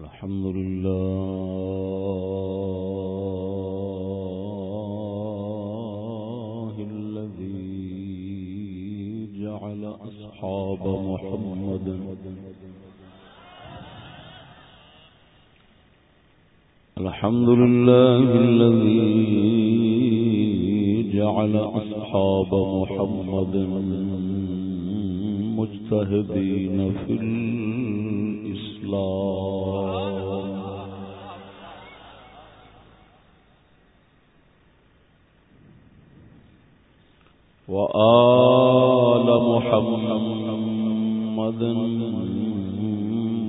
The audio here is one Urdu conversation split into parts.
الحمد لله الذي جعل أصحاب محمد الحمد لله الذي جعل أصحاب محمد مجتهدين في الإسلام. وآل محمد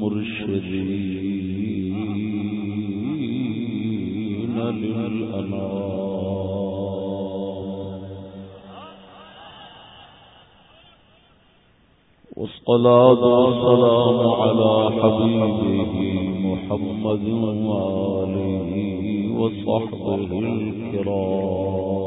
مرشدين للأنام. والصلاة والسلام على حبيبه محمد وآله وصحبه الكرام.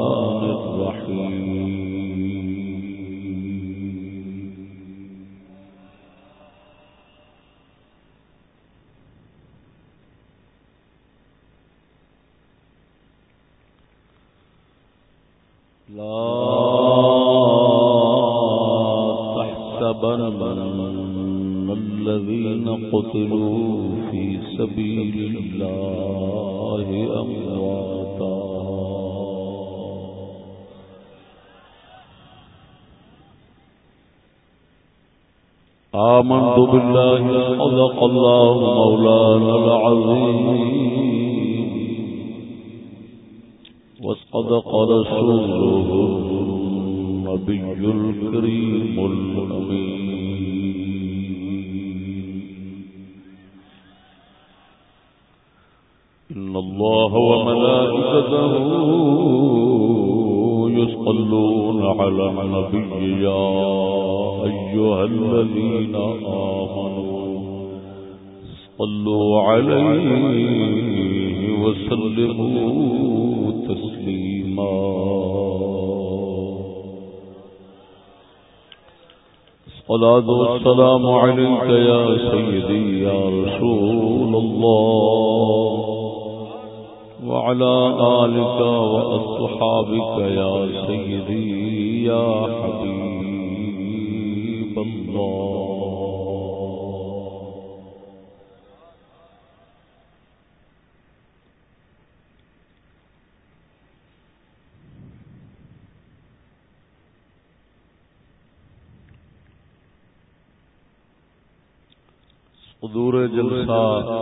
آمنت بالله. صدق الله مولانا العظيم. وصدق رسوله النبي الكريم الأمين. إن الله وملائكته يصلون على النبي الصلاة والسلام عليك يا سيدي يا رسول الله. وعلى آلك وأصحابك يا سيدي يا حبيبي حضور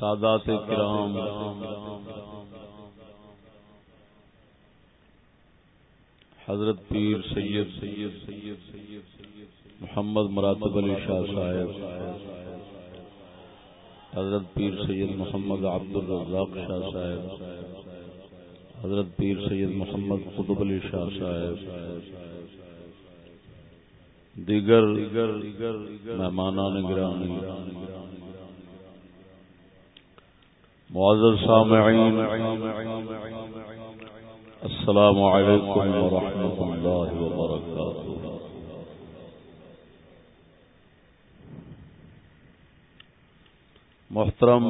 سادات کرام۔ حضرت پیر سید سید سید سید محمد مراتب علی شاہ صاحب۔ حضرت پیر سید محمد عبد الرزاق شاہ صاحب۔ حضرت پیر سید محمد قطب علی شاہ صاحب۔ دیگر مہمانان گرامی۔ معزز سامعین، السلام علیکم ورحمۃ اللہ وبرکاتہ۔ محترم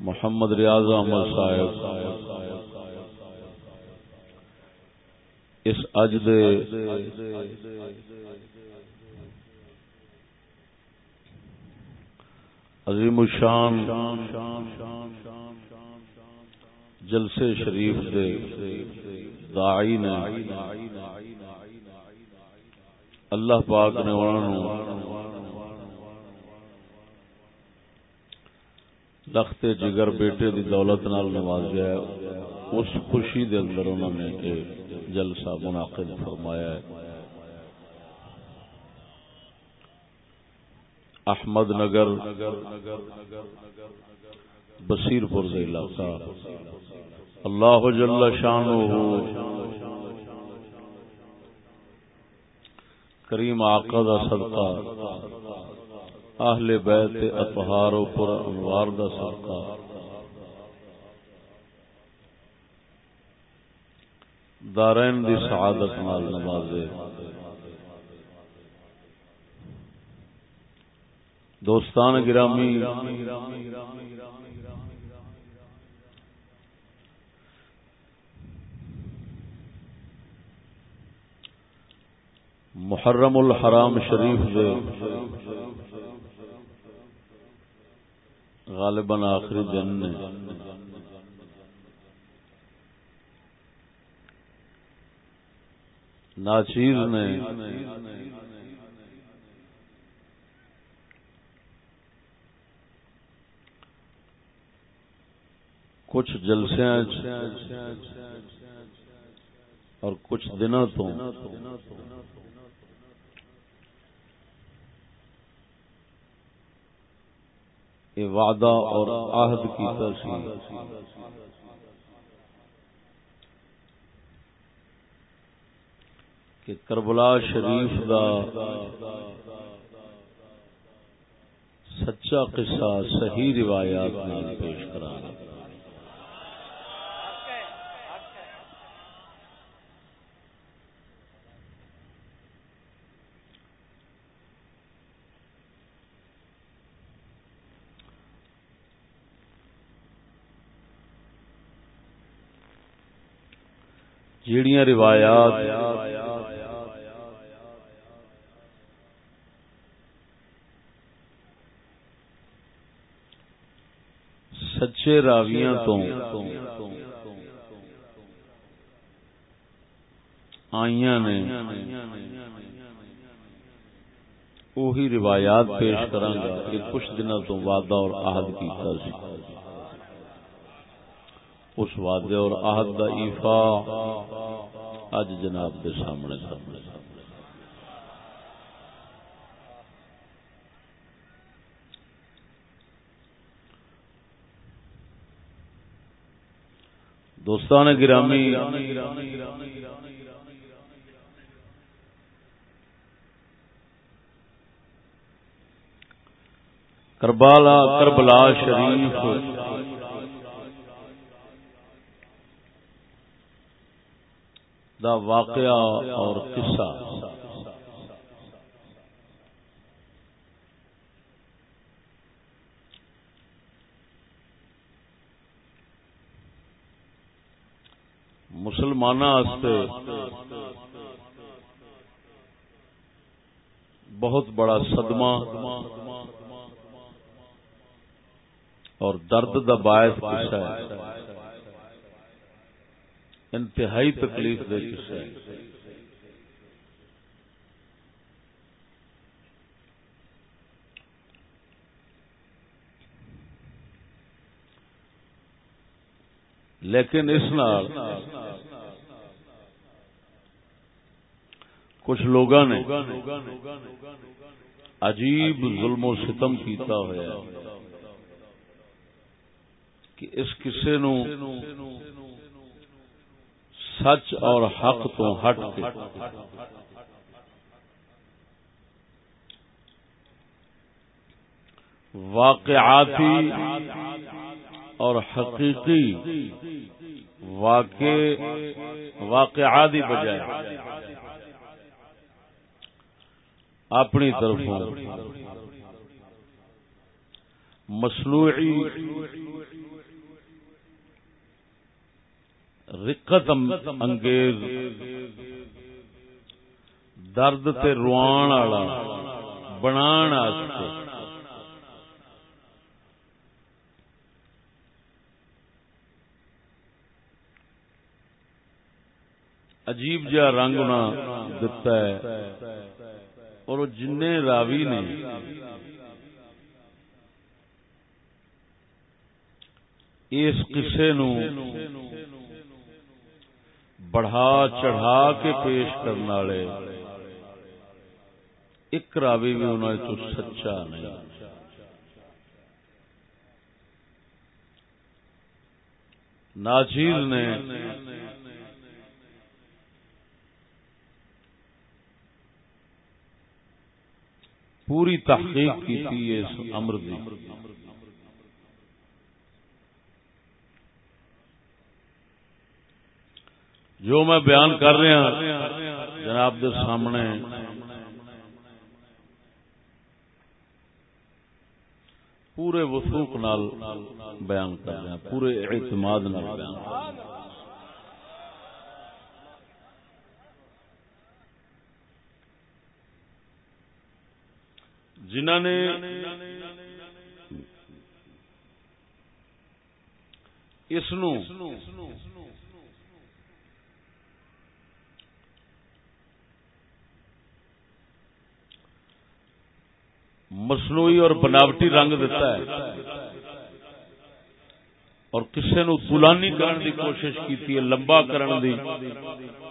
محمد ریاض احمد صاحب اس اج دے عظیم الشان جلسے شریف دے داعی نے اللہ پاک نے انہوں لخت جگر بیٹے دی دولت نال نوازیا ہے، اس خوشی دے اندر انہوں نے ایک جلسہ منعقد فرمایا ہے۔ احمد نگر بصیر پور سے علاقہ اللہ جل شان کریم آقا دا صدقہ۔ اہل بیت اطہار و پر انوار دا صدقہ۔ دارین دی سعادت نال نوازے۔ دوستان گرامی، محرم الحرام شریف دے غالباً آخری دن نے ناچیر نے۔ کچھ جلسے اور کچھ دنوں تو یہ وعدہ اور عہد کی سی کہ کربلا شریف دا سچا قصہ صحیح روایات میں پیش کرا جیڑیاں روایات سچے راویاں تو۔ آئیاں نے۔ وہی روایات پیش کروں گا کہ کچھ دنوں تو وعدہ اور عہد کیتا سی۔ اس وعدے اور عہد دا ایفا اج جناب دے سامنے سامنے۔ دوستان گرامی کربالا کربلا شریف۔ دا واقعہ اور قصہ۔ مسلمان بہت بڑا صدمہ اور درد دا باعث قصہ ہے۔ انتہائی تکلیف دے ہے۔ لیکن اس نال کچھ لوگ نے عجیب ظلم و ستم کیتا ہوا کہ اس کسے نو سچ اور حق تو ہٹ کے واقعاتی اور حقیقی واقع واقعاتی بجائے اپنی طرف مصنوعی رقت انگیز، درد تے روان والا بنان عجیب جا رنگ نہ دتا ہے۔ اور جن راوی نے اس قصے نو بڑھا چڑھا کے پیش کرنے والے ایک راوی بھی انہوں تو سچا نہیں۔ ناچیز نے پوری تحقیق کی تھی اس امر دی۔ جو میں بیان کر رہا جناب دے سامنے، پورے وسوخ نال بیان کر رہے ہیں پورے اعتماد نال بیان کر رہے ہیں جنہ نے اس مصنوعی اور بناوٹی رنگ دیتا ہے اور کسی نو تلانی کرنے دی کوشش کی لمبا کرن دی۔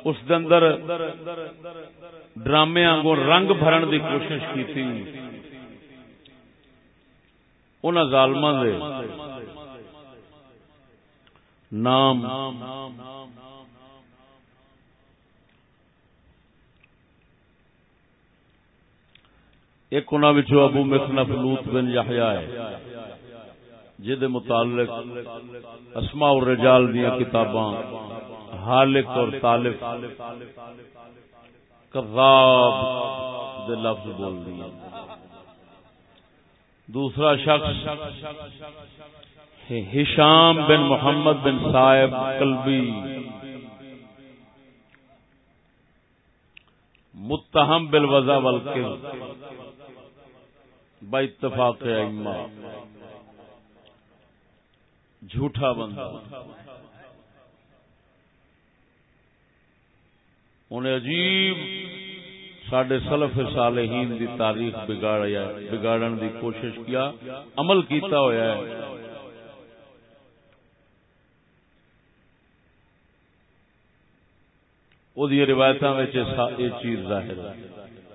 اس دے اندر ڈرامے آنگوں رنگ بھرن دی کوشش کی ان ظالم دے۔ نام۔ ایک ابو مخنف لوت بن یحییٰ ہے جہد متعلق اسماء الرجال دیا کتاباں حالق اور طالب کذاب دے لفظ بول دیا دوسرا شخص ہشام بن محمد بن صاحب قلبی۔ متہم بالوضع والکذب با اتفاق ائمہ۔ جھوٹا بندہ۔ انہیں عجیب سڈے سلف صالحین دی تاریخ بگاڑیا بگاڑن دی کوشش کیا، عمل کیتا ہویا ہے۔ وہ روایت یہ چیز ظاہر ہے۔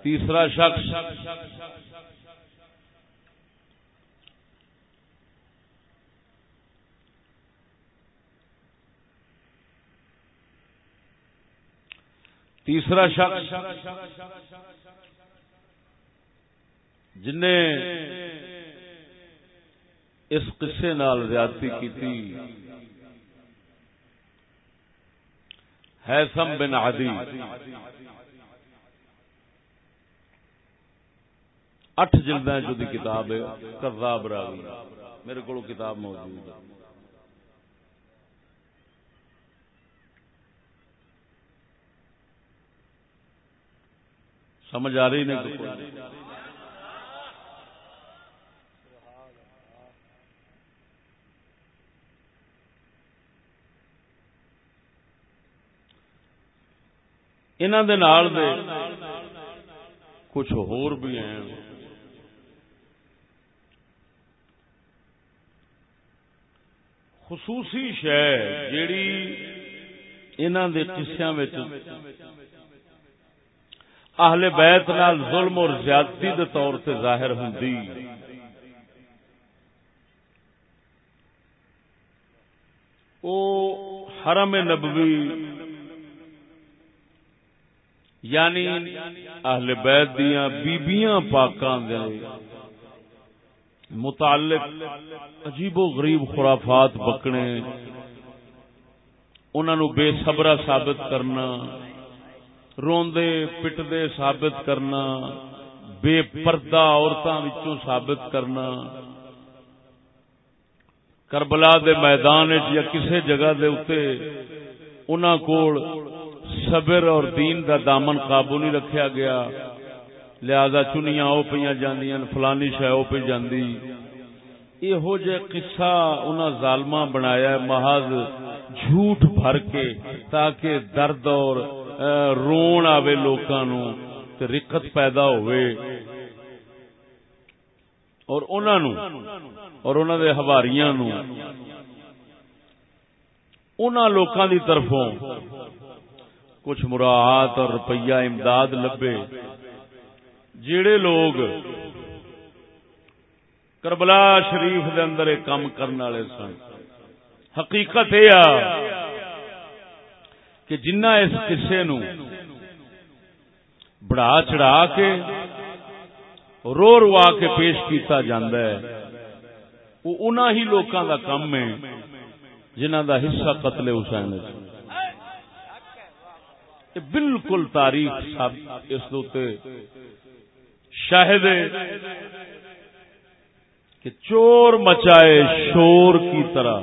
تیسرا شخص تیسرا شخص جن نے اس قصے نال زیادتی کی تھی ہے سم بن عدی۔ اٹھ جلد جو دی کتاب ہے، کذاب راوی۔ میرے کو کتاب موجود ہے۔ سمجھ آ رہی نہیں انہوں دے نال دے کچھ ہور بھی ہیں۔ خصوصی شہ جیڑی انہوں دے قصیاں اہل بیت نال ظلم اور زیادتی دے طور سے ظاہر ہوں او حرم نبوی یعنی اہل بیت دیاں بیبیاں پاکاں دے متعلق عجیب و غریب خرافات بکنے انہوں نے بے صبرہ ثابت کرنا روندے، پٹدے ثابت کرنا، بے پردہ عورتوں ثابت کرنا۔ کربلا دے میدان یا کسے جگہ دے اتے انہاں کول صبر اور دین دا دامن قابو نہیں رکھیا گیا۔ لہذا چنیاں او پہ جاندیاں، فلانی شے او پہ جاندی۔ یہو جے قصہ انہاں ظالماں بنایا محض جھوٹ بھر کے تاکہ درد اور رون آوے لوکاں نو تے رقت پیدا ہوئے اور انہاں نو اور انہاں دے حواریاں نو انہاں لوکاں دی طرفوں کچھ مراعات اور روپیہ امداد لبے۔ جڑے لوگ کربلا شریف دے اندر ایک کام کرنے والے سن۔ حقیقت یہ کہ جنہ اس قصے نو بڑھا چڑھا کے رو رو آ کے پیش کیتا جاندہ ہے، وہ انہا ہی لوکاں دا کم ہے جنہ دا حصہ قتل حسین ہے۔ بالکل تاریخ سب اس دوتے شاہد کہ چور مچائے شور کی طرح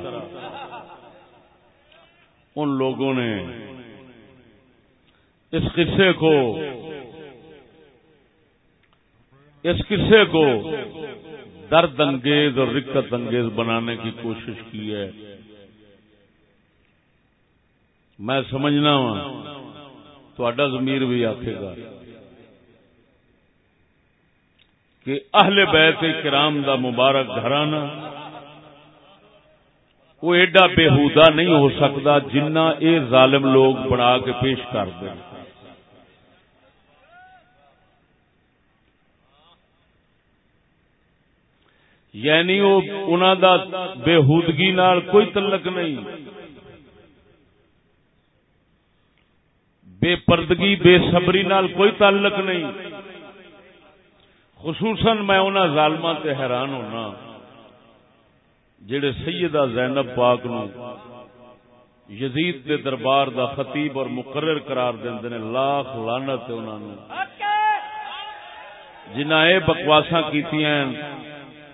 ان لوگوں نے اس قصے کو۔ اس قصے کو درد انگیز اور رکت انگیز بنانے کی کوشش کی ہے۔ میں سمجھنا وا تو ضمیر بھی آخے گا۔ کہ اہل بیت کرام دا مبارک گھرانا وہ ایڈا بےحدا نہیں ہو سکتا جنہ اے ظالم لوگ بنا کے پیش کر دیں یعنی وہ انہوں دا بےحودگی نال کوئی تعلق نہیں۔ بے پردگی، بے صبری نال کوئی تعلق نہیں۔ خصوصاً میں انہوں ظالم سے حیران ہونا۔ جڑے سیدہ زینب پاک نو یزید دے دربار دا خطیب اور مقرر قرار دے نے، لاکھ لانت انہوں جنہ یہ بکواسا کی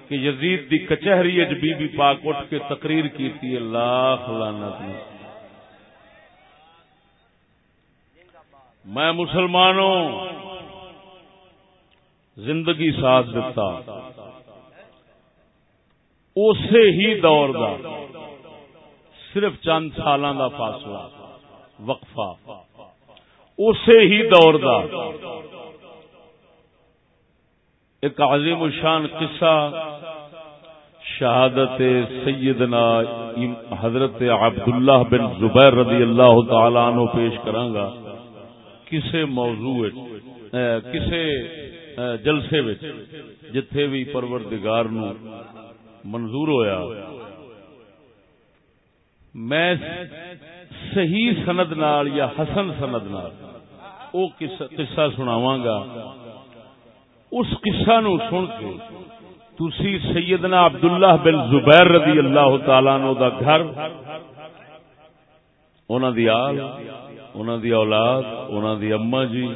کہ یزید دی کچہری اج بی بی پاک اٹھ کے تقریر کی لاکھ لانت میں مسلمانوں، زندگی ساتھ دیتا اسی ہی دور دا صرف چند سال دا فاصلہ، وقفہ۔ اسی ہی دور دا ایک عظیم الشان قصہ شہادت سیدنا حضرت عبداللہ بن زبیر رضی اللہ تعالی عنہ پیش کرانگا کسے موضوع کسے جلسے وچ جتھے بھی پروردگار نو منظور ہویا۔ میں صحیح سند نال یا حسن سند نال او قصہ سناواں گا اس قصہ نو سن کے تسی سیدنا عبداللہ بن زبیر رضی اللہ تعالی عنہ دا گھر، انہاں دی آل، انہاں دی اولاد، انہاں دی اما جی۔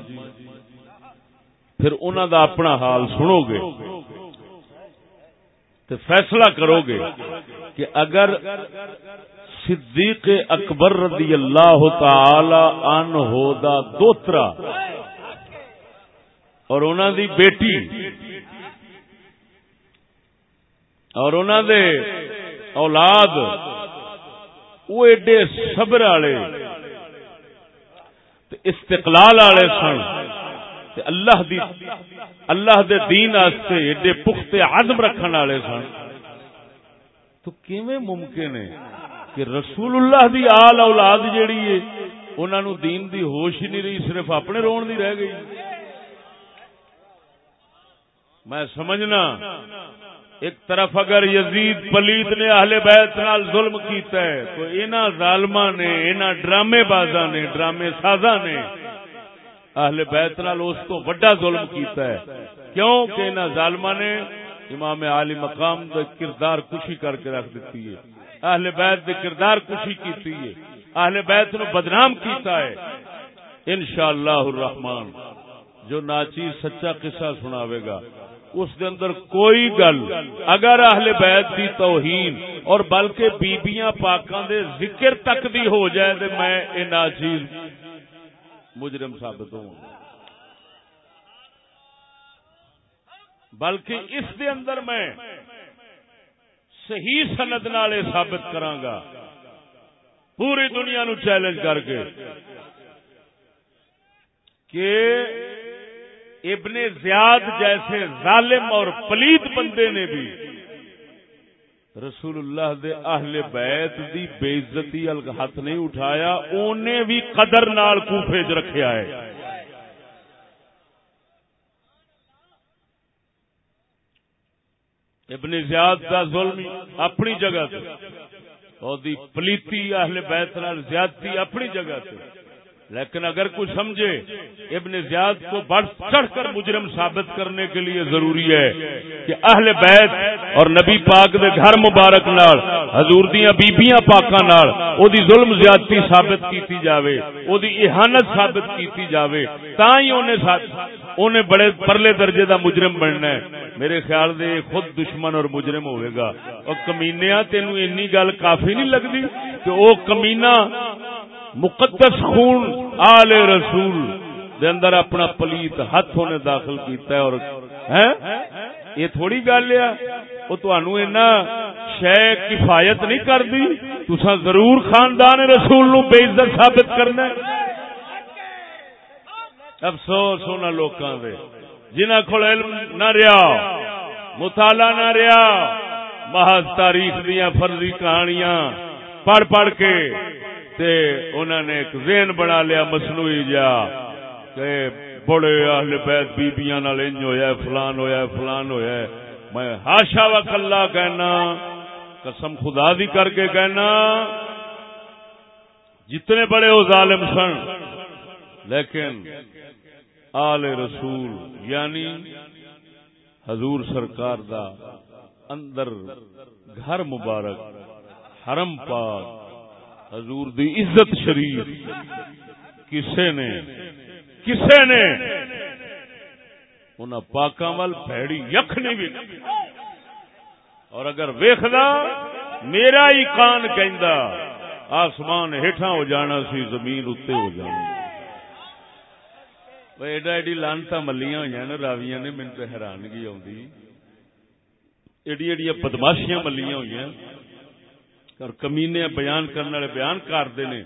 پھر انہوں دا اپنا حال سنو گے۔ تو فیصلہ کرو گے کہ اگر صدیق اکبر رضی اللہ تعالی ان دا دوترا اور انہوں دی بیٹی اور انہوں دے اولاد وہ ایڈے صبر والے استقلال والے سن اللہ دی، اللہ دے دین آستے ایڈے پختے عزم رکھن والے سن۔ تو کیویں ممکن ہے کہ رسول اللہ دی آل اولاد جیڑی ہے، انہاں نو دین دی ہوش ہی نہیں رہی، صرف اپنے رون دی رہ گئی۔ میں سمجھنا، ایک طرف اگر یزید پلیت نے اہل بیت نال ظلم کیتا ہے، تو انہاں ظالماں نے انہاں ڈرامے بازاں نے، ڈرامے سازاں نے اہل بیت نال اس کو بڑا ظلم کیتا ہے۔ کیوں؟ کہ انہاں ظالماں نے امام عالی مقام دا کردار کشی کر کے رکھ دیتی ہے۔ اہل بیت دے کردار کشی کیتی ہے۔ اہل بیت نو بدنام کیتا ہے۔ انشاءاللہ الرحمن، جو ناچیز سچا قصہ سناوے گا۔ اس دے اندر کوئی گل اگر اہل بیت دی توہین اور بلکہ بیبیاں پاکاں دے ذکر تک دی ہو جائے تے میں اے ناچیز مجرم ثابت ہوں۔ بلکہ اس دے اندر میں صحیح سند نالے ثابت کرانگا پوری دنیا نو چیلنج کر کے کہ ابن زیاد جیسے ظالم اور پلیت بندے نے بھی رسول اللہ دے اہل بیت دی بے عزتی ہاتھ نہیں اٹھایا انہیں بھی قدر نال کوفے چ رکھیا ہے۔ ابن زیاد دا ظلم اپنی جگہ تے اور دی پلیتی اہل بیت نال زیادتی اپنی جگہ تے۔ لیکن اگر کوئی سمجھے ابن زیاد کو بڑھ چڑھ کر مجرم ثابت کرنے کے لیے ضروری ہے کہ اہل بیت اور نبی پاک دے گھر مبارک نال، حضور دیاں بیبیاں پاکاں نال او دی ظلم زیادتی ثابت کیتی جاوے، او دی اہانت ثابت کیتی جاوے تاں ہی اونے اونے بڑے پرلے درجے دا مجرم بننا ہے۔ میرے خیال دے خود دشمن اور مجرم ہوئے گا۔ اور کمینیا تینوں اینی گل کافی نہیں لگدی کہ او کمینہ مقدس خون آل رسول دے اندر اپنا پلیت ہاتھ ہونے داخل کیتا ہے اور یہ تھوڑی گل ہے۔ وہ تنوع شہ کفایت نہیں کرتی۔ تسا ضرور خاندان رسول نو بے عزت ثابت کرنا افسوس ہونا لوکاں دے۔ جنہ کو علم نہ رہا مطالعہ نہ رہا محض تاریخ دیا فرضی کہانیاں پڑھ پڑھ کے تے انہوں نے ایک ذہن بنا لیا مصنوعی جا کہ بڑے اہل بیت بیبیاں نال انج ہویا فلان ہویا فلان ہویا میں ہاشا و کلا کہنا، قسم خدا دی کر کے کہنا، جتنے بڑے ہو ظالم سن، لیکن آل رسول یعنی حضور سرکار دا اندر گھر مبارک، حرم پاک حضور دی عزت شریف. کسے نے کسے نے ان پاکاں وال پیڑی یخ نہیں بھی اور اگر ویخدا میرا ہی کان کہندا، آسمان ہیٹھا ہو جانا سی، زمین اتنے ہو جانی ایڈا ایڈی لانتا ملیاں ہوئی نا راویاں نے من تو حیرانگی آئی ایڈی ایڈی بدماشیاں ملیاں ہوئی اور کمینے بیان کرنے والے بیان کرتے ہیں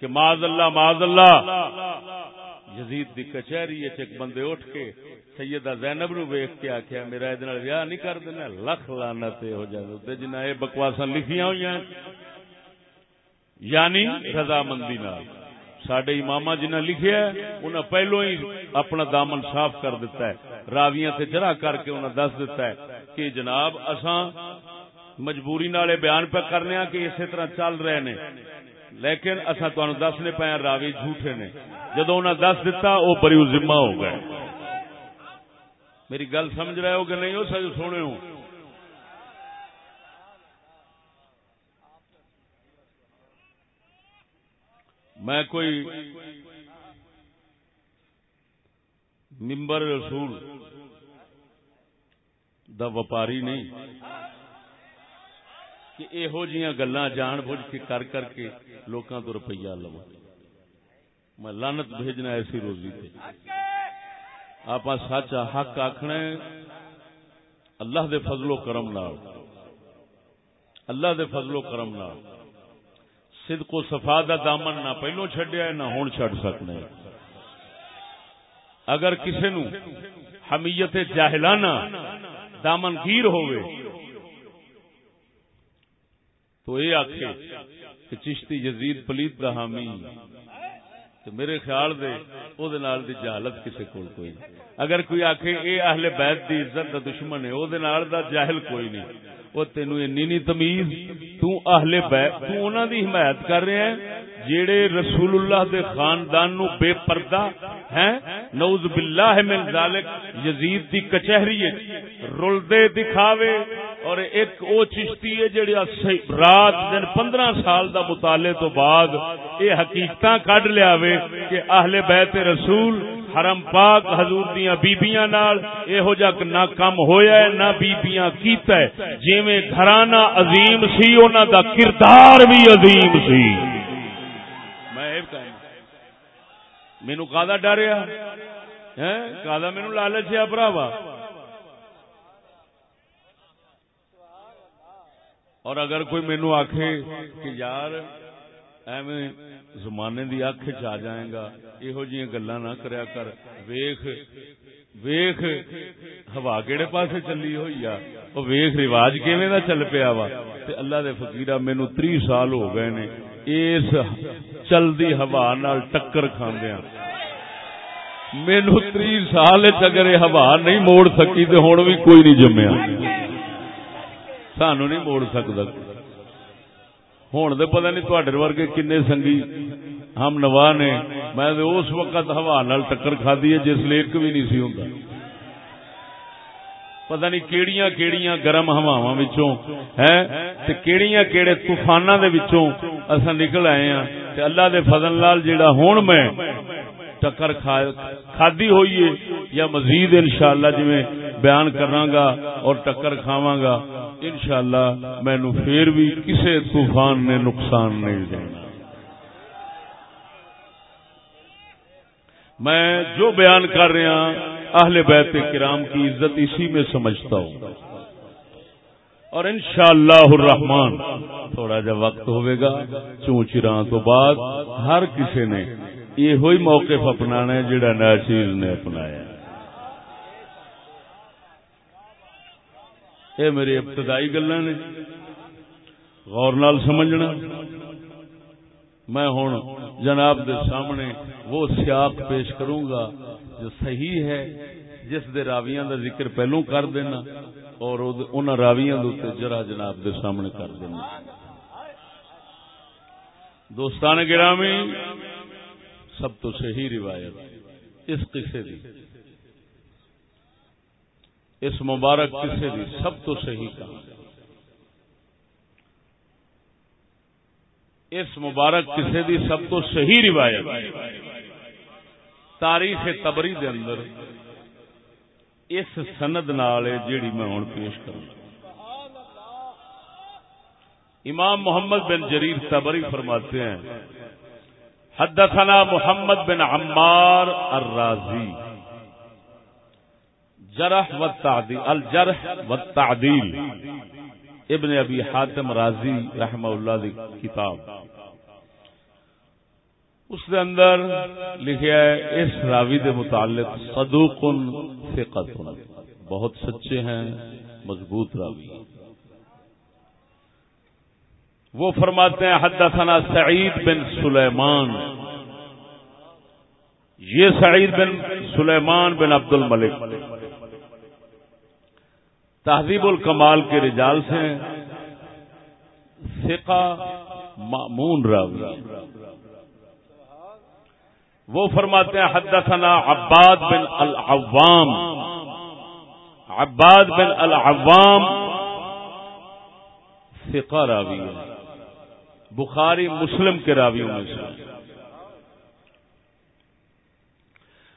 کہ معذ اللہ معذ اللہ یزید دی کچہری ایک بندے اٹھ کے سیدہ زینب نو ویخ کے آخیا میرا یہ ویاہ نہیں کر دینا، لکھ لانا ہو جائے جنہیں یہ بکواسا لکھیا ہوئی ہیں۔ یعنی رضامندی نال۔ سڈے امام جنہیں لکھیا انہیں پہلو ہی اپنا دامن صاف کر دیتا ہے۔ راویاں سے جرا کر کے انہیں دس دیتا ہے کہ جناب اساں مجبوری نالے بیان پہ کرنے کہ اسی طرح چل رہے نے۔ لیکن اصا تمہیں دسنے پے راوی جھوٹے نے۔ جدو انہیں دس دتا وہ بری ذمہ ہو گئے۔ میری گل سمجھ رہے ہو کہ نہیں ہو؟ سج سونے ہو۔ میں کوئی ممبر رسول دا وپاری نہیں۔ کہ یہو جی گلا جان بوجھ کے کر کر کے لوکاں تو روپیہ لو میں لانت بھیجنا ایسی روزی تھی آپ سچ حق آخنا اللہ دے فضل و کرم نال۔ اللہ دے فضل و کرم نال۔ صدق و صفا دا دامن نہ پہلو چڈیا نہ ہوں چڈ سکنا اگر کسی نو حمیت جاہلانہ دامن گیر ہوئے تو یہ آخ کہ چشتی یزید پلیت کا حامی میرے خیال دے او دے نال دی جہالت کسے کول کوئی نہیں۔ اگر کوئی آکھے اے اہل بیت دی عزت دا دشمن ہے، او دے نال دا جاہل کوئی نہیں۔ او تینو انی نہیں تمیز، تو اہل بیت، تو انہاں دی حمایت کر رہے ہیں۔ جیڑے رسول اللہ دے خاندان نو بے پردہ ہیں، نعوذ باللہ من ذالک، یزید دی کچہری رول دے دکھاوے، اور ایک او چشتی ہے جڑی رات دن پندرہ سال دا مطالعے تو بعد اے حقیقت کڈ لیا کہ اہل بیت رسول، حرم پاک حضور دیاں بیبیاں نال یہو جا نہ کم ہویا ہے، نہ بیبیاں کیتا ہے جویں گھرانہ عظیم سی، انہاں دا کردار بھی عظیم سی۔ مینو کا ڈریا کا مینو لالچ ہے براوا اور اگر کوئی مینو آخ کہ یار، ایویں زمانے دی اکھ چ آ جائے گا یہو جی گلا نہ کریا کر ویخ ویخ ہوا کہڑے پاسے چلی ہوئی آ؟ وہ ویخ رواج کیویں دا چل پیا وا؟ تے اللہ دے فقیرا مینو تری سال ہو گئے نے، اس چلدی ہوا نال ٹکر کھاندیاں۔ مینو تری سال اگر یہ ہوا نہیں موڑ سکی تو ہوں بھی کوئی نہیں جمیا۔ سانو نہیں موڑ سکتا ہوں تو پتا نہیں تے ورگے کن سنگی۔ ہم نوا نے۔ میں اس وقت ہوا نال ٹکر کھدی ہے جس لیے ایک بھی نہیں سی ہوں پتہ نہیں کیڑیاں کیڑیاں گرم ہواواں وچوں، ہیں؟ تے کیڑیاں کیڑے طوفاناں دے وچوں اساں نکل آئے ہاں۔ تے اللہ دے فضل نال جیڑا ہن میں ٹکر کھادی ہوئی ہے، یا مزید انشاءاللہ جویں بیان کراں گا اور ٹکر کھاواں گا، انشاءاللہ مینوں پھر بھی کسے طوفان نے نقصان نہیں دینا۔ میں جو بیان کر رہا ہاں، اہل بیت کرام کی عزت اسی میں سمجھتا ہوں۔ اور انشاءاللہ الرحمن، تھوڑا جا وقت ہوئے گا چونچرا تو بعد ہر کسی نے یہ ہوئی موقف اپنانا ہے جڑا ناچیز نے اپنایا یہ میری ابتدائی گلا نے، غور نال سمجھنا۔ میں ہوں جناب دے سامنے وہ سیاق پیش کروں گا جو صحیح ہے۔ جس دے راویاں دا ذکر پہلو کر دینا اور ان راویاں دے جرا جناب دے سامنے کر دینا۔ دوستان گرامی، سب تو صحیح روایت، اس قصے دی۔ اس مبارک قصے دی سب تو صحیح کہانی۔ اس مبارک کسے دی سب تو صحیح روایت۔ تاریخ تبری دے اندر اس سند نال جیڑی میں ہوں پیش کروں۔ امام محمد بن جریر تبری فرماتے ہیں، حدثنا محمد بن عمار الرازی، جرح و تعدیل، الجرح و تعدیل، ابن ابی حاتم رازی رحمہ اللہ دی کتاب۔ اس دے اندر لکھیا ہے، اس راوی دے متعلق صدوق ثقت بہت سچے ہیں، مضبوط راوی۔ وہ فرماتے ہیں، حدثنا سعید بن سلیمان۔ یہ سعید بن سلیمان بن عبد الملک۔ تہذیب الکمال کے رجال سے فقہ معمون راوی۔ وہ فرماتے ہیں، حدثنا عباد بن العوام. عباد بن العوام فقہ راوی ہے بخاری مسلم کے راویوں میں سے۔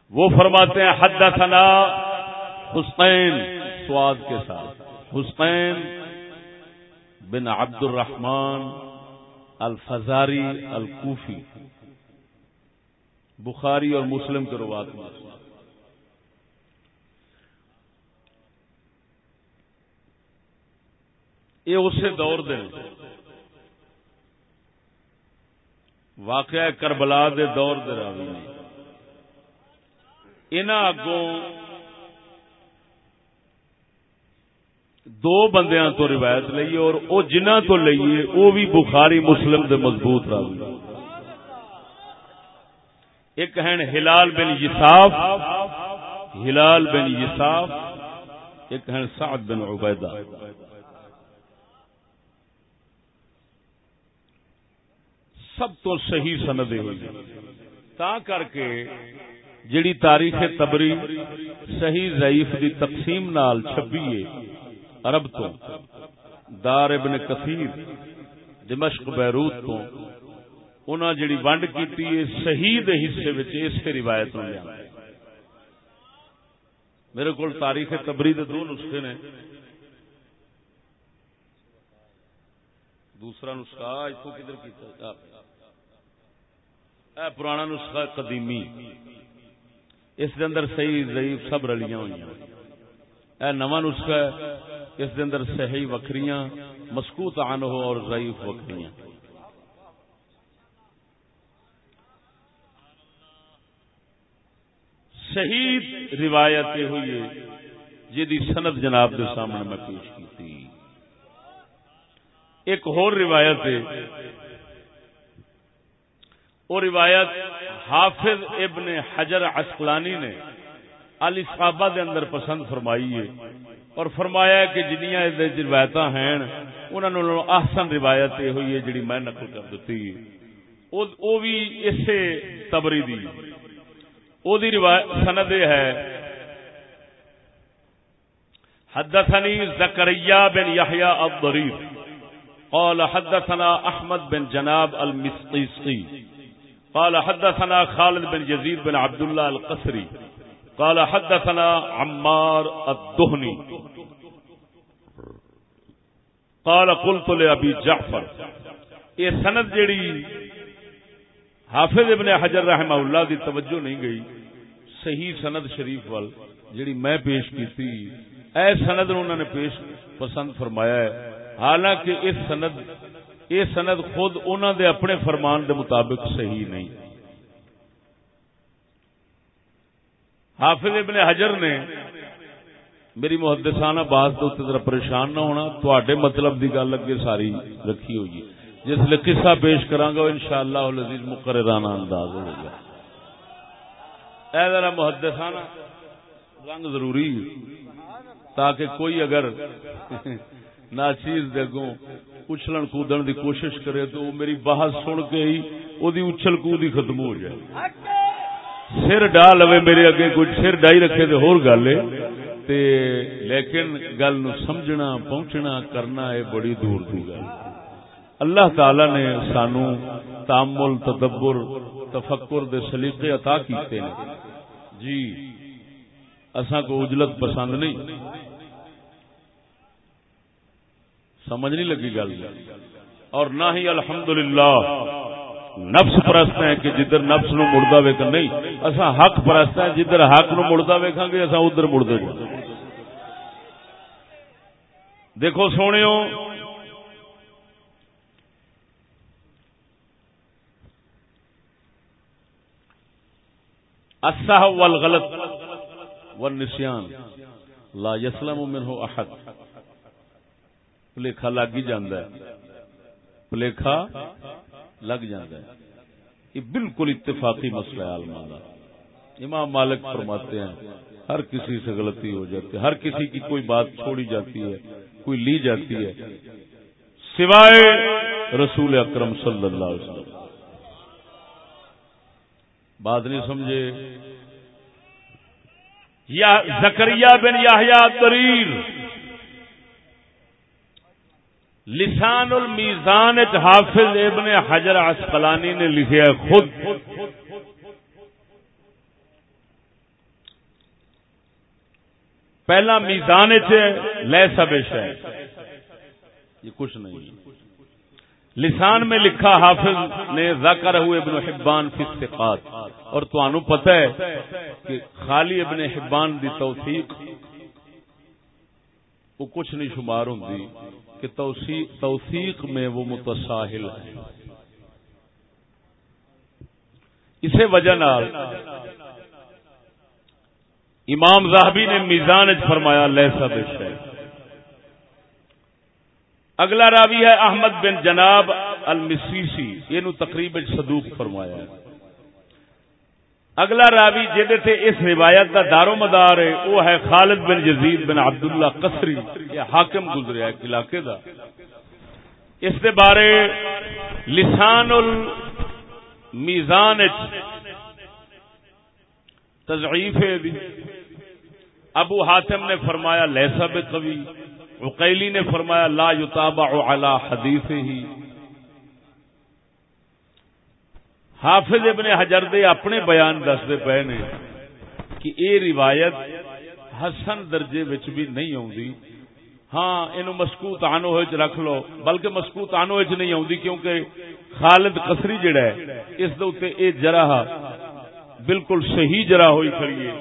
وہ فرماتے ہیں، حدثنا حسین سواد کے ساتھ۔ حسین بن عبد الرحمان الفزاری الکوفی۔ بخاری اور مسلم کے روات میں۔ یہ اسے دور دے واقعہ کربلا دے دور دے راوی نے۔ انہاں اگوں دو بندیاں تو روایت لئیے اور او جنہ تو لئیے او بھی بخاری، مسلم دے مضبوط راوی۔ ایک ہیں ہلال بن یساف، ہلال بن یساف، ایک ہیں سعد بن عبیدہ۔ سب تو صحیح سندے ہوئی تا کر کے جڑی تاریخ تبری صحیح ضعیف دی تقسیم نال چھبیے عرب تو، دار ابن کثیر، دمشق بیروت تو۔ انہاں جڑی ونڈ کیتی ہے، صحیح دے حصے وچ اس روایت نو لیا میرے کول تاریخ تبری دے دو نسخے نے۔ دوسرا نسخہ اتو کدھر کیتا اے پرانا نسخہ قدیمی۔ اس دے اندر صحیح ضعیف سب رلیاں ہوئی اے نواں نسخہ اس دے اندر صحیح وکھریاں، مسکوت عنہ اور ضعیف وکھریاں۔ شہید روایت ہوئی ہے جی سند جناب دے سامنے میں پیش کی تھی ایک اور روایت ہے۔ وہ روایت حافظ ابن حجر عسقلانی نے علی صحابہ دے اندر پسند فرمائی ہے اور فرمایا کہ جنیاں روایت ہیں انہوں نے احسن روایت یہ ہوئی ہے جڑی میں نقل کر دیتی او بھی اسے تبری دی او دی سند ہے حدثني زكريا بن يحيى الضرير قال حدثنا أحمد بن جناب المسقيسي قال حدثنا خالد بن يزيد بن عبد الله القسري قال حدثنا عمار الدهني قال قلت لأبي جعفر۔ یہ سند جیڑی حافظ ابن حجر رحمہ اللہ دی توجہ نہیں گئی۔ صحیح سند شریف وال جیڑی میں پیش کی تھی اے سند انہوں نے پیش پسند فرمایا ہے۔ حالانکہ اس سند، یہ سند خود انہوں دے اپنے فرمان دے مطابق صحیح نہیں۔ حافظ ابن حجر نے میری محدثانہ بات تو ذرا پریشان نہ ہونا تو مطلب دی گل اگے ساری رکھی ہوئی جس لیے قصہ پیش کرانگا ان شاء اللہ مقررانہ انداز ہو گیا۔ اے ذرا محدثانہ، رنگ ضروری تاکہ کوئی اگر ناچیز دیکھوں اچھلن کودن دی کوشش کرے تو وہ میری بحث سن کے ہی وہ دی اچھل کود ہی ختم ہو جائے۔ سر ڈا لو میرے اگے کچھ سر ڈائی رکھے تو ہور گل تے لیکن گل نو سمجھنا، پہنچنا، کرنا ہے بڑی دور دی گل۔ اللہ تعالی نے سانو تامل، تدبر، تفکر دے سلیقے عطا کیتے ہیں۔ جی اساں کو اجلت پسند نہیں۔ سمجھ نہیں لگی گل۔ اور نہ ہی الحمدللہ، نفس پرست ہیں کہ جدھر نفس نو مڑدا ویکھن نہیں اسا حق پرست ہیں، جدھر حق نو مڑدا ویکھاں گے اسا ادھر مڑدے جاں دیکھو سونےو الصح والغلط والنسیان لا يسلم منه احد پلیکھا لگ ہی جاندہ ہے. پلیکھا لگ جاندہ ہے. یہ بالکل اتفاقی مسئلہ ہے عالمان امام مالک فرماتے ہیں، ہر کسی سے غلطی ہو جاتی ہے، ہر کسی کی کوئی بات چھوڑی جاتی ہے، کوئی لی جاتی ہے، سوائے رسول اکرم صلی اللہ علیہ وسلم. بات نہیں سمجھے۔ یا زکریہ بن یاہیا تریر۔ لسان المیزان حافظ ابن حجر عسقلانی نے لکھا خود۔ پہلا میزان لے سب ہے یہ کچھ نہیں۔ لسان میں لکھا حافظ نے ذکر ہوئے ابن حبان فی الثقات۔ اور تو پتہ ہے کہ خالی ابن حبان دی توثیق وہ کچھ نہیں شمار ہوں کہ توثیق میں وہ متساہل ہے۔ اسی وجہ نال امام زاہبی نے میزان فرمایا لہسا بش اگلا راوی ہے احمد بن جناب المسیسی یہ تقریب صدوق فرمایا ہے۔ اگلا راوی جہد سے اس روایت کا دارو مدار ہے وہ ہے خالد بن یزید بن عبداللہ قصری، یہ حاکم گزریا ایک علاقے دا۔ اس کے بارے لسان المیزان تضعیف ابو حاتم نے فرمایا لہسا بے کبھی عقیلی نے فرمایا، لا یتابع علی حدیث ہی حافظ ابن حجر دے اپنے بیان دستے پے نے کہ اے روایت حسن درجے وچ بھی نہیں آندی ہاں اینو مسکوت آنو ہوئے رکھ لو، بلکہ مسکوت آنو ہوئے نہیں آندی کیونکہ خالد قصری جڑا ہے، اس دے اوتے اے جرح بالکل صحیح جرح ہوئی کھڑی ہے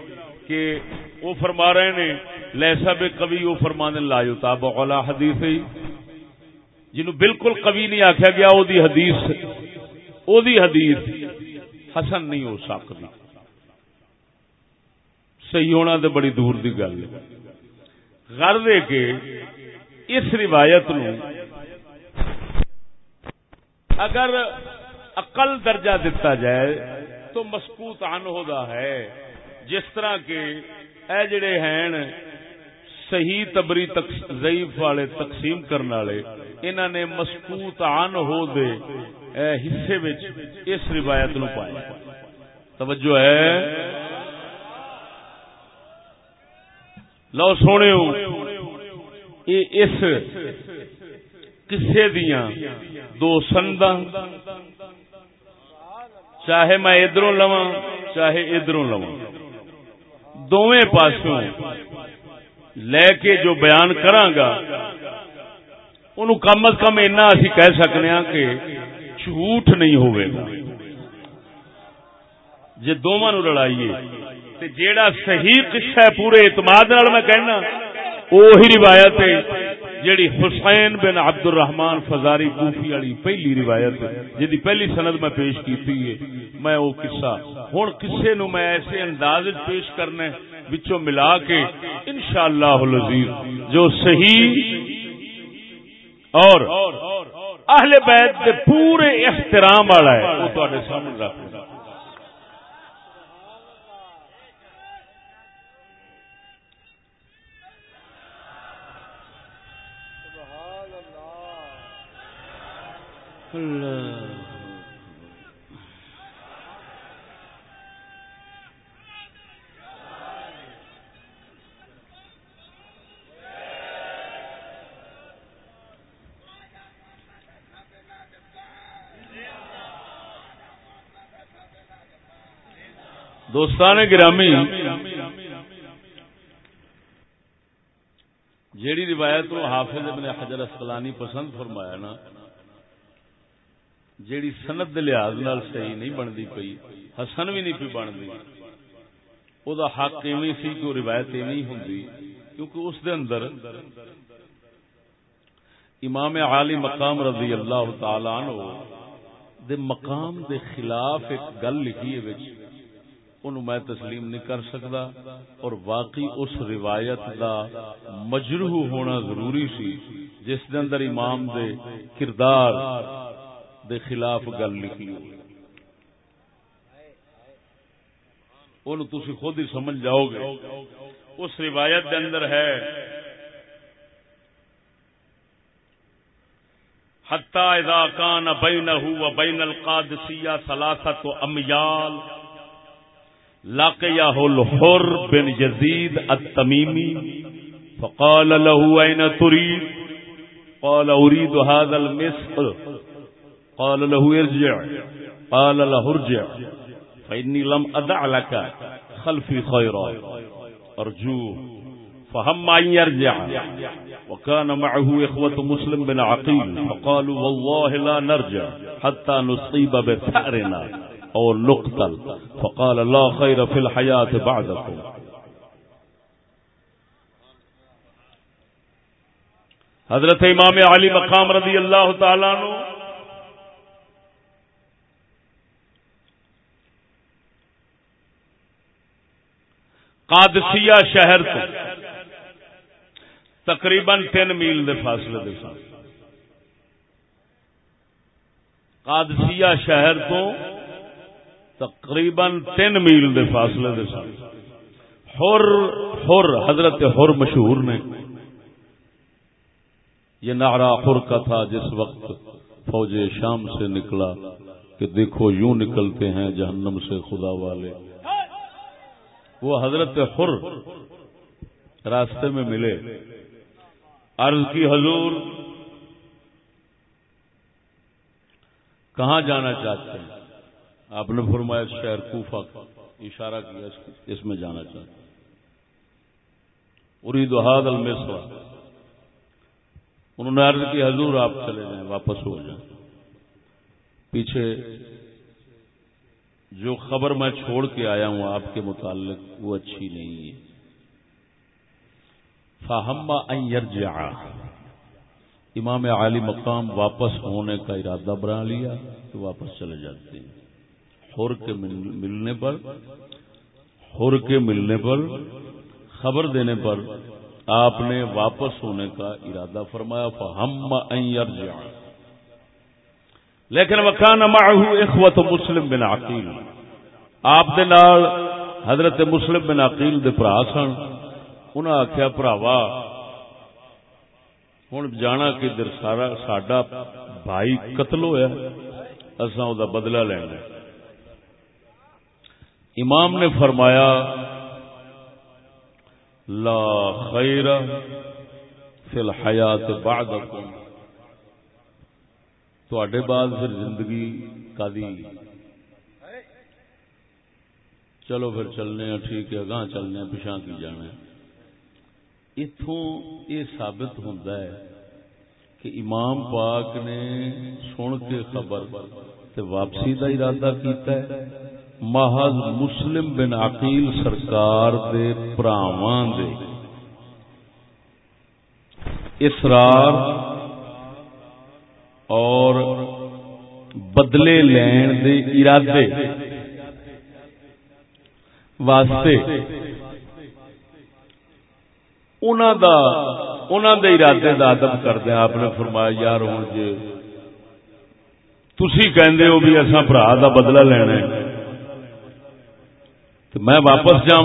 کہ وہ فرما رہے نے لیسا بے کبھی وہ فرمانے لا یتاب علی حدیث ہی۔ جنو بالکل کبھی نہیں آکھیا گیا، او دی حدیث، او دی حدیث حسن نہیں ہو سکتی صحیح ہونا تو بڑی دور دی گل۔ ہے دے کے اس روایت نو اگر عقل درجہ دیتا جائے تو مسکوت ان ہوتا ہے۔ جس طرح کے اے جڑے ہیں صحیح تبری ضعیف والے تقسیم کرنے والے انہوں نے مسکوت آن ہو دے حصے اس روایت نو پایا۔ توجہ ہے؟ لو سونے اس کسے دیاں دو سندا چاہے میں ادھروں لوا چاہے ادھروں لوا دونوں پاسوں لے کے جو بیان کرانگا انہوں کم از کم اینا اسی کہہ سکنے ہیں کہ جھوٹ نہیں ہوئے گا۔ جے دونوں نو لڑائیے تے جیڑا صحیح قصہ ہے پورے اعتماد نال میں کہنا وہی روایت ہے جیڑی حسین بن عبد الرحمان فزاری کوفی والی پہلی روایت جی پہلی سند میں پیش کی تھی میں وہ قصہ ہوں کسے نو میں ایسے انداز پیش کرنے بچوں ملا کے انشاءاللہ العزیز، جو صحیح اور اہل بیت کے پورے احترام والا ہے، وہ تواڈے سامنے رکھ دوستان گرامی، جیڑی روایت حافظ ابن حجر اسقلانی پسند فرمایا نا، جیڑی سند لحاظ نال صحیح نہیں بنتی پئی، حسن بھی نہیں پی بنتی۔ او دا حق ایویں سی کہ روایت ایویں ہوندی کیونکہ اس دے اندر امام عالی مقام رضی اللہ تعالی عنہ دے مقام دے خلاف ایک گل لکھی ہے ان میں تسلیم نہیں کر سکتا اور واقعی اس روایت دا مجروح ہونا ضروری سی، جس دے اندر امام دے کردار دے خلاف گل لکھی ان تھی خود ہی سمجھ جاؤ گے۔ اس روایت دے اندر ہے، حتی اذا کان بینہ و بین القادسیہ ثلاثت امیال لقيه الحر بن يزيد التميمي فقال له أين تريد؟ قال أريد هذا المسح قال له ارجع. قال له ارجع. فإني لم أدع لك خلفي خيرا. أرجوه فهم أن يرجع. وكان معه إخوة مسلم بن عقيل، فقالوا والله لا نرجع حتى نصيب بثأرنا. اور نقتل فقال لا خیر فی الحیات بعدکم۔ حضرت امام علی مقام رضی اللہ تعالی عنہ قادسیہ شہر تو تقریباً تین میل دے فاصلے دے قادسیہ شہر تو تقریباً تین میل دے فاصلے دے سن۔ حر حر، حضرت حر مشہور نے۔ یہ نعرہ حر کا تھا جس وقت فوج شام سے نکلا کہ دیکھو یوں نکلتے ہیں جہنم سے خدا والے۔ وہ حضرت حر راستے میں ملے۔ عرض کی حضور، کہاں جانا چاہتے ہیں؟ آپ نے فرمایا شہر کوفہ اشارہ کیا اس میں جانا چاہتا ارید حاد المسوا انہوں نے عرض کی، حضور آپ چلے جائیں، واپس ہو جائیں۔ پیچھے جو خبر میں چھوڑ کے آیا ہوں آپ کے متعلق، وہ اچھی نہیں ہے۔ فاہما یرجع امام عالی مقام واپس ہونے کا ارادہ بنا لیا تو واپس چلے جاتے ہیں۔ ہور کے ملنے پر ہور کے ملنے پر، خبر دینے پر آپ نے واپس ہونے کا ارادہ فرمایا فہم یرجع لیکن وکان معه اخوت مسلم بن عقیل آپ دے نال حضرت مسلم بن عقیل دے بھرا سن۔ انہاں آخیا بھراوا ہوں جانا کدھر سارا، ساڈا بھائی قتل ہوا اصا وہ بدلا لینا امام نے فرمایا، لا خیر فی الحیات بعدکم۔ تواڈے بعد پھر زندگی کدی چلو پھر چلنے ہیں ٹھیک ہے گاہ چلنے ہیں پچھا کی جانا ہے۔ اتوں یہ ثابت ہوتا ہے کہ امام پاک نے سن کے خبر تے واپسی کا ارادہ کیتا ہے۔ محض مسلم بن عقیل سرکار دے پراواں دے۔ اسرار اور بدلے لین دے ارادے واسطے انہوں دا انہوں دے ارادے دا ادب کردے آپ نے فرمایا، یار ہوں جی تھی کہندے ہو بھی اصا برا دا بدلہ لینا ہے۔ تو میں واپس جا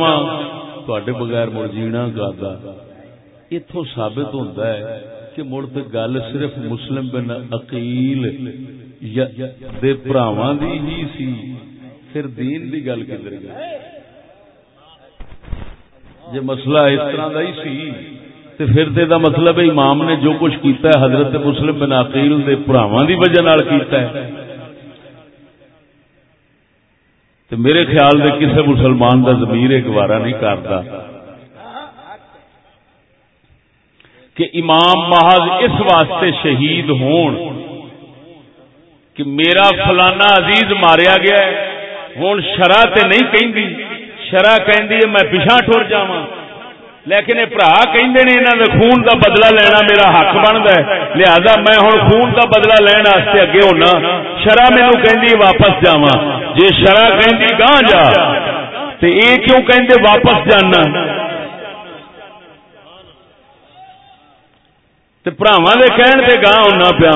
تے بغیر مڑ جینا گا اتوں ثابت ہوتا ہے کہ مڑ تو گل صرف مسلم بن عقیل یا دے براواں دی ہی سی، پھر دین دی گل کدھر گئی؟ جی مسئلہ اس طرح کا ہی سی تو پھر تے دا مطلب ہے امام نے جو کچھ کیتا ہے حضرت مسلم بن عقیل دے پراواں دی وجہ نال کیتا ہے۔ تو میرے خیال میں کسی مسلمان دا ضمیر ایک بارہ نہیں کرتا کہ امام محض اس واسطے شہید ہون کہ میرا فلانا عزیز ماریا گیا ہے ہوں شرح تے نہیں کہیں شرح کہ میں پیچھا ٹر جا لیکن یہ برا کہ خون کا بدلا لینا میرا حق بنتا ہے۔ لہذا میں ہوں خون کا بدلا لین واسطے اگے ہونا۔ شرح مینو کہ واپس جا جی شرح کہ گاہ جا تو یہ کیوں کہ واپس جانا؟ پراواں کہن سے گاہ ہونا پیا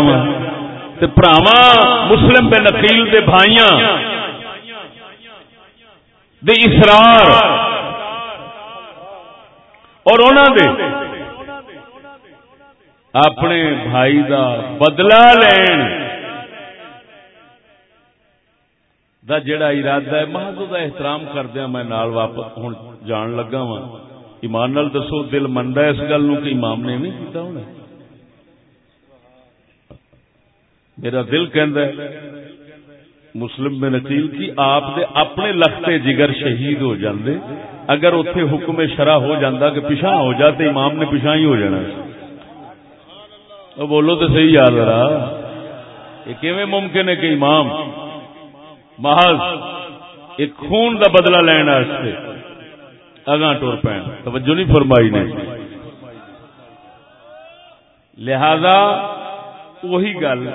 پراواں مسلم بے نقیل دے بھائیاں۔ دے اسرار۔ اور انہوں دے۔ اپنے بھائی دا بدلہ لین۔ دا جڑا ارادہ ہے، محض دا احترام کردیا میں نال واپس ہوں جان لگا وا ایمان نال دسو، دل منڈا اس گل نو کہ امام نے نہیں کیتا ہونا میرا دل کہندا ہے، مسلم بن نقیل کی آپ دے اپنے لختے جگر شہید ہو جاندے۔ اگر اتے حکم شرح ہو جاندہ کہ پیچھا ہو جاتے امام نے پیچھا ہی ہو جانا تو بولو تو صحیح یاد رہا۔ یہ کیویں ممکن ہے کہ امام محض ایک خون دا بدلہ لینا واسطے اگاں ٹور پین۔ توجہ نہیں فرمائی نے۔ لہذا وہی گل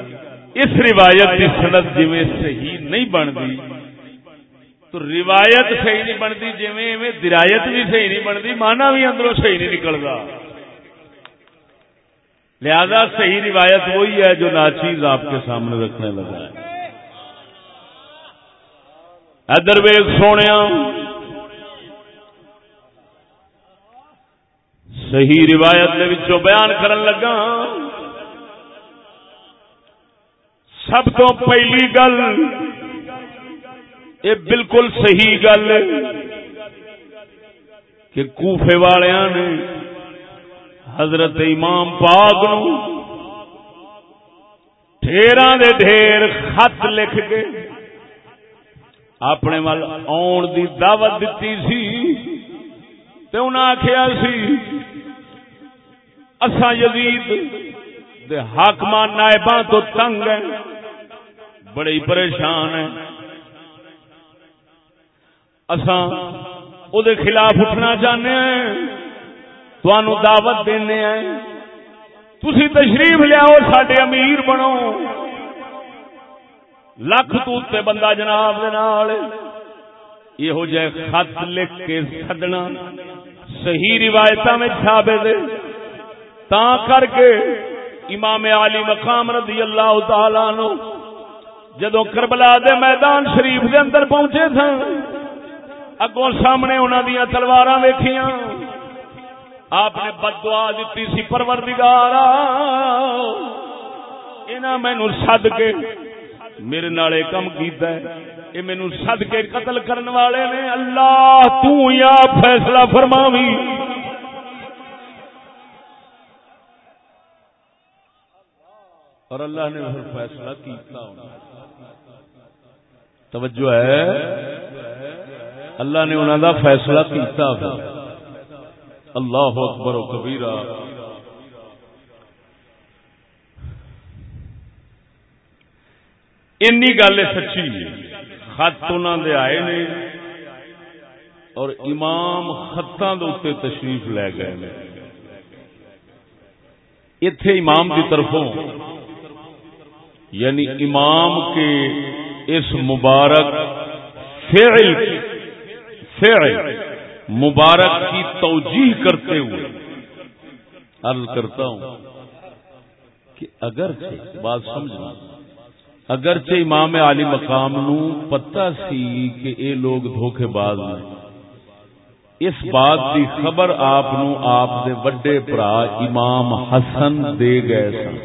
اس روایت کی سنت جی صحیح نہیں بنتی تو روایت صحیح نہیں بنتی جی درایت بھی صحیح نہیں بنتی مانا بھی اندروں صحیح نہیں نکلتا۔ لہذا صحیح روایت وہی ہے جو ناچیز آپ کے سامنے رکھنے لگا ہے۔ ادر ویگ سونے صحیح روایت بیان کرن لگا۔ سب تو پہلی گل یہ بالکل صحیح گل کہ کوفے والوں نے حضرت امام پاک نو دے ڈھیر خط لکھ کے اپنے وال آن دی دعوت دیتی سی تے انہاں آخیا سی، اساں یزید دے حاکمان نائباں تو تنگ ہیں بڑے پریشان ہیں۔ اساں او دے خلاف اٹھنا چاہنے ہیں۔ تو دعوت دینے ہیں۔ تسی تشریف لیاؤ، ساڈے امیر بنو۔ لکھ تو بندہ جناب دے نال۔ یہ جائے خط لکھ کے سدنا۔ صحیح روایت میں چھاپے دے تا کر کے امام علی مقام رضی اللہ تعالی نو جدو کربلا دے میدان شریف دے اندر پہنچے سن اگوں سامنے انہوں دیا تلوار ویخیا آپ نے بد دعا دیتی سی پروردگار۔ انہاں مینوں سد کے میرے نال کم کیتا ہے۔ یہ مینوں سد کے قتل کرن والے نے اللہ تو یا فیصلہ فرماوی۔ اور اللہ نے پھر فیصلہ کیتا توجہ ہے۔ اللہ نے انہوں دا فیصلہ کیتا اللہ اکبر و کبیرہ۔ اینی گل سچی خط انہوں دے آئے نے اور امام خطاں دے اتنے تشریف لے گئے نے۔ اتے امام کی طرفوں یعنی امام کے اس مبارک فعل فعل مبارک کی توجیح کرتے ہوئے عرض کرتا ہوں کہ اگر بات سمجھنا اگرچہ امام علی مقام نو پتہ سی کہ اے لوگ دھوکے باز ہیں، اس بات کی خبر آپ نو آپ دے وڈے برا امام حسن دے گئے سن۔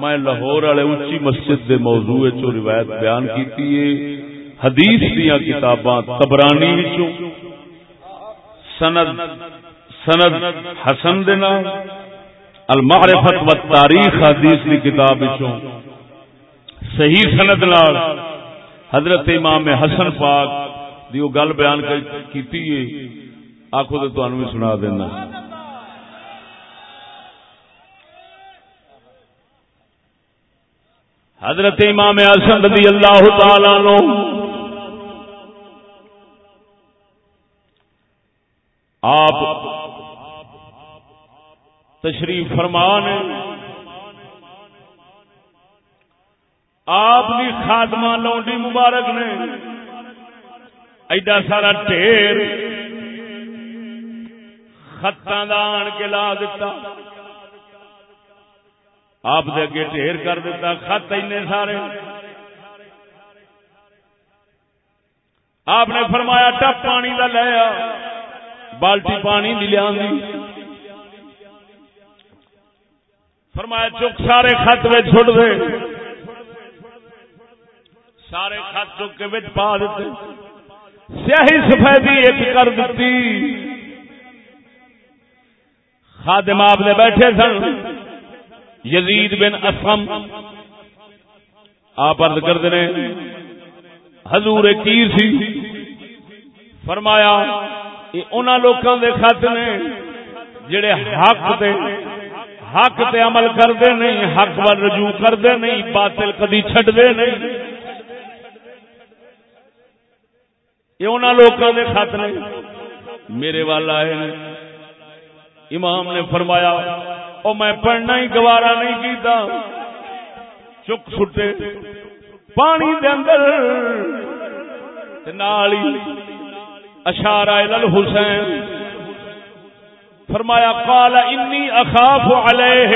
میں لاہور والے اچھی مسجد دے موضوع چو روایت بیان کیتی ہے۔ حدیث دیا کتاباں تبرانی وچوں، سند سند حسن دے نام المعرفت و تاریخ حدیث دی کتاب وچوں، صحیح سند نال، حضرت امام حسن پاک دی وہ گل بیان کیتی ہے آخو تو تمہیں بھی سنا دینا۔ حضرت امام حسن رضی اللہ تعالی نو آپ تشریف فرمان آپ کی خاتمہ لونڈی مبارک نے ایڈا سارا ٹھیر خطاں آن کے لا دیتا آپ دے اگے ٹھیر کر دیتا خط اینے سارے۔ آپ نے فرمایا، ٹپ پانی کا لیا بالٹی پانی دی لیا فرمایا، چک سارے خط میں چھٹ دے۔ سارے خط چک کے بچ پا دیتے۔ سیاہی سفیدی ایک کر دیتی خادم آپ نے بیٹھے سن۔ یزید بن اسم آپ ارد کر دے حضور کیر سی۔ فرمایا یہ انہوں لوگوں دے خط نے جڑے حق دے، حق تے عمل کرتے نہیں حق وال رجوع کرتے نہیں باطل کدی چھڈتے نہیں یہ انہوں لوگوں کے خط نے میرے وال آئے نے۔ امام نے فرمایا، او میں پڑھنا ہی گوارا نہیں کیتا۔ چک سٹے پانی دے اندر نالی اشارہ حسین فرمایا، قال، انی اخاف علیہ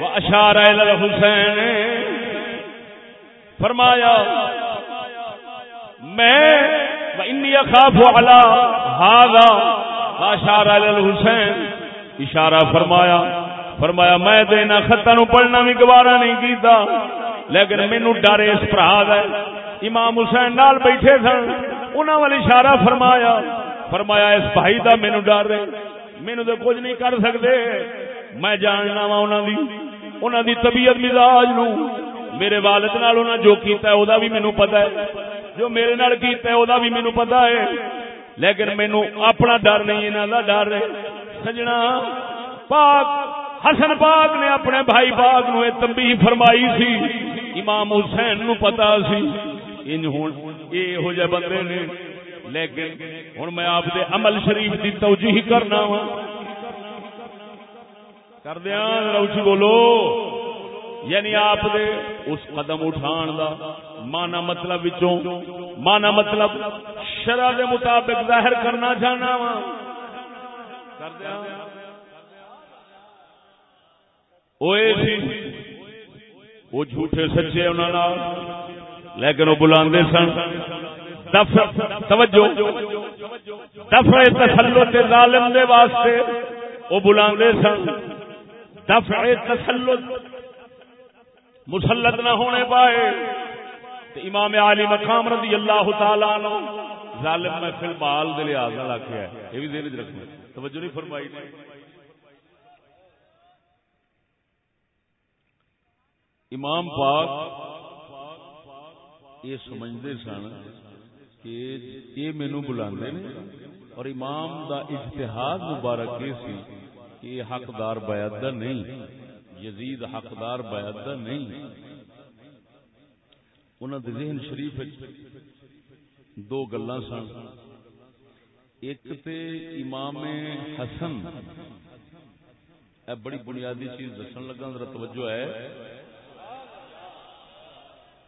و اشارہ حسین فرمایا، میں انی اخاف علی هذا اشارہ حسین اشارہ فرمایا فرمایا، میں دینا خطا نو پڑھنا بھی گوارا نہیں کیتا، لیکن مینو ڈر اس برا ہے۔ امام حسین نال بیٹھے سن۔ انہوں والی اشارہ فرمایا فرمایا، اس بھائی دا مینو ڈر ہے مینو تو کچھ نہیں کر سکتے میں جاننا وا انہوں دی انہوں دی طبیعت مزاج نو میرے والد نال انہوں جو کیتا ہے، او دا بھی مینو پتا ہے۔ جو میرے نال کیتا ہے، او دا بھی مینو پتا ہے۔ لیکن مینو اپنا ڈر نہیں انہوں دا ڈر ہے۔ سجنا، پاک، حسن پاک نے اپنے بھائی پاک نو تمبی فرمائی سی۔ امام حسین نو پتا سی۔ ان ہوں ہو جائے بندے نے۔ لیکن ہوں میں آپ دے عمل شریف دی توجہ کرنا وا۔ کر دیا روچی بولو۔ یعنی آپ دے اس قدم اٹھان دا۔ مانا مطلب وچوں مانا مطلب شرع دے مطابق ظاہر کرنا چاہنا وا۔ کر دیا۔ وہ جھوٹے سچے انہوں لیکن وہ بلا سن. توجہ. دفع تسلط ظالم دے واسطے وہ بلا سن. دفع تسلط. مسلط نہ ہونے پائے. امام علی مقام رضی اللہ تعالی عنہ ظالم میں فی المال دے لحاظ نال آکھیا ہے. یہ بھی ذہن وچ رکھنا. توجہ نہیں فرمائی نے. امام پاک یہ سمجھتے سن کہ یہ مینو بلا اور امام دا اجتہاد مبارک یہ سی کہ یہ حقدار بیعدہ نہیں، یزید حقدار بیعدہ نہیں۔ انہوں نے ذہن شریف دو گلا سن۔ ایک تے امام حسن۔ اے بڑی بنیادی چیز دسن لگا ذرا توجہ ہے۔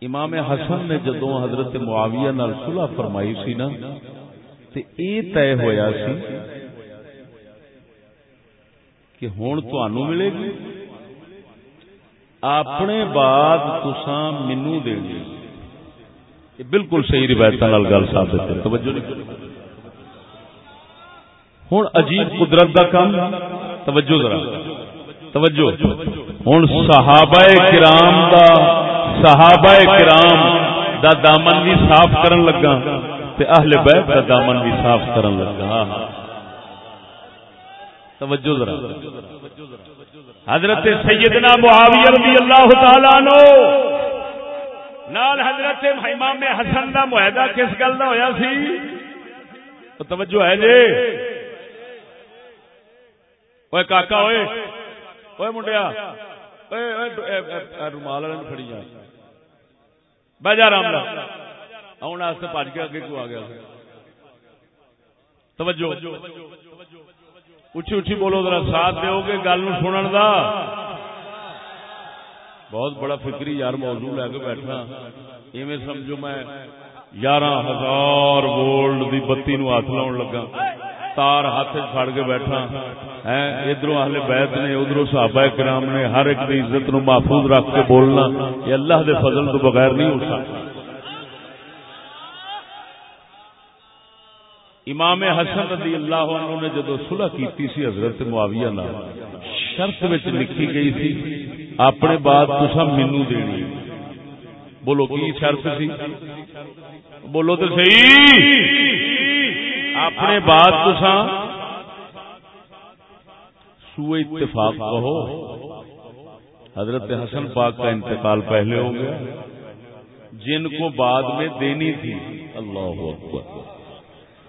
امام حسن نے جدو حضرت معاویہ نال صلح فرمائی سی نا، تے اے طے ہویا سی کہ ہن تانوں ملے گی، اپنے بعد تساں مینوں دینی یہ بالکل صحیح روایت گل ثابت ہے، توجہ نہیں۔ ہوں عجیب قدرت کا کام، توجہ ذرا، توجہ۔ ہوں صحابہ کرام دا صحابہ کرام دا دامن بھی صاف کرن لگا تے اہل بیت دا دامن بھی صاف کرن لگا۔ توجہ ذرا۔ حضرت سیدنا معاویہ رضی اللہ تعالی عنہ، نال حضرت امام حسن دا معاہدہ کس گل دا ہویا سی؟ تو توجہ ہے جی۔ اوے کاکا اوے اوے منڈیا۔ رومال والے فڑی جا بہ جا رام۔ آن واسطے پج کے اگے کو آ گیا توجہ۔ اچھی اچھی بولو، ذرا ساتھ دو گے گل سنن دا۔ بہت بڑا فکری یار موضوع لے کے بیٹھنا۔ ایویں سمجھو میں یارہ ہزار وولٹ دی بتی نو ہاتھ لاؤن لگا۔ تار ہاتھ فڑ کے بیٹھا ادھر اہل بیت نے ادھر صحابہ کرام نے ہر ایک دی عزت نو محفوظ رکھ کے بولنا یہ اللہ دے فضل تو بغیر نہیں ہو سکتا امام حسن رضی اللہ عنہ نے جدو صلح کیتی سی حضرت معاویہ نال شرط وچ لکھی گئی سی اپنے بعد تسا مینو دینی بولو کی شرط سی بولو تو صحیح اپنے بعد تسا سو اتفاق کہو۔ حضرت حسن پاک کا انتقال پہلے ہو گیا۔ جن کو بعد میں دینی تھی۔ اللہ اکبر۔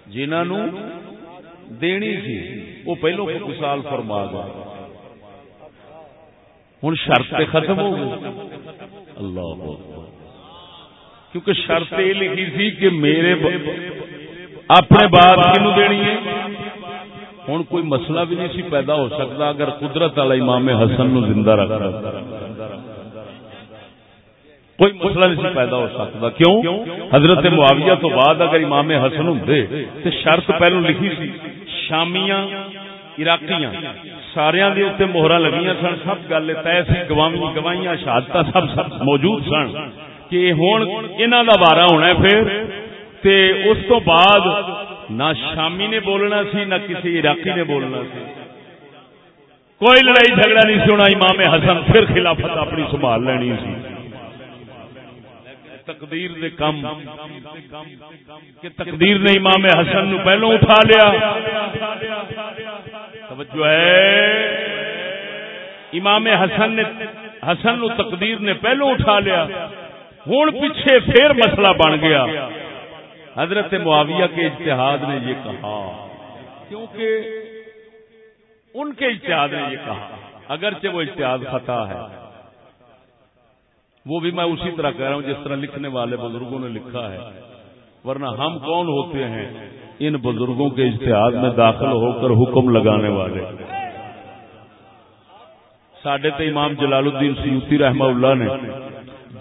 جنہوں دینی تھی، وہ پہلو کو سال فرما گیا ہوں شرط ختم ہو گئی۔ اللہ کیونکہ شرط یہ لکھی تھی کہ میرے اپنے بات کنو دینی ہے؟ ہوں کوئی مسئلہ بھی نہیں سی پیدا ہو سکتا اگر قدرت والا امام حسن نو زندہ رکھ کوئی مسئلہ نہیں سی پیدا ہو سکتا۔ کیوں؟ حضرت معاویہ تو بعد اگر امام حسن ہوں تو شرط پہلو لکھی سی، شامیاں، عراقیاں سارے موہرا لگی سن، سب گل طے سی گواہیاں شہادت سب سب موجود سن کہ ہوں انہوں کا وارا ہونا پھر۔ تے اس تو بعد نہ شامی نے بولنا سی، نہ کسی عراقی نے بولنا سی۔ کوئی لڑائی جھگڑا نہیں سی ہونا امام حسن پھر خلافت اپنی سنبھال لینی سی۔ تقدیر دے کم، کہ تقدیر نے امام حسن نو پہلو اٹھا لیا۔ توجہ ہے۔ امام حسن نے، حسن نو تقدیر نے پہلو اٹھا لیا۔ ہوں پیچھے پھر مسئلہ بن گیا۔ حضرت معاویہ کے اجتہاد نے یہ کہا۔ کیونکہ ان کے اجتہاد نے یہ کہا۔ اگرچہ وہ اجتہاد خطا ہے۔ وہ بھی میں اسی طرح کہہ رہا ہوں جس طرح لکھنے والے بزرگوں نے لکھا ہے۔ ورنہ ہم کون ہوتے ہیں ان بزرگوں کے اشتہاد میں داخل ہو کر حکم لگانے والے؟ ساڈے تے امام جلال الدین سیوتی رحمہ اللہ نے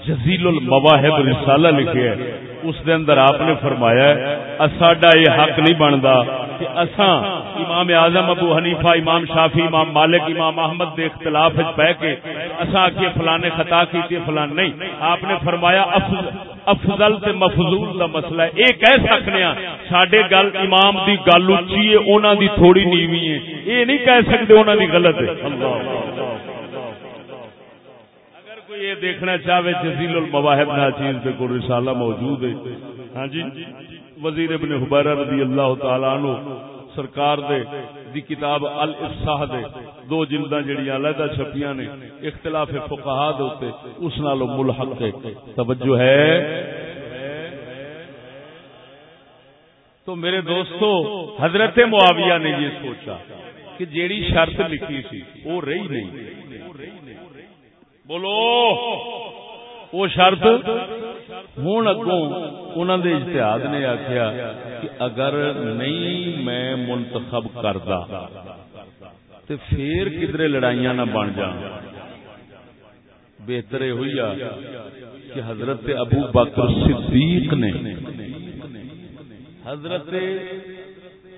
جزیل المواہب رسالہ لکھے ہے۔ اس دے اندر آپ نے فرمایا ہے ساڈا یہ حق نہیں بنتا کہ اساں امام اعظم ابو حنیفہ، امام شافی امام مالک، امام احمد دے اختلاف بہ کے اساں کہ فلانے خطا کی فلان نہیں۔ آپ نے فرمایا، افضل افضل تے مفضول دا مسئلہ ہے۔ یہ کہہ سکنے ہیں ساڈے گل امام دی گل اچھی ہے، انہاں دی تھوڑی نیوی ہے۔ یہ نہیں کہہ سکتے انہاں دی غلط ہے۔ اللہ اگر یہ دیکھنا چاہے جزیل المواہب ناچیز دے کو رسالہ موجود ہے۔ ہاں جی وزیر ابن حبیرہ رضی اللہ تعالی عنہ سرکار دے دی کتاب الافصاح دے، دو جلداں جڑیاں علیحدہ چھپیاں نے اختلاف فقہا دے اوتے اس نالو ملحق ہے۔ توجہ ہے۔ تو میرے دوستو، حضرت معاویہ نے یہ سوچا کہ جیڑی شرط لکھی سی، وہ رہی نہیں۔ بولو۔ وہ شرط ہوں اگوں انہوں نے اشتہاد نے آخیا کہ اگر نہیں میں منتخب کرتا تو پھر کدھر لڑائیاں نہ بن جان بہتر یہ ہوئی کہ حضرت ابو بکر صدیق نے حضرت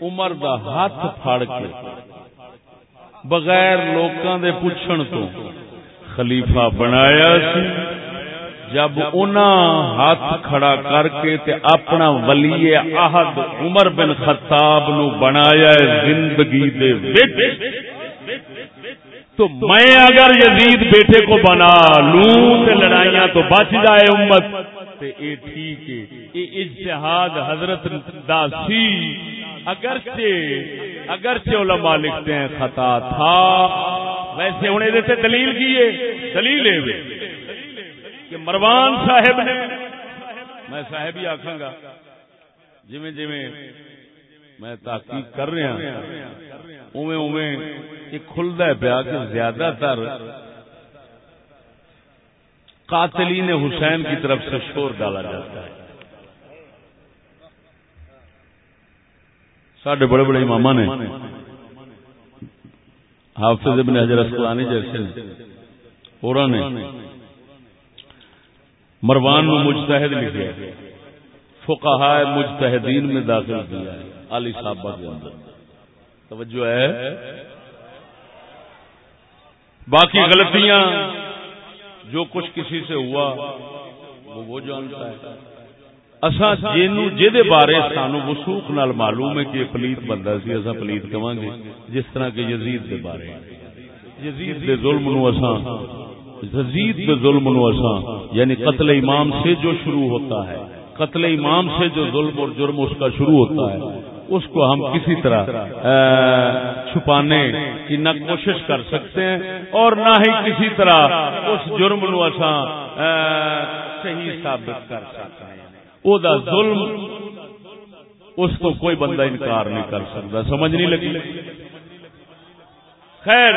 عمر دا ہاتھ پھاڑ کے بغیر لوکاں دے پوچھن تو خلیفہ بنایا سی۔ جب انہاں ہاتھ کھڑا کر کے تے اپنا ولی عہد عمر بن خطاب نو بنایا ہے زندگی دے وچ، تو میں اگر یزید بیٹے کو بنا لوں تے لڑائیاں تو بچ جائے امت۔ تے اے ٹھیک ہے۔ اے اجتہاد حضرت داسی۔ اگرچہ اگرچہ علماء لکھتے ہیں خطا تھا۔ ویسے انہیں دیتے دلیل کیے دلیل ہے کہ مروان صاحب نے میں صاحب ہی آخا گا۔ جی جی میں تحقیق کر رہا ہاں۔ اوے اوے یہ کھلتا پیا کہ زیادہ تر قاتلین حسین کی طرف سے شور ڈالا جاتا ہے۔ سڈے بڑے بڑے امام نے حافظ ابن حجر اسکلانی جیسے اور نے مروان نو مجتہد لکھا فقہا مجتہدین میں داخل کیا ہے۔ علی صاحبہ کے اندر۔ توجہ ہے۔ باقی غلطیاں جو کچھ کسی سے ہوا، وہ وہ جانتا ہے۔ اصا جنو جہد بارے سانو وسوخ نال معلوم ہے کہ پلیت بندہ سی اصا پلیت کہاں گے۔ جس طرح کے یزید دے بارے۔ یزید دے ظلم نو اصا یزید کے ظلم نو یعنی قتل امام سے جو شروع ہوتا ہے۔ قتل امام سے جو ظلم اور جرم اس کا شروع ہوتا ہے۔ اس کو ہم کسی طرح چھپانے کی نہ کوشش کر سکتے ہیں اور نہ ہی کسی طرح اس جرم نو صحیح ثابت کر سکتے ہیں۔ او دا ظلم، اس کو کوئی بندہ انکار نہیں کر سکتا۔ سمجھ نہیں لگی؟ خیر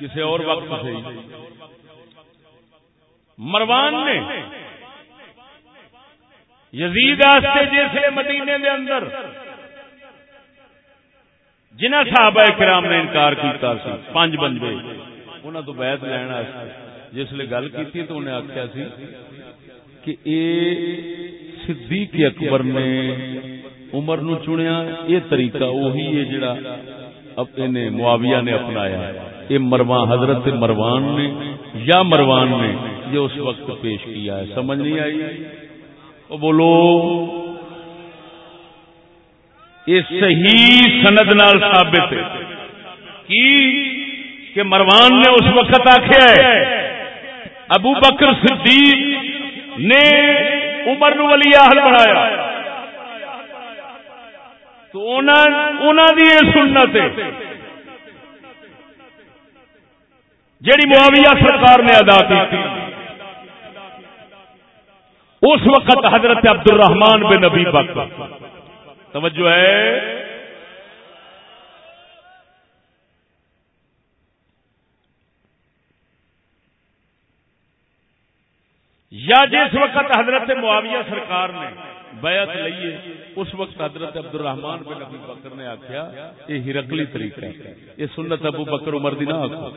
کسی اور وقت سے مروان نے یزید جیسے مدینے دے اندر جنہ صحابہ کرام نے انکار کیتا سی، پانچ بندے۔ انہوں تو بیعت لینا جس لیے گل کی تو انہیں آخیا سی کہ اے صدیق اکبر نے عمر نو چنیا یہ طریقہ وہی ہے جڑا معاویہ نے اپنایا۔ یہ مروان، حضرت مروان نے یا مروان نے یہ اس وقت پیش کیا ہے، سمجھ نہیں آئی؟ بولو۔ یہ صحیح سند نال ثابت کی؟ کہ مروان نے اس وقت آخیا ہے، ابو بکر صدیق نے عمر نو ولی اہل بنایا۔ تو انہوں نے یہ سنت جیڑی معاویہ سرکار نے ادا کی اس وقت حضرت عبد الرحمان بن نبی بکر۔ توجہ ہے۔ یا جس وقت حضرت معاویہ سرکار نے بیعت لئیے اس وقت حضرت عبد الرحمان بن ابو بکر نے آخیا یہ ہرکلی طریقہ ہے۔ یہ سنت ابو بکر عمر دی نہ آخو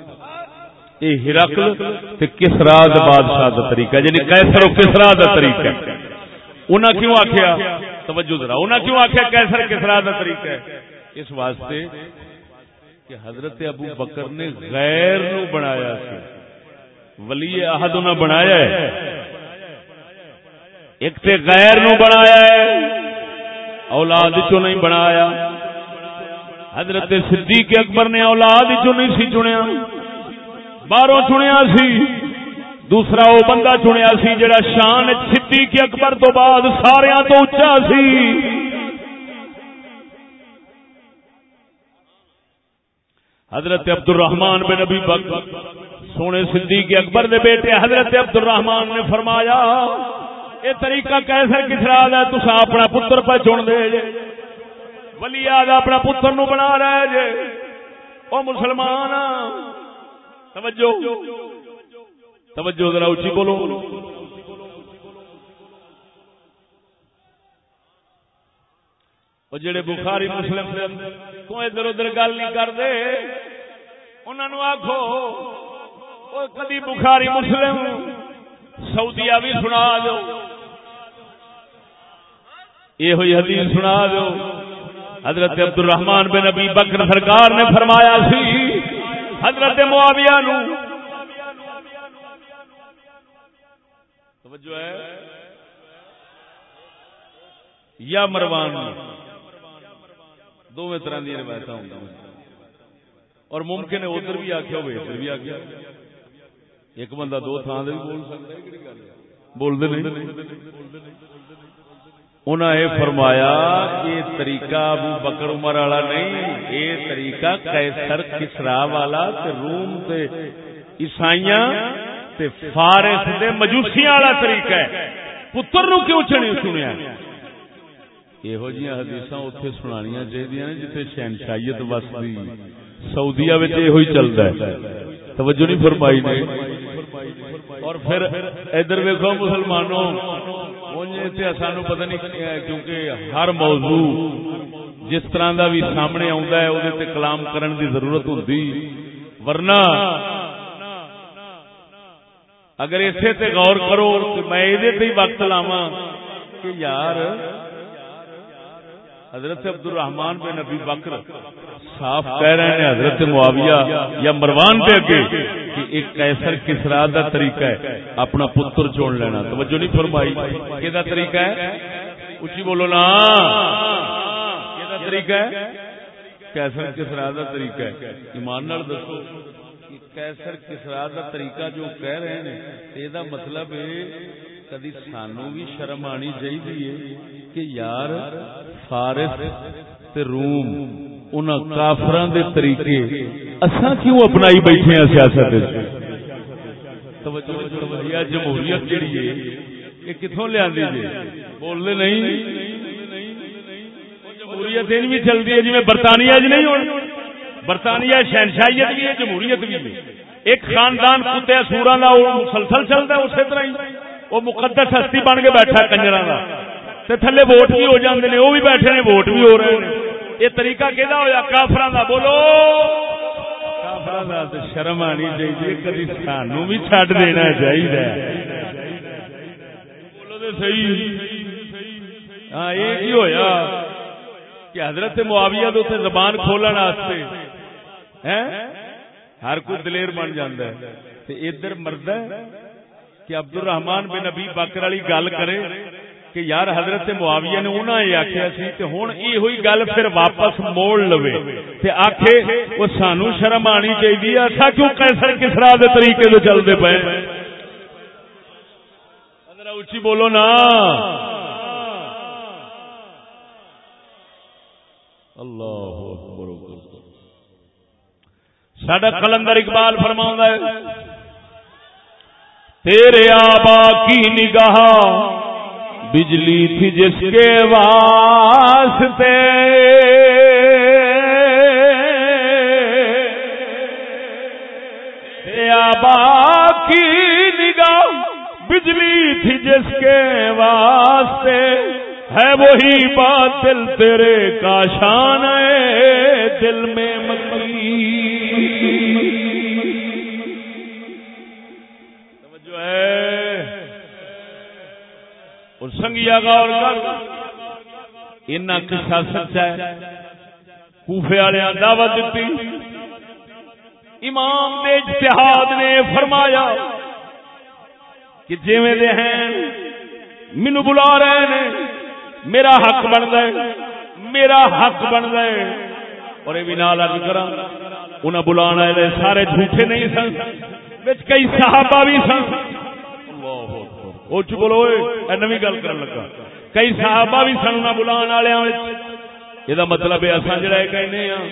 یہ ہرکل تے کسرا بادشاہ دا طریقہ یعنی کیسر و کسرا دا طریقہ انہاں کیوں آخیا توجہ ذرا انہاں کیوں کیسر کسرا دا طریقہ ہے؟ اس واسطے کہ حضرت ابو بکر نے غیر نو بنایا سی۔ ولی احد انہاں بنایا ہے۔ ایک تے غیر نو بنایا ہے۔ اولاد چو نہیں بنایا۔ حضرت صدیق اکبر نے اولاد چو نہیں سی چنیا۔ باہروں چنیا سی، دوسرا وہ بندہ چنیا سی جڑا شان صدیق اکبر تو بعد سارا تو اچا سی۔ حضرت عبد الرحمان بن نبی بکر، سونے صدیق اکبر دے بیٹے حضرت عبد الرحمان نے فرمایا، یہ طریقہ کیسے کسرا ہے؟ تسا اپنا پتر پہ چن دے جے۔ ولی آد اپنا پتر نو بنا رہے جے۔ او مسلمان توجہ. توجہ ذرا اچھی بولو. وہ جڑے بخاری مسلم کو ادھر ادھر گل نہیں کرتے؟ انہوں آخو کدی بخاری مسلم سعودیا بھی سنا دو۔ یہ حدیث سنا دو۔ حضرت عبد الرحمان بن نبی بکر سرکار نے فرمایا سی حضرت معاویہ نو۔ توجہ ہے۔ یا مروان دونوں طرح دیا روایت ہوں۔ اور ممکن ہے ادھر بھی آخیا ہوئے ادھر بھی آخیا ایک بندہ دو تھان بھی بول سکتا بولتے نہیں۔ انہیں یہ فرمایا یہ طریقہ ابو بکر عمر والا نہیں یہ طریقہ کیسر کسرا والا تے روم تے عیسائیاں تے فارس دے مجوسیاں والا طریقہ ہے۔ پتر نو کیوں چنی سنیا؟ یہو جی حدیث اتنے سنانیا چاہیے جیتے شہنشائیت وستی سعودیا یہ چلتا ہے۔ توجہ نہیں فرمائی نے۔ اور پھر ادھر ویکو مسلمانوں سانو پتہ نہیں کیونکہ ہر موضوع جس طرح دا بھی سامنے آتا ہے وہ کلام کرن دی ضرورت ہوتی ورنہ اگر اسے تے غور کرو میں یہ وقت لاوا کہ یار حضرت عبد الرحمان بن نبی بکر صاف کہہ رہے ہیں حضرت معاویہ یا مروان دے اگے کہ ایک کیسر کسرا دا طریقہ ہے اپنا پتر چون لینا۔ توجہ نہیں فرمائی۔ کہ طریقہ ہے؟ اچھی بولو نا۔ کہ طریقہ ہے؟ کیسر کسرا دا طریقہ ہے۔ ایمان نال دسو کیسر کسرا دا طریقہ جو کہہ رہے ہیں یہ مطلب ہے کدی سانو بھی شرم آنی چاہیے کہ یار فارس تے روم ان کافران دے طریقے، اساں کیوں اپنائی بیٹھے ہیں سیاست جمہوریت جڑی ہے، یہ کتوں لیا جی؟ بولنے نہیں؟ جمہوریت بھی چلتی ہے جی برطانیہ جی نہیں ہو برطانیہ شہنشاہیت بھی ہے، جمہوریت بھی ہے۔ ایک خاندان کتے سورا کا مسلسل چلتا ہے، اسی طرح ہی۔ وہ مقدس ہستی بن کے بیٹھا کنجر کا تھلے ووٹ بھی ہو جاتے ہیں وہ بھی بیٹھے نے، ووٹ بھی ہو رہے ہیں یہ طریقہ کہ ہوا کافر کا بولو۔ شرم آنی چاہیے کدی سانو بھی چڈ دینا چاہیے بولو صحیح۔ ہاں یہ ہوا کہ حضرت معاویہ تو زبان کھولنے ہر کوئی دلیر بن جاتا ہے۔ ادھر مرد کہ عبد الرحمان بن نبی بکر والی گل کرے کہ یار حضرت معاویہ نے انہاں یہ آخیا سی تے ہن یہ گل پھر واپس موڑ لوے تے آکھے وہ سانو شرم آنی چاہیے ایسا کیوں کیسر کسرا دے طریقے سے چلتے پے اچھی بولو نا۔ اللہ سڈا کلندر اقبال فرماؤں ہے تیرے آبا کی نگاہ بجلی تھی جس کے واسطے۔ تیرے آبا کی نگاہ بجلی تھی جس کے واسطے۔ ہے وہی بات دل تیرے کا شان ہے دل میں مکی اور سنگیا غور کر ان قصہ سچا ہے۔ کوفے والے دعوت دیتی۔ امام دے اجتہاد نے فرمایا کہ جیویں دے ہیں مینو بلا رہے نے، میرا حق بن گئے میرا حق بن گئے اور یہ بھی نال ارد کرا انہیں بلا سارے جھوٹے نہیں سن کئی صحابہ بھی سن۔ اچ بولو نو گل کر لگا۔ کئی صحابہ بھی سن انہیں بلا یہ مطلب ہے اصل جڑا کہنے ہاں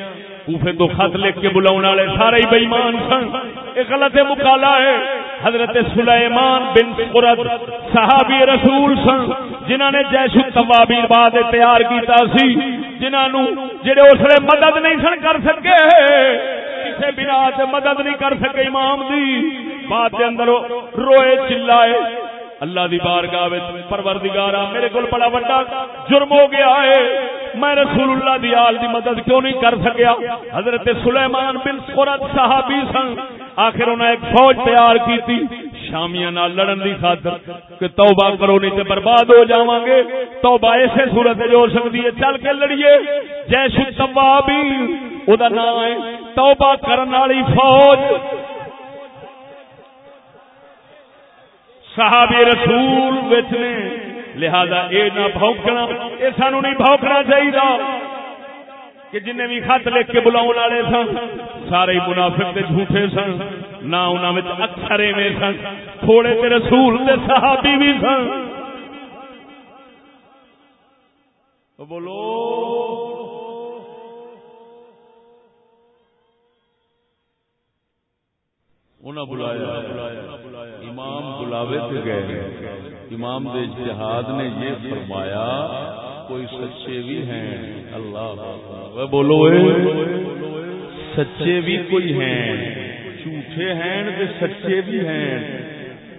کوفے تو خط لکھ کے بلاؤ والے سارے ہی بےمان سن۔ یہ غلط مکالا ہے۔ حضرت سلیمان بن قرد صحابی رسول سن جنہوں نے جیش التوابین بعد تیار کیتا سی جنہوں جڑے اس نے مدد نہیں سن کر سکے کسی بنا سے مدد نہیں کر سکے امام دی۔ بعد کے اندر روئے، چلائے۔ اللہ دی بارگاہ پروردگارا میرے کو بڑا بڑا جرم ہو گیا ہے۔ میں رسول اللہ دی آل دی مدد کیوں نہیں کر سکیا؟ حضرت سلیمان بن قرت صحابی سن۔ آخر انہیں ایک فوج تیار کی تھی شامیاں نال لڑن دی خاطر کہ توبہ کرو، نہیں تے برباد ہو جاواں گے۔ توبہ ایسے صورت جو ہو سکتی ہے، چل کے لڑیے۔ جیش التوابی او دا نام ہے، توبہ کرن والی فوج۔ صحابی رسول نے، لہذا یہ نہ بھوکنا یہ سانو نہیں بھوکنا چاہیے کہ جن بھی خط لکھ کے بلاؤ والے سن، سارے منافق تے جھوٹے سن، نہ انہوں اکثر میں سن، تھوڑے تے رسول تے صحابی بھی سن۔ بولو۔ بلایا بلایا امام بلاوے سے گئے امام دے اجتہاد نے یہ فرمایا، کوئی سچے بھی ہیں۔ اللہ بولو سچے بھی کوئی ہیں، جھوٹے ہیں تے سچے بھی ہیں۔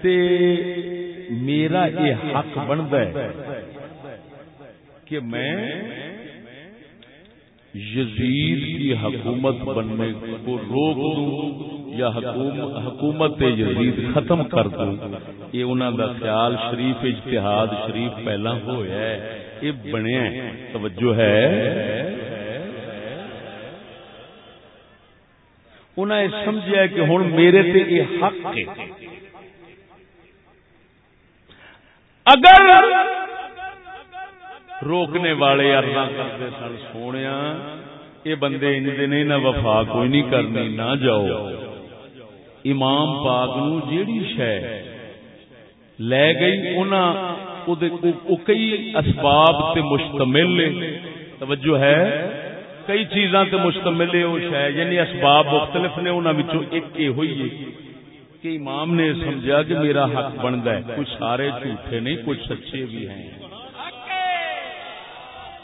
تے میرا یہ حق بنتا ہے کہ میں یزید کی حکومت بننے کو روک دوں یا حکومت یزید ختم کر دوں؟ یہ انہوں دا خیال شریف اجتہاد شریف پہلا ہوا ہے۔ یہ بنیا توجہ ہے۔ انہیں سمجھا کہ ہوں میرے تے یہ حق ہے۔ اگر روکنے والے اردا کرتے سن سونے یہ بندے انج نہیں، نہ وفا کوئی نہیں کرنی، نہ جاؤ۔ امام پاک نو جیڑی شہ لے گئی کئی اسباب تے مشتمل توجہ ہے؟ کئی چیزاں تے مشتمل ہے وہ شہ یعنی اسباب مختلف نے انہوں ایک یہ ہوئی ہے کہ امام نے سمجھا کہ میرا حق بنتا ہے۔ کچھ سارے جھوٹے نہیں کچھ سچے بھی ہیں۔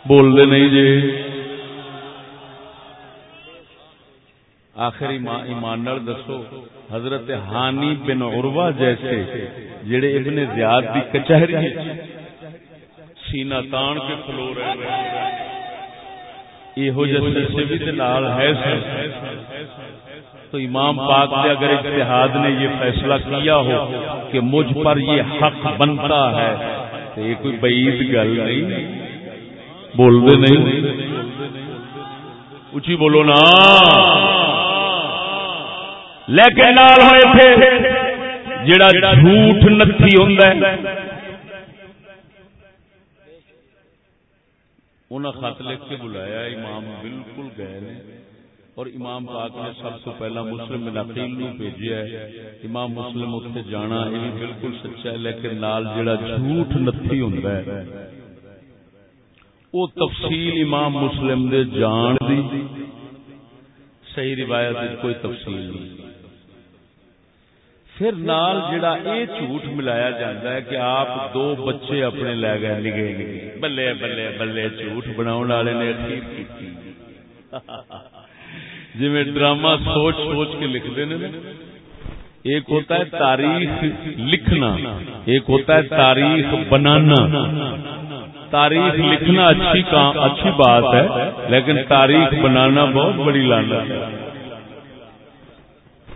بول دے نہیں جی۔ آخر ایمان دسو، حضرت ہانی بن عروا جیسے، جڑے ابن زیاد دی کچہری سینا تان کے کھلو رہے یہ جیسے بھی نال ہے تو امام پاک نے اگر اتحاد نے یہ فیصلہ کیا ہو کہ مجھ پر یہ حق بنتا ہے، تو یہ کوئی بعید گل نہیں۔ بول دے نہیں۔ اچھی بولو نا۔ لیکن نال ہوئے تھے جڑا جھوٹ نتھی ہوندا ہے انہاں خط لکھ کے بلایا امام بالکل گئے اور امام پاک نے سب سے پہلا مسلم بن عقیل نو بھیجیا ہے۔ امام مسلم اتنے جانا یہ بالکل سچا ہے لیکن نال جڑا جھوٹ نتھی ہوندا ہے وہ تفصیل امام مسلم دے جان دی۔ صحیح روایت کوئی تفصیل نہیں۔ پھر نال جڑا اے جھوٹ ملایا جاتا ہے کہ آپ دو بچے اپنے لے گئے نگے نگے۔ بلے بلے بلے جھوٹ بناؤ والے نے اخیر کی جی میں ڈرامہ سوچ سوچ کے لکھتے ہیں ایک ہوتا ہے تاریخ لکھنا، ایک ہوتا ہے تاریخ بنانا۔ تاریخ لکھنا اچھی کام اچھی بات ہے، لیکن تاریخ بنانا بہت بڑی لانا ہے۔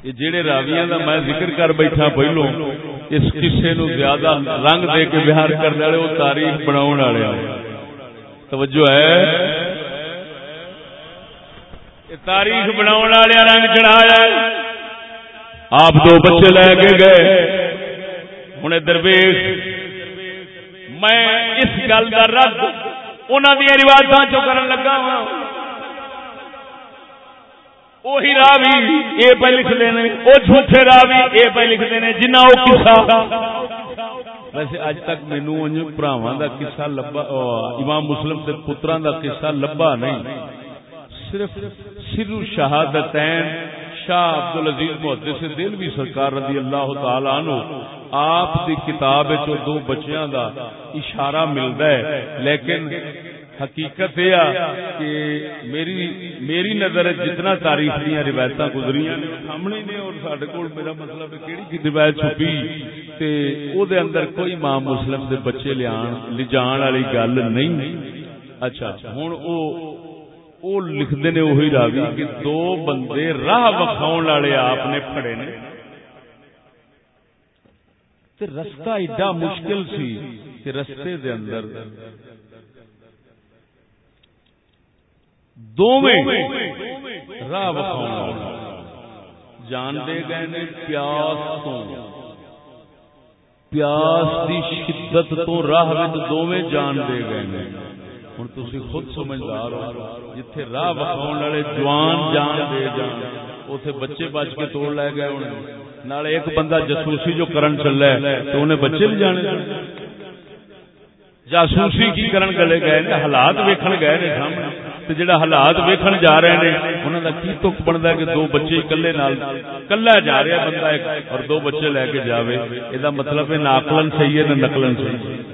یہ جہے راویاں دا میں ذکر کر بیٹھا پہلو، اس قصے نو زیادہ رنگ دے کے بہار کرنے والے، وہ تاریخ بناؤ والے توجہ ہے؟ تاریخ بناؤ والے رنگ چڑھایا آپ دو بچے لے کے گئے۔ ہوں درویش میں اس گل کا رد انہوں دیا روایت چو لگا وا وہی راوی یہ پہ لکھتے ہیں وہ جھوٹے راوی یہ پہ لکھتے ہیں جنہ وہ کسا ویسے اج تک مینو براواں کا قصہ لبا امام مسلم کے پترا کا قصہ لبا نہیں۔ صرف سر شہادتین شاہ عبد العزیز محدث دل بھی سرکار رضی اللہ تعالی عنہ، آپ دی کتاب چ دو بچیاں دا اشارہ ملدا ہے۔ لیکن حقیقت یہ کہ میری میری نظر جتنا تاریخ دیا روایت گزری سامنے نے اور سڈے کول میرا مطلب کہڑی روایت چھپی، تے او دے اندر کوئی ماں مسلم دے بچے لیا لجان والی گل نہیں۔ اچھا, اچھا، ہوں او وہ لکھتے نے وہی راوی کہ دو بندے راہ وکھاؤ والے آپ نے پڑے نے۔ رستہ ایڈا مشکل سی کہ رستے دے اندر راہ وکھاؤ جان دے گئے نے پیاس تو۔ پیاس دی شدت تو راہ دونوں جان دے گئے نے۔ ہوں تھی خود سمجھدار ہو جتھے راہ بکھاؤ والے جوان جان دے جان اتے بچے بچ کے توڑ لے گئے ہوں ایک بندہ جسوسی جو کرن چل ہے تو انہیں بچے بھی جانے جاسوسی کی کرن گلے گئے نے حالات ویکھن گئے نے سامنے۔ جڑا حالات ویکھن جا رہے ہیں انہوں کا کی تک بنتا ہے کہ دو بچے کلے نال کلا جا رہا بندہ ایک اور دو بچے لے کے جاوے۔ یہ مطلب ہے ناقلن صحیح ہے نہ نقلن صحیح۔ ہے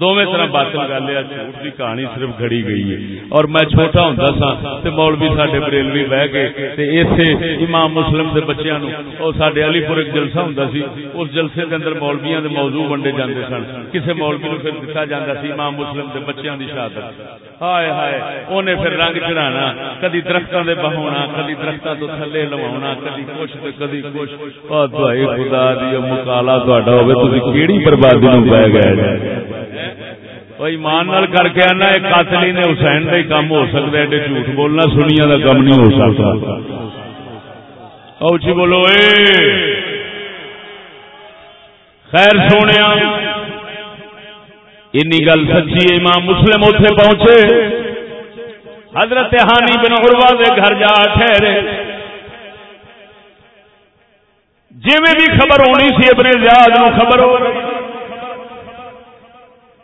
دونوں طرح باطل گل ہے جھوٹ کی کہانی صرف گھڑی گئی ہے۔ اور میں چھوٹا ہوں سا تے مولوی ساڈے بریلوی بہ گئے تے ایسے امام مسلم دے بچیاں نو او ساڈے علی پور ایک جلسہ ہوندا سی اس جلسے دے اندر مولویاں دے موضوع ونڈے جاندے سن۔ کسے مولوی نو پھر دتا جاندا سی امام مسلم دے بچیاں دی شہادت۔ ہائے ہائے اونے پھر رنگ چڑھانا کدی درختاں دے بہونا کدی درختاں تو تھلے لواونا کدی کچھ تے کدی کچھ۔ او دعائی خدا دی مکالا تہاڈا ہوے تسی کیڑی بربادی نو پے گئے؟ ایمان نال کر کے آنا، ایک قاتلی نے حسین کا کام ہو سکتا ہے جھوٹ بولنا سنیا کا کام نہیں ہو سکتا۔ اوچی جی بولو، اے۔ خیر سونے این گل سچی امام مسلم اتے پہنچے۔ حضرت ہانی بن عروا دے گھر جا ٹھہرے۔ جی بھی خبر ہونی سی، اپنے زیاد نو خبر ہو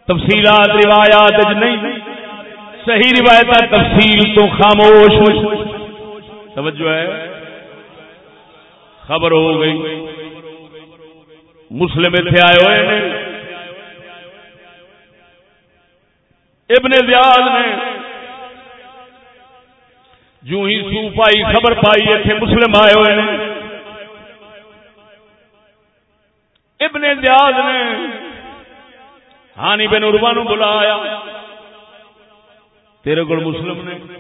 تفصیلات، روایات نہیں. صحیح روایت تفصیل تو خاموش. توجہ ہے. خبر ہو گئی. مسلم اتنے آئے ہوئے ابن زیاد نے جو ہی سو پائی خبر پائی اتنے مسلم آئے ہوئے ابن زیاد نے ہانی بن اروا نو بلایا۔ تیرے کو مسلم نے۔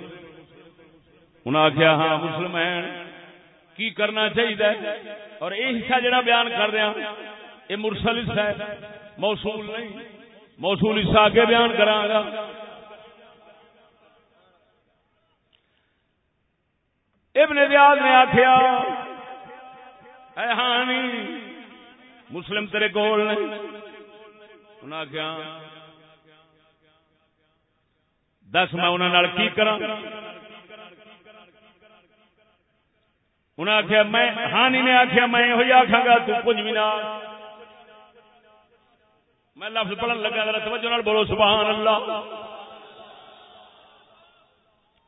انہیں آخیا ہاں مسلم ہے کی کرنا چاہیے اور یہ حصہ جڑا بیان کر رہا ہاں، یہ مرسل حصہ ہے۔ موصول نہیں، موصول حصہ آگے بیان کرا گا۔ ابن دیاد نے آخیا اے ہانی، مسلم تیرے کول نہیں۔ انہیں آخیا دس میں انہوں کی کرا انہیں آخیا میں ہانی نے آخیا میں یہ آخا گا تج بھی نہ میں لفظ پڑھن لگا، ذرا توجہ نال بولو، سبحان اللہ۔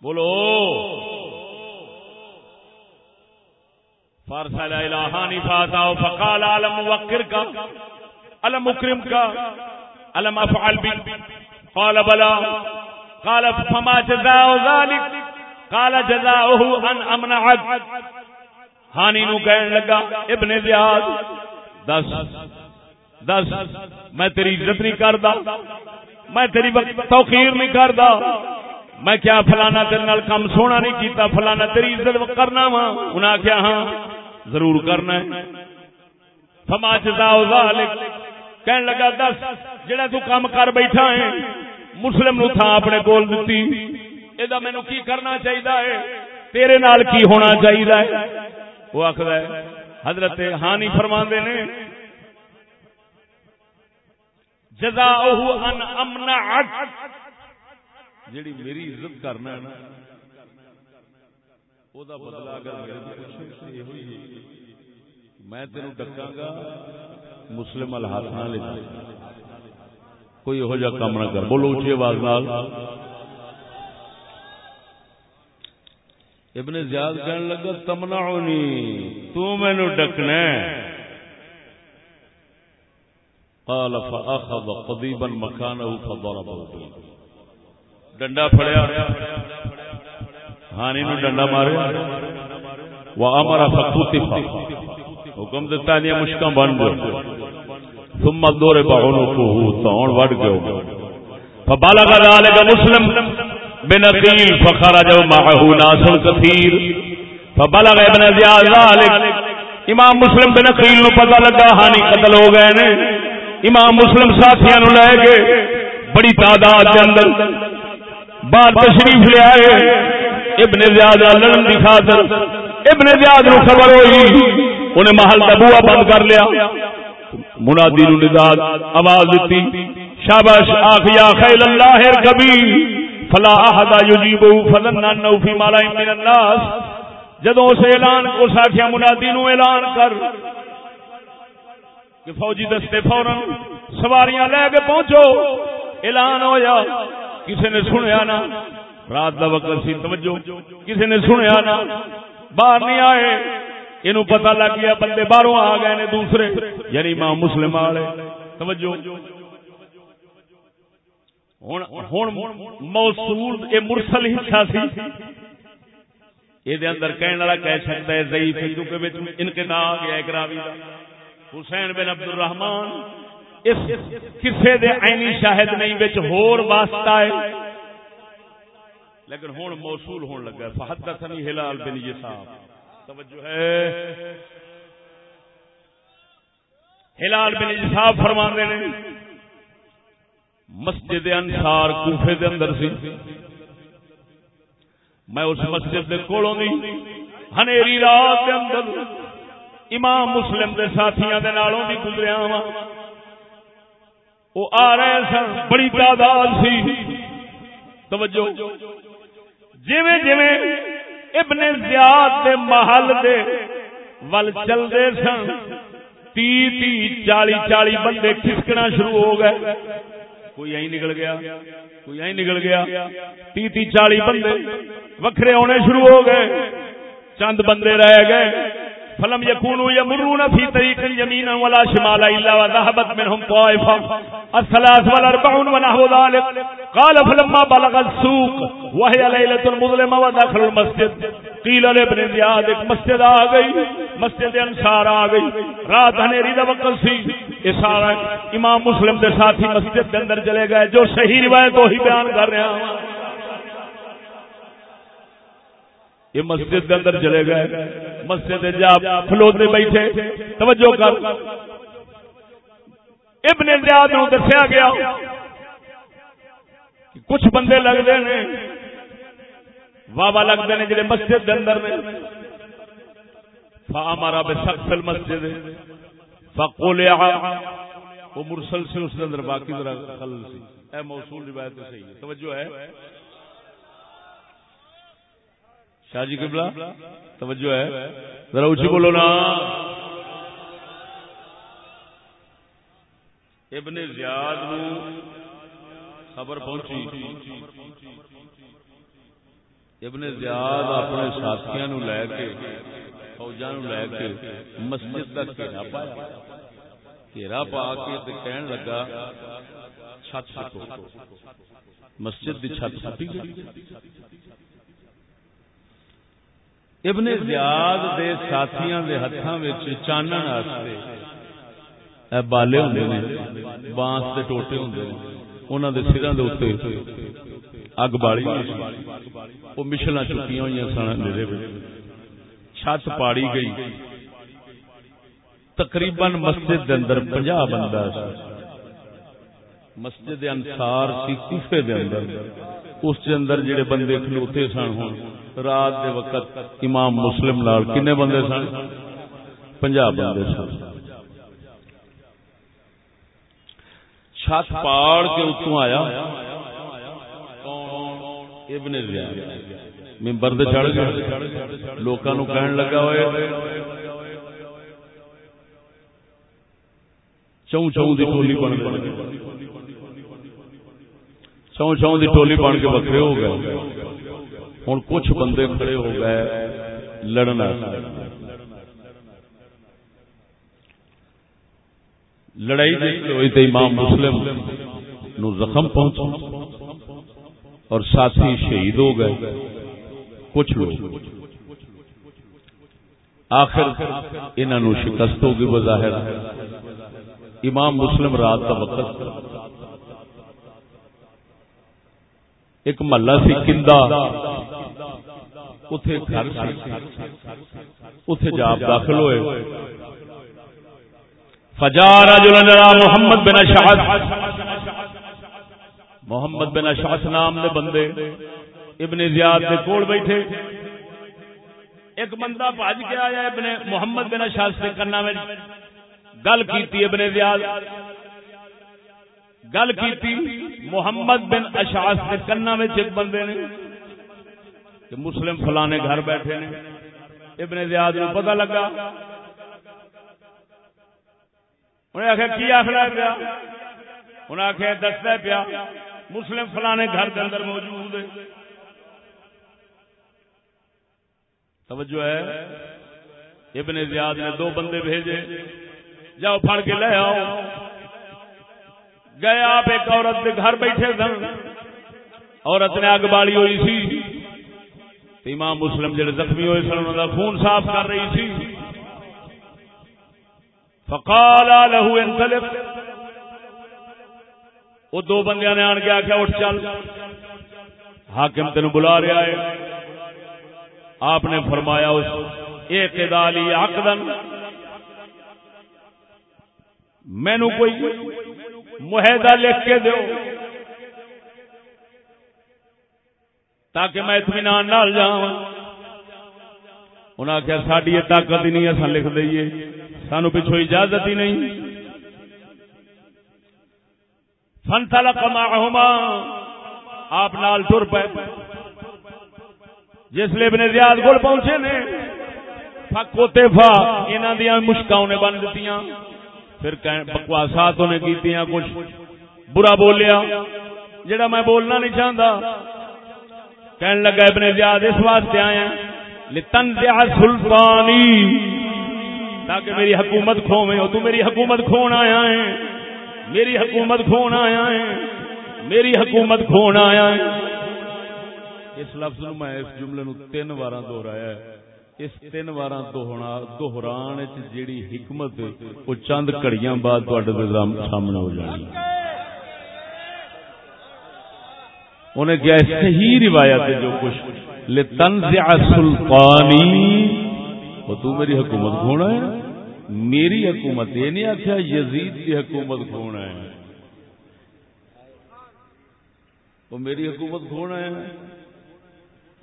بولو۔ فارسا الہانی فاتا فقال عالم وکر کا الم مکرم کا۔ الم افعل بی قال بلا قال فما جزاء ذلك؟ قال جزاؤه ان امنعك ہانی نو کہن لگا، ابن زیاد، دس دس، میں تیری عزت نہیں کردا میں تیری توقیر نہیں کردا میں کیا فلانا تیرے نال کم سونا نہیں کیتا، فلانا تیری عزت کرنا وا؟ انہاں کیا ہاں ضرور کرنا ہے۔ فما جزاء ذلك کہن لگا، دس، جڑا تو کام کر بیٹھا ہے، مسلم نو تھا اپنے کول دتی، اے مینو کی کرنا چاہیے ہے، تیرے نال کی ہونا چاہیے ہے؟ وہ آخر ہے، حضرت ہانی فرما نے جزاؤه ان امنعت، جیڑی میری عزت کرنا ہے نا، او دا بدلہ اگر میرے تو پوچھے، تو ہوئی میں تینوں ڈکاں گا مسلم الہاتھ نہ لے کوئی ہو جا کام نہ کر۔ بولو اچھی آواز نال۔ ابن زیاد کہنے لگا تمنعنی تو مینو ڈکنا قال، فاخذ قضيبا مكانه فضربه ڈنڈا پھڑیا۔ ہانی نو ڈنڈا ماریا وامر فقطف حکم دیتا نہیں مشکاں بن جو ثم دور بہنوں بعنقه تون وڑ گئے گئو فبلغ ذلك مسلم بن بنقيل فخرج معه ناس كثير۔ فبلغ ابن زياد ذلك۔ امام مسلم بنقيل نو پتہ لگا، ہانی قتل ہو گئے نے۔ امام مسلم ساتھیاں نو لے کے بڑی تعداد کے اندر۔ بعد تشریف لے آئے۔ ابن زیاد لڑن کی خاطر۔ ابن زیاد نو خبر ہوئی۔ انہیں محل کا بوا بند کر لیا۔ منادی نو نداد آواز دیتی، شاباش آخ یا خیل اللہ کبھی فلا احد یجیبہ فظن انه فی مالا من الناس۔ جدوں اس اعلان کو ساتھیاں منادی نو اعلان کر۔ کہ فوجی دستے فورن سواریاں لے کے پہنچو۔ اعلان ہویا کسی نے سنیا نا؟ رات کا وقت سی، توجہ کسی نے سنیا نا؟ باہر نہیں آئے۔ یہ پتا لگ گیا بندے باہروں آ گئے نے دوسرے۔ یعنی ماں مسلم والے۔ توجہ۔ موصول یہ مرسل حصہ سی۔ یہ اندر کہنے والا کہہ سکتا ہے ضعیف کیونکہ ان کے نام آ گیا ایک راوی حسین بن عبد الرحمان اس کسے دے عینی شاہد نہیں بچ ہور واسطہ ہے۔ لیکن ہون موصول ہون لگا فحدثنی ہلال بن یساف توجہ ہے۔ ہلال بن یساف فرماندے نے مسجد انصار کوفے دے اندر سی۔ میں اس مسجد دے کولوں دی ہنیری رات دے اندر امام مسلم دے ساتھیاں دے نالوں دی گزریا وا وہ آ رہے سن، بڑی تعداد سی۔ توجہ۔ جویں جویں ابن زیاد دے محل دے ول چل دے سن۔ تی تی چالی چالی بندے کھسکنا شروع ہو گئے۔ کوئی یہی نکل گیا؟ کوئی یہی نکل گیا؟ تی تی چالی بندے وکھرے ہونے شروع ہو گئے۔ چند بندے رہ گئے۔ فلم يكونوا يمرون في طريق يمينا ولا شمالا الا وذهبت منهم طائفه الثلاث والاربعون ونحو ذلك. قال، فلما بلغ السوق، وهي ليله مظلمه ودخل المسجد. قيل لابن زياد ایک مسجد آ گئی، مسجد انصار آ گئی. رات ہنیری دا وقت سی. یہ سارا امام مسلم دے ساتھی مسجد کے اندر چلے گئے، جو صحیح روایت وہی بیان کر رہا ہوں یہ مسجد کے اندر چلے گئے۔ مسجد جا کھلوتے بیٹھے۔ توجہ کر۔ ابن زیاد نو دسیا گیا کچھ بندے لگتے ہیں۔ واہ لگتے ہیں جڑے مسجد کے اندر میں۔ ہمارا بے سخت مسجد فقولیا وہ مرسل سے اس کے اندر باقی طرح خلل سی۔ اے موصول روایت صحیح ہے۔ توجہ ہے۔ شاہ جی قبلہ؟ توجہ ہے۔ ذرا اچھی بولو نا۔ ابن زیاد نو خبر پہنچی۔ ابن زیاد اپنے ساتھیاں نو لے کے فوجاں نو لے کے مسجد تک گھیرا پایا۔ گھیرا پا کے کہن لگا چھت سٹو مسجد دی چھت سٹی گئی۔ ابن زیاد دے ساتھیاں دے ہتھاں وچ چانن واسطے۔ اے بالے ہوندے نے، بانس دے ٹوٹے ہوندے نے۔ انہاں دے سراں دے اوتے اگ بالی او مشلاں چکیاں ہوئیاں سن میرے وچ۔ چھت پاڑی گئی۔ تقریباً مسجد دے اندر 50 بندہ سی۔ مسجد انصار سی، کوفے دے اندر۔ اس دے اندر جڑے بندے کھلوتے سن ہن رات دے وقت امام مسلم نال کنے بندے سن؟ پنجاب بندے سن۔ چھت پاڑ کے اتوں آیا۔ ابن زیاد۔ ممبر دے چڑھ گیا۔ لوکاں نو کہن لگا ہوئے چوں چوں دی ٹولی بن گئی۔ چوں چوں دی ٹولی بن کے بکرے ہو گئے۔ ہوں کچھ بندے کھڑے ہو گئے لڑنا۔ لڑائی ہوئی تو امام مسلم نو زخم پہنچا اور ساتھی شہید ہو گئے۔ کچھ لوگ۔ آخر انہوں شکست ہوگی بظاہر۔ امام مسلم رات کا وقت ایک محلہ سی کندا اتے گھر اتے جاب داخل ہوئے۔ فجارا فجار محمد بن اشعث محمد بن اشعث نام دے بندے ابن زیاد دے کول بیٹھے۔ ایک بندہ بھج کے آیا ابن محمد بن اشعث دے کنا میں گل کیتی ابن زیاد۔ گل کیتی، محمد بن اشعث کے کنا میں ایک بندے نے کہ مسلم فلانے گھر بیٹھے نے۔ ابن زیاد نو پتہ لگا۔ انہیں آخیا، کی آخر پیا؟ انہیں آخیا، دستا پیا، مسلم فلانے گھر کے اندر موجود ہے۔ توجہ ہے۔ ابن زیاد نے دو بندے بھیجے۔ جاؤ پھڑ کے لے آؤ۔ گئے آپ ایک عورت کے گھر بیٹھے سن۔ عورت نے اگ بالی ہوئی سی۔ امام مسلم جڑے زخمی ہوئے سن، انہوں کا خون صاف کر رہی سی۔ فقال له انطلق۔ وہ دو بندیاں نے آن کے آخیا اٹھ چل۔ حاکم تین بلا رہا ہے۔ آپ نے فرمایا، اس اعتدالی عقدن مینو کوئی معاہدہ لکھ کے دو۔ تاکہ میں اطمینان نال جا انہیں آخیا ساری یہ طاقت ہی نہیں اصا لکھ دئیے۔ سانو پچھو اجازت ہی نہیں۔ فن تھا کما آپ نال ٹر پے۔ جس لیے ابن زیاد کو پہنچے نے فکوتے فا انہوں دیا مشکاؤں نے بن دیتی پھر بکواسات نے کی کچھ برا بولیا، جڑا میں بولنا نہیں چاہتا کہنے لگا ابن زیاد، اس واسطے آیا لتن سلطانی تاکہ میری حکومت کھوے تو میری حکومت کھون آیا ہے میری حکومت کھون آیا ہے میری حکومت کھون آیا ہے اس لفظ میں اس جملے نو تین بار دوہرایا ہے۔ اس تین بار دوہران جیڑی حکمت، وہ چند کڑیاں بعد سامنے ہو جانی انہیں کیا صحیح روایت ہے جو کچھ۔ لتنزع سلطانی وہ تو میری حکومت کھونا ہے۔ میری حکومت یہ نہیں آخیا یزید کی حکومت کھونا ہے۔ وہ میری حکومت کھونا ہے۔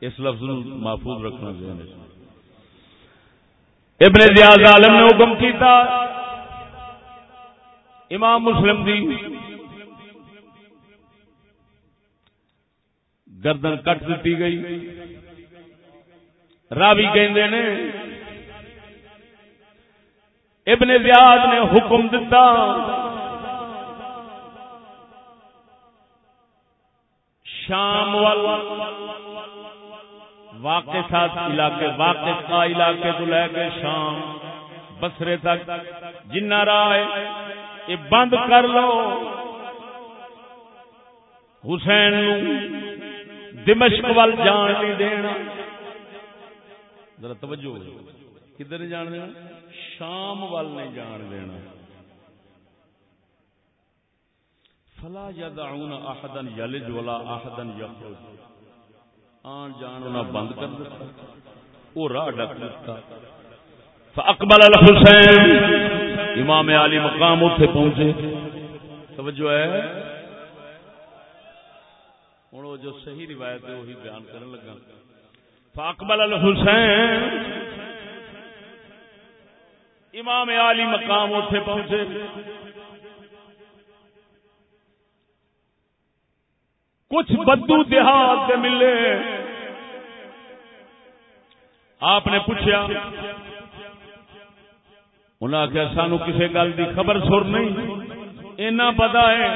اس لفظ محفوظ رکھنا چاہیے۔ ابن زیاد عالم نے حکم کیتا، امام مسلم دی گردن کٹ دیتی گئی۔ راوی کہندے نے، ابن زیاد نے حکم دیتا شام والا واقع ساتھ علاقے، واقع کا علاقے تو لے کے شام، بسرے تک۔ جنا راہ یہ بند کر لو۔ حسین دمشق وال جان نہیں دینا۔ ذرا توجہ کدھر نہیں جان دینا؟ شام وال نہیں جان دینا۔ فلا یدعون احدا یلج ولا احدا یخرج۔ آن جان بند کر دیتا وہ راہ ڈک دیتا۔ اکبل الحسین، امام علی مقام اتنے پہنچے۔ توجہ ہے۔ ہوں جو صحیح روایت ہے وہی بیان کرنے لگا فاقبل الحسین، امام علی مقام اتنے پہنچے۔ کچھ بدو دیہات ملے۔ آپ نے پوچھا انہیں آخیا سانو کسی گل کی خبر سر نہیں۔ اینا پتا ہے،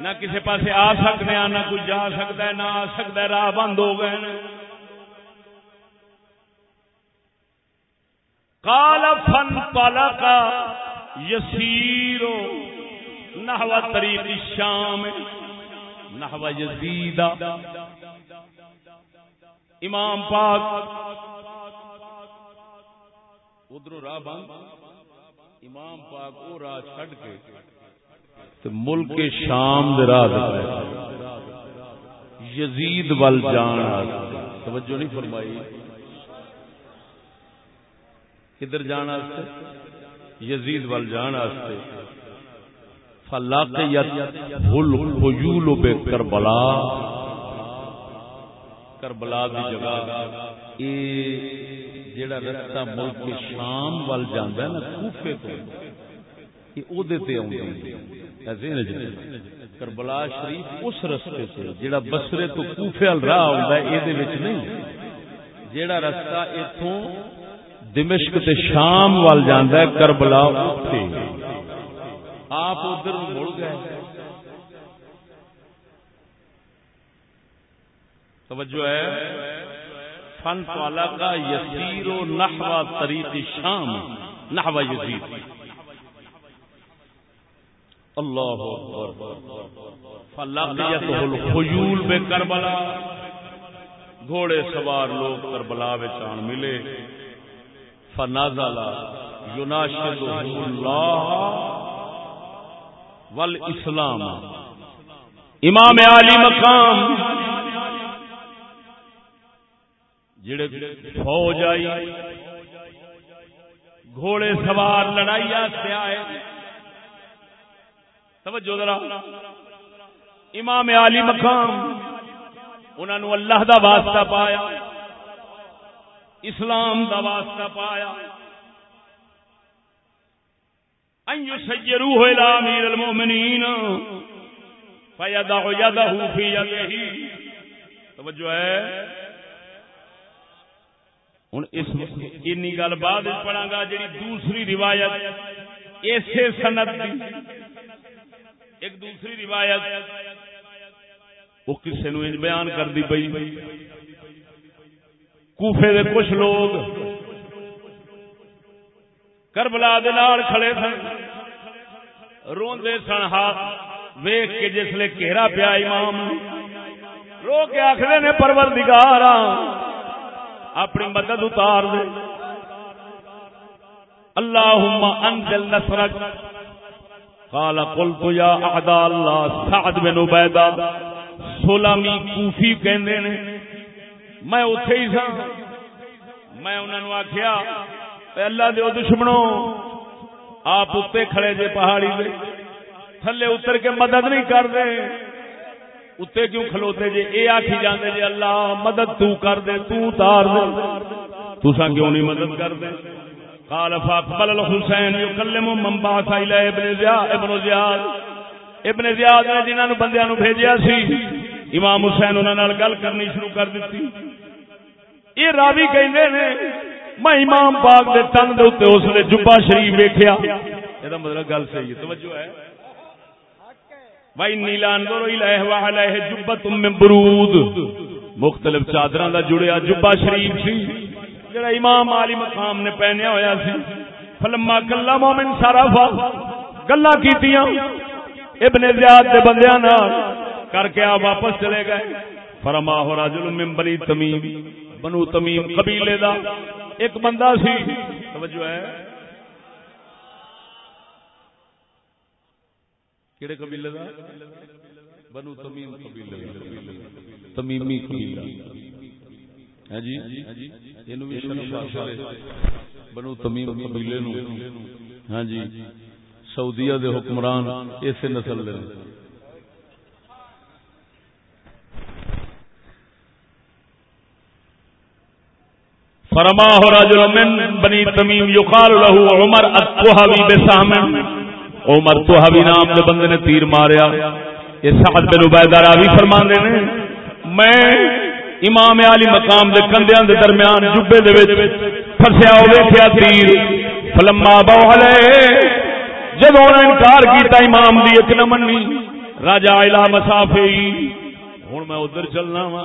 نہ کسی پاس آ سکتے ہیں نہ کوئی جا سکتا ہے، نہ آ سکتا ہے، راہ بند ہو گئے کال فن پالا کا یسیرو نحو طریق شام نحو یزید. امام پاک. ادھر راہ بند. امام پاک وہ راہ چڈ کے ملک شام دے راہ یزید ول جان. توجہ نہیں فرمائی. کدھر جان یزید ول جان فلاقیت الخیول بے کربلا کربلا دی جگہ۔ اے جیڑا رستہ ملک شام ول جاندا ہے نا، کوفے تو۔ یہ او دے تے اوندی کربلا شریف اس رستے سے جیڑا بسرے تو کوفے ال راہ ہوندا ہے، اے دے وچ نہیں۔ جیڑا رستہ ایتھوں دمشق تے شام وال جاندا ہے، کربلا اوتھے۔ آپ ادھر مڑ گئے۔ توجہ ہے۔ فن پالا کا یسیر و نحو طریق شام نحو یزید۔ اللہ فلاقیتہ الخیول بے کربلا۔ گھوڑے سوار لوگ کربلا آن ملے۔ فنازل يناشد اللہ والاسلام. امام علی مقام. جڑے فوج آئی، گھوڑے سوار لڑائی آستے آئے. توجہ ذرا. امام علی مقام انہوں نے اللہ دا واسطہ پایا، اسلام دا واسطہ پایا. ان یسیروه الى امیر المؤمنین فیدع یده فی یده توجہ ہے. ہن اس انی گل بعد وچ پڑھاں گا جڑی دوسری روایت ایسے سند دی. ایک دوسری روایت وہ کسے نو بیان کر دی پئی. کوفے دے کچھ لوگ کربلا دے نال کھڑے سن. روندے سن ہاتھ ویخ کے جسلے گھیرا پیا امام رو کے آخر نے، پروردگار اپنی مدد اتار دے۔ اللہم انزل نصرک۔ قال قلت یا اعداء اللہ، سعد بن عبیدہ، سلامی کوفی کہندے نے۔ میں اتے ہی سا میں انہوں نے آخیا اللہ دے دشمنوں آپ اتنے کھڑے جے پہاڑی دے۔ تھلے اتر کے مدد نہیں کر دے۔ اتنے کیوں کھلوتے جے؟ اے آخی جاندے جے، اللہ مدد تو کر دے، تو تار دے۔ تسا کیوں نہیں مدد کر دے؟ قال فاقبل الحسین یکلم من بعث الى ابن زیاد ابن زیاد۔ ابن زیاد نے جنہاں نو بندیاں نو بھیجیا سی، امام حسین انہاں نال گل کرنی شروع کر دتی۔ یہ راوی کہندے نے میں امام پاک دے تن دے اوتے اس نے جبہ شریف ویکھیا۔ اے دا مطلب گل صحیح ہے، توجہ ہے۔ وائی نیلان دو الہ و علیہ جبۃ من مختلف چادراں دا جڑیا جبہ شریف سی۔ جڑا امام علی مقام نے پہنیا ہویا سی۔ فلما کلا مومن صرفا، گلا کیتیاں۔ ابن زیاد دے بندیاں نال کر کے آپ واپس چلے گئے۔ فرما ہو راجل من بنی تمیم، بنو تمیم قبیلے دا۔ ایک بندہ سی۔ توجہ ہے۔ کیڑے قبیلے دا؟ بنو تمیم قبیلے تمیمی قبیلہ۔ ہے جی؟ اینو بھی شرف حاصل بنو تمیم قبیلے نو۔ ہاں جی؟ سعودیہ دے حکمران ایسے نسل دے فرماه رجل من بني تميم يقال له عمر الطهوي بسهم عمر طهوي نام دے بندے نے تیر ماریا. یہ سعد بن عبیدہ راوی فرماندے نے، میں امام علی مقام دے کندیاں دے درمیان جبے دے وچ پھسیا او ویکھیا تیر. فلما بوہلے جب انہوں انکار کیتا امام دی، ایک نہ منی، راجا الہ مسافی ہوں میں ادھر چلنا وا۔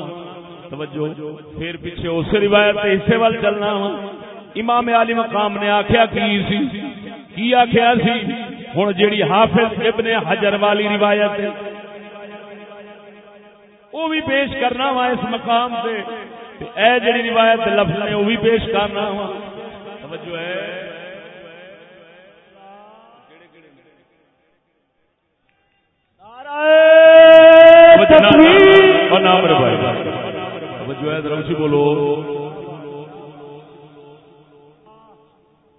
توجہ۔ پھر پیچھے اس روایت حصے وال چلنا وا۔ امام علی مقام نے آخیا کی سی؟ کی آخیا سی؟ ہوں جیڑی حافظ ابن حجر والی روایت ہے۔ وہ بھی پیش کرنا وا اس مقام سے اے جڑی روایت لفظ نے وہ بھی پیش کرنا وا۔ توجہ ہے۔ بولو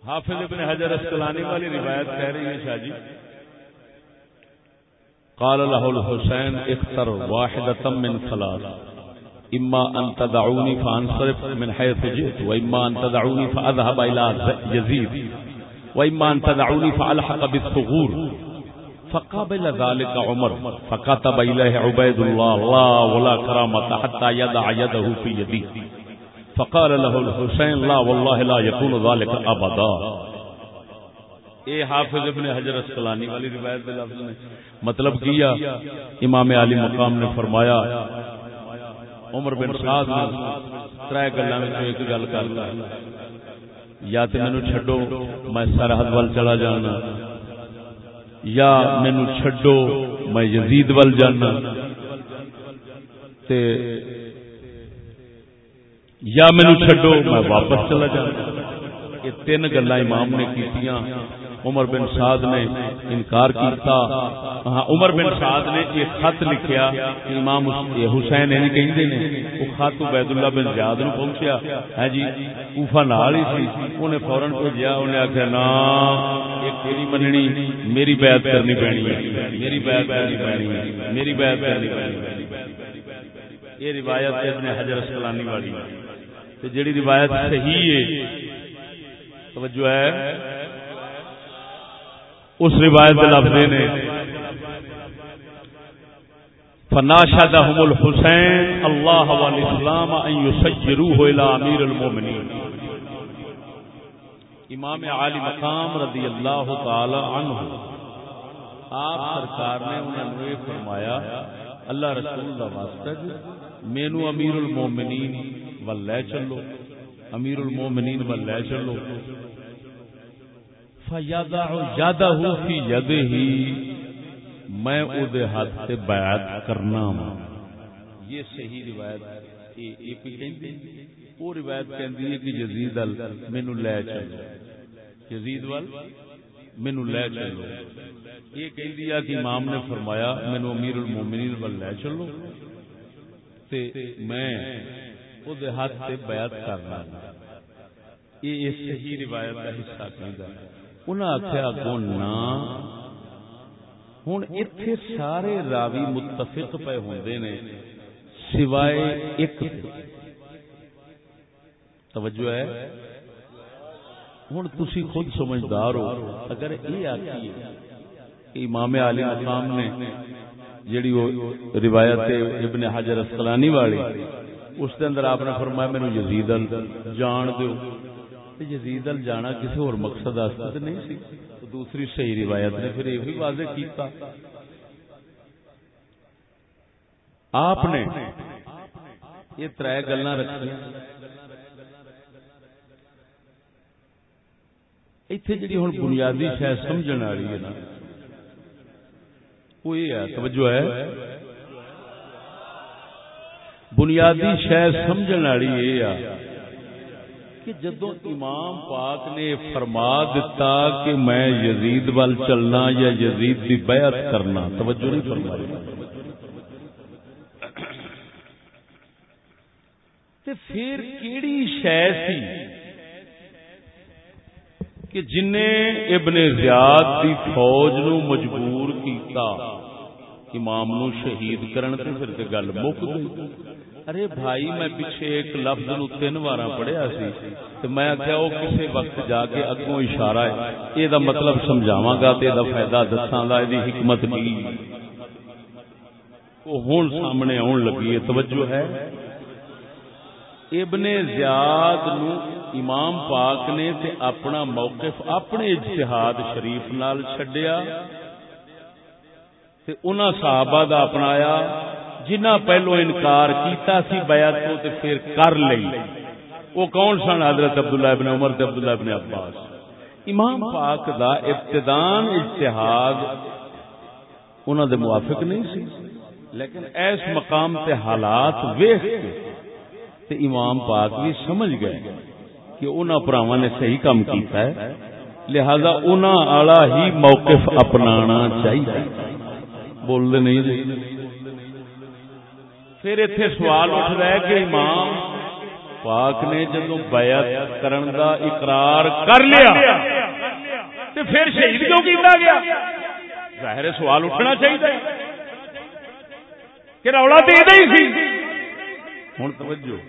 حافظ ابن حجر اسکلانی والی روایت کہہ رہی ہے شاہ جی قال له الحسين اختر واحدة من ثلاث اما ان تدعوني فانصرف من حيث جئت واما ان تدعوني فاذهب إلى يزيد واما ان تدعوني فالحق بالثغور فقابل ذلك عمر. فكتب إليه عبيد الله لا ولا كرامة حتى يدع يده في يدي فقال له الحسين لا والله لا يكون ذلك أبدا. اے حافظ ابن حجر اسقلانی والی روایت دے نے مطلب کیا؟ امام علی مقام نے فرمایا، عمر بن سعد نے ترے گلاں وچ ایک گل کرتا یا تے مینوں چھڈو، میں سرحد وال چلا جانا۔ یا مینو چڈو میں یزید ول جانا۔ تے یا مینو چڈو میں واپس چلا جانا۔ یہ تین گلا امام نے کیتیاں، عمر بن سعد نے انکار کیتا۔ ہاں عمر بن سعد نے یہ خط لکھیا کہ امام حسین نہیں کہندے نے، وہ خط عبید اللہ بن زیاد نو پہنچیا۔ ہے جی کوفہ نال ہی سی۔ اونے فورن بھیجیا اونے آکھیا نا یہ تیری مننی، میری بیعت کرنی پینی ہے۔ میری بیعت کرنی پینی ہے۔ میری بیعت کرنی پینی ہے. یہ روایت ابن حجر اسقلانی والی تے جڑی روایت صحیح ہے توجہ ہے۔ اس روایت لفظ نے۔ فناشدهم الحسین اللہ والاسلام ان یسجروه الى امیر المومنین امام عالی مقام رضی اللہ تعالی عنہ آپ سرکار نے انہوں نے فرمایا، اللہ رسول دا واسطہ جی، مینو امیر المومنین ول چلو۔ امیر المومنین ول لے چلو فیادہ فی یدہی. میں او دے ہاتھ سے بیعت کرنا ہوں یہ صحیح روایت یہ کوئی کہندی وہ روایت کہندی ہے کہ یزید ال مینو لے چلو یزید وال مینو لے چلو یہ کہندی ہے کہ امام نے فرمایا مینو امیر المومنین وال لے چلو تے میں او دے ہاتھ سے بیعت کرنا۔ یہ صحیح روایت کا حصہ کہندا ہے انہاں آخیا اگوں نہ ہوں اتے سارے راوی متفق پے ہوندے نے، سوائے ایک توجہ ہے۔ ہوں تسی خود سمجھدار ہو۔ اگر یہ آخیے کہ امام علی مقام نے، جیڑی وہ روایت ابن حجر اسقلانی والی اس کے اندر آپ نے فرمایا مینو یزید جان دیو۔ یزید ال جانا کسی اور مقصد تو نہیں سی۔ تو دوسری صحیح روایت نے پھر یہ بھی واضح کیتا۔ آپ نے یہ تر گلا رکھی اتنے جی ہوں بنیادی شاید سمجھ والی ہے نا، وہ یہ ہے، توجہ ہے۔ بنیادی شاید سمجھ والی یہ ہے کہ جدو امام پاک نے فرما دیتا کہ میں یزید وال چلنا یا یزید کی بیعت کرنا، توجہ نہیں فرمائی۔ پھر کیڑی شہ سی کہ جن ابن زیاد دی فوج نو مجبور کیتا، امام نو شہید کرن تے پھر تے گل مک گئی۔ ارے بھائی، میں پیچھے ایک لفظ نو تین بار پڑھیا سی، تے میں آخیا وہ کسی وقت جا کے اگوں اشارہ ہے۔ یہ مطلب سمجھاوا گا تے دا فائدہ دساں گا یہ حکمت کی۔ وہ ہوں سامنے آن لگی ہے، توجہ ہے۔ ابن زیاد نو امام پاک نے تے اپنا موقف اپنے اجتہاد شریف نال چھڈیا۔ تے انہاں صحابہ دا اپنایا۔ جنہ پہلو انکار کیتا سی بیعت کو تے پھر کر لئی۔ وہ کون سن؟ حضرت عبداللہ ابن عمر تے عبداللہ ابن عباس۔ امام پاک دا ابتدان اجتہاد انہوں دے موافق نہیں سی۔ لیکن ایس مقام تے حالات ویخ کے تے امام پاک بھی سمجھ گئے کہ انہوں پراواں نے صحیح کام کیتا ہے۔ لہذا انہوں آلہ ہی موقف اپنانا چاہیے۔ بول دے نہیں جی؟ پھر اتنے سوال اٹھ رہا ہے کہ امام پاک نے جدو بیعت کرن دا اقرار کر لیا تو پھر شہید کیوں کیتا گیا ظاہر سوال اٹھنا چاہیے کہ رولا تو یہ سی ہوں توجہ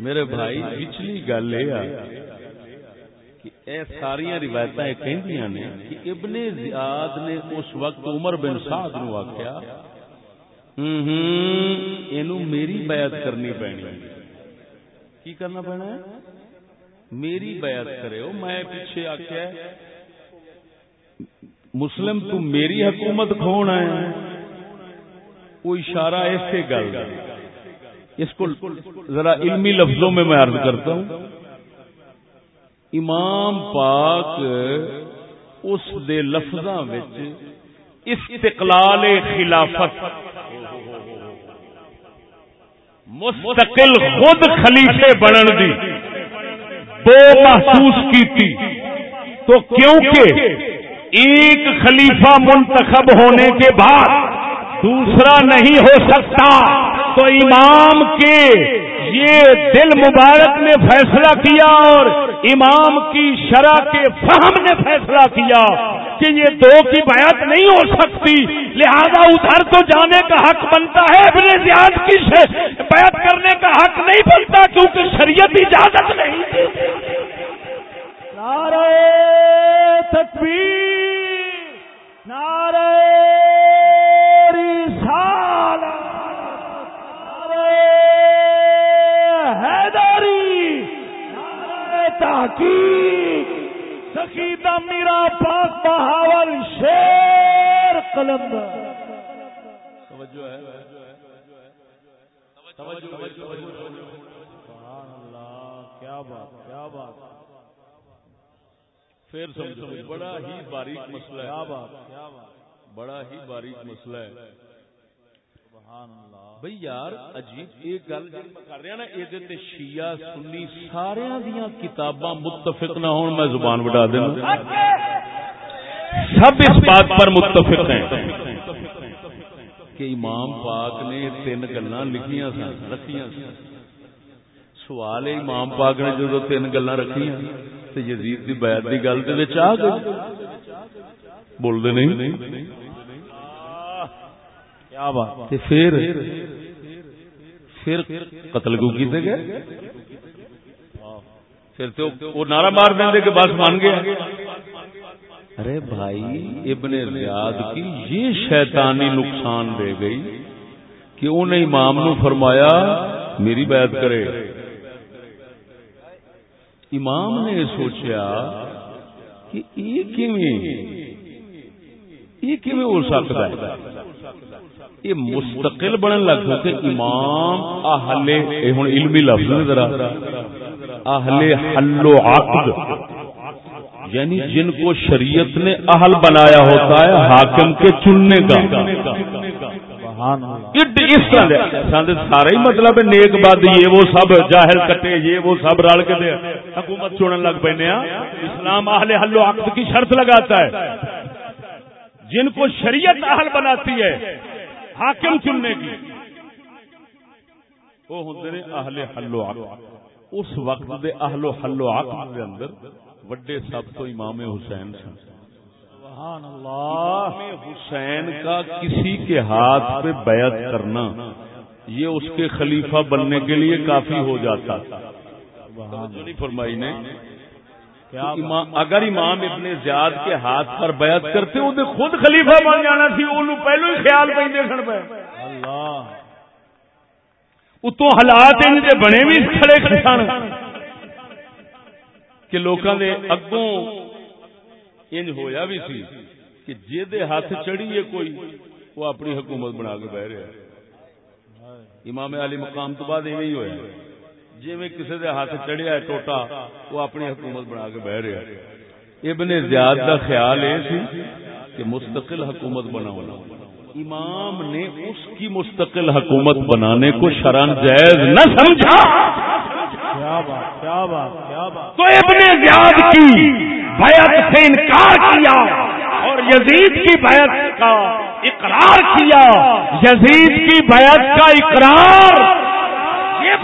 میرے بھائی پچھلی گل یہ اے ساری روایت نے کہ ابن زیاد نے اس وقت عمر بن سعد نو آخیا میری بیعت کرنی پینی۔ کی کرنا پینا ہے میری بیعت کرے۔ ہو میں پیچھے آخیا مسلم تو میری حکومت کھونا ہے وہ اشارہ ایسے گل۔ اس کو ذرا علمی لفظوں میں میں عرض کرتا ہوں۔ امام پاک اس دے لفظاں استقلال خلافت مستقل خود خلیفے بنن دی. دو محسوس کی تھی تو کیونکہ ایک خلیفہ منتخب ہونے کے بعد دوسرا نہیں ہو سکتا، تو امام کے یہ دل مبارک نے فیصلہ کیا اور امام کی شرح کے فہم نے فیصلہ کیا کہ یہ دو کی بیعت نہیں ہو سکتی۔ لہذا ادھر تو جانے کا حق بنتا ہے، ابن زیاد کی بیعت کرنے کا حق نہیں بنتا کیونکہ شریعت اجازت نہیں نعرہ تکبیر۔ نعرہ تحقیق سکیتا میرا پاک بہاول شیر قلم کیا بات کیا بات۔ پھر سمجھو بڑا ہی باریک مسئلہ ہے۔ بڑا ہی باریک مسئلہ ہے۔ بھائی یار، عجیب ایک گل کر رہا نا، یہ شیعہ، سنی سارے دیا کتاباں متفق نہ ہون، میں زبان بٹا دینا۔ سب اس بات پر متفق ہیں کہ امام پاک نے تین گلا لکھیاں سن، رکھیاں سن۔ سوال امام پاک نے جدو تین گلا رکھیاں تو یزید کی بیعت کی گل آ گئی۔ بولتے نہیں؟ پھر پھر قتل کو کیتے گئے؟ پھر تو وہ نعرہ مار دیں کہ بس مان گیا۔ ارے بھائی ابن ریاض کی یہ شیطانی نقصان دے گئی کہ انہیں امام نو فرمایا میری بیعت کرے۔ امام نے سوچا کہ یہ ہو سکتا ہے؟ یہ مستقل بنن لگ کیونکہ امام اہل ہن علمی لفظ ذرا۔ اہل حل و عقد یعنی جن کو شریعت نے اہل بنایا ہوتا ہے حاکم کے چننے کا۔ اس طرح سارا ہی مطلب نیک بد یہ وہ سب جاہل کٹے یہ وہ سب رل کے حکومت چنن لگ پہ اسلام اہل حل و عقد کی شرط لگاتا ہے۔ جن کو شریعت اہل بناتی ہے حاکم چننے کی۔ وہ ہوں نے اہل حلو اس وقت دے اہل و حلو عقل دے اندر وڈے سب تو امام حسین سن۔ سبحان اللہ۔ حسین کا کسی کے ہاتھ پہ بیعت کرنا یہ اس کے خلیفہ بننے کے لیے کافی ہو جاتا۔ فرمائی نے۔ اگر امام ابن زیاد کے ہاتھ پر بیعت کرتے وہ خود خلیفہ بن جانا سی وہ پہلو ہی خیال پہ سن پہ۔ اتوں حالات بنے بھی کھڑے کھڑے سن۔ کہ لوگوں کے اگوں انج ہویا بھی سی کہ جے ہاتھ چڑھی ہے کوئی وہ اپنی حکومت بنا کے بہ رہا امام علی مقام تو بعد ایویں ہی ہوا جی میں کسی دے ہاتھ چڑھیا ہے ٹوٹا وہ اپنی حکومت بنا کے بہ رہا ابن زیاد کا خیال یہ سی کہ مستقل حکومت بناؤ امام نے اس کی مستقل حکومت بنانے کو شران جائز نہ سمجھا۔ کیا بات کیا بات کیا بات۔ تو ابن زیاد کی بیعت سے انکار کیا اور یزید کی بیعت کا اقرار کیا۔ یزید کی بیعت کا اقرار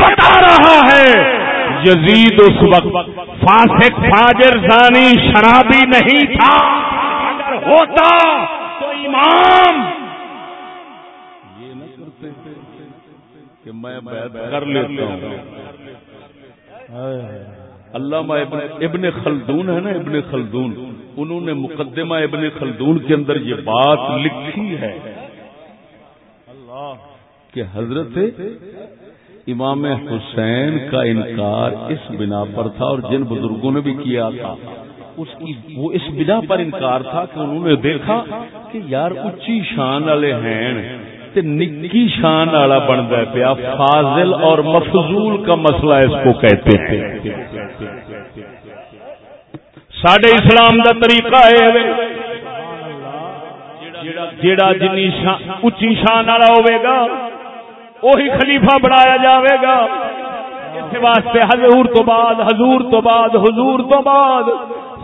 بتا رہا ہے۔ یزید اس وقت فاسق فاجر زانی شرابی نہیں تھا۔ اگر ہوتا تو امام۔ یہ نہ کرتے کہ میں بیعت کر لیتا ہوں۔ علامہ ابن, ابن خلدون ہے نا ابن خلدون؟ انہوں نے مقدمہ ابن خلدون کے اندر یہ بات لکھی ہے۔ کہ حضرت امام حسین کا انکار اس بنا پر تھا اور جن بزرگوں نے بھی کیا تھا۔ اس کی وہ اس بنا پر انکار تھا کہ انہوں نے دیکھا کہ یار اچھی شان والے ہیں نکی شان والا بنتا پیا، فاضل اور مفضول کا مسئلہ اس کو کہتے ہیں۔ سڈے اسلام کا طریقہ ہے جیڑا جنی اچھی شان والا ہوگا وہی خلیفہ بنایا جاوے گا۔ اس واسطے حضور تو بعد، حضور تو بعد، حضور تو بعد۔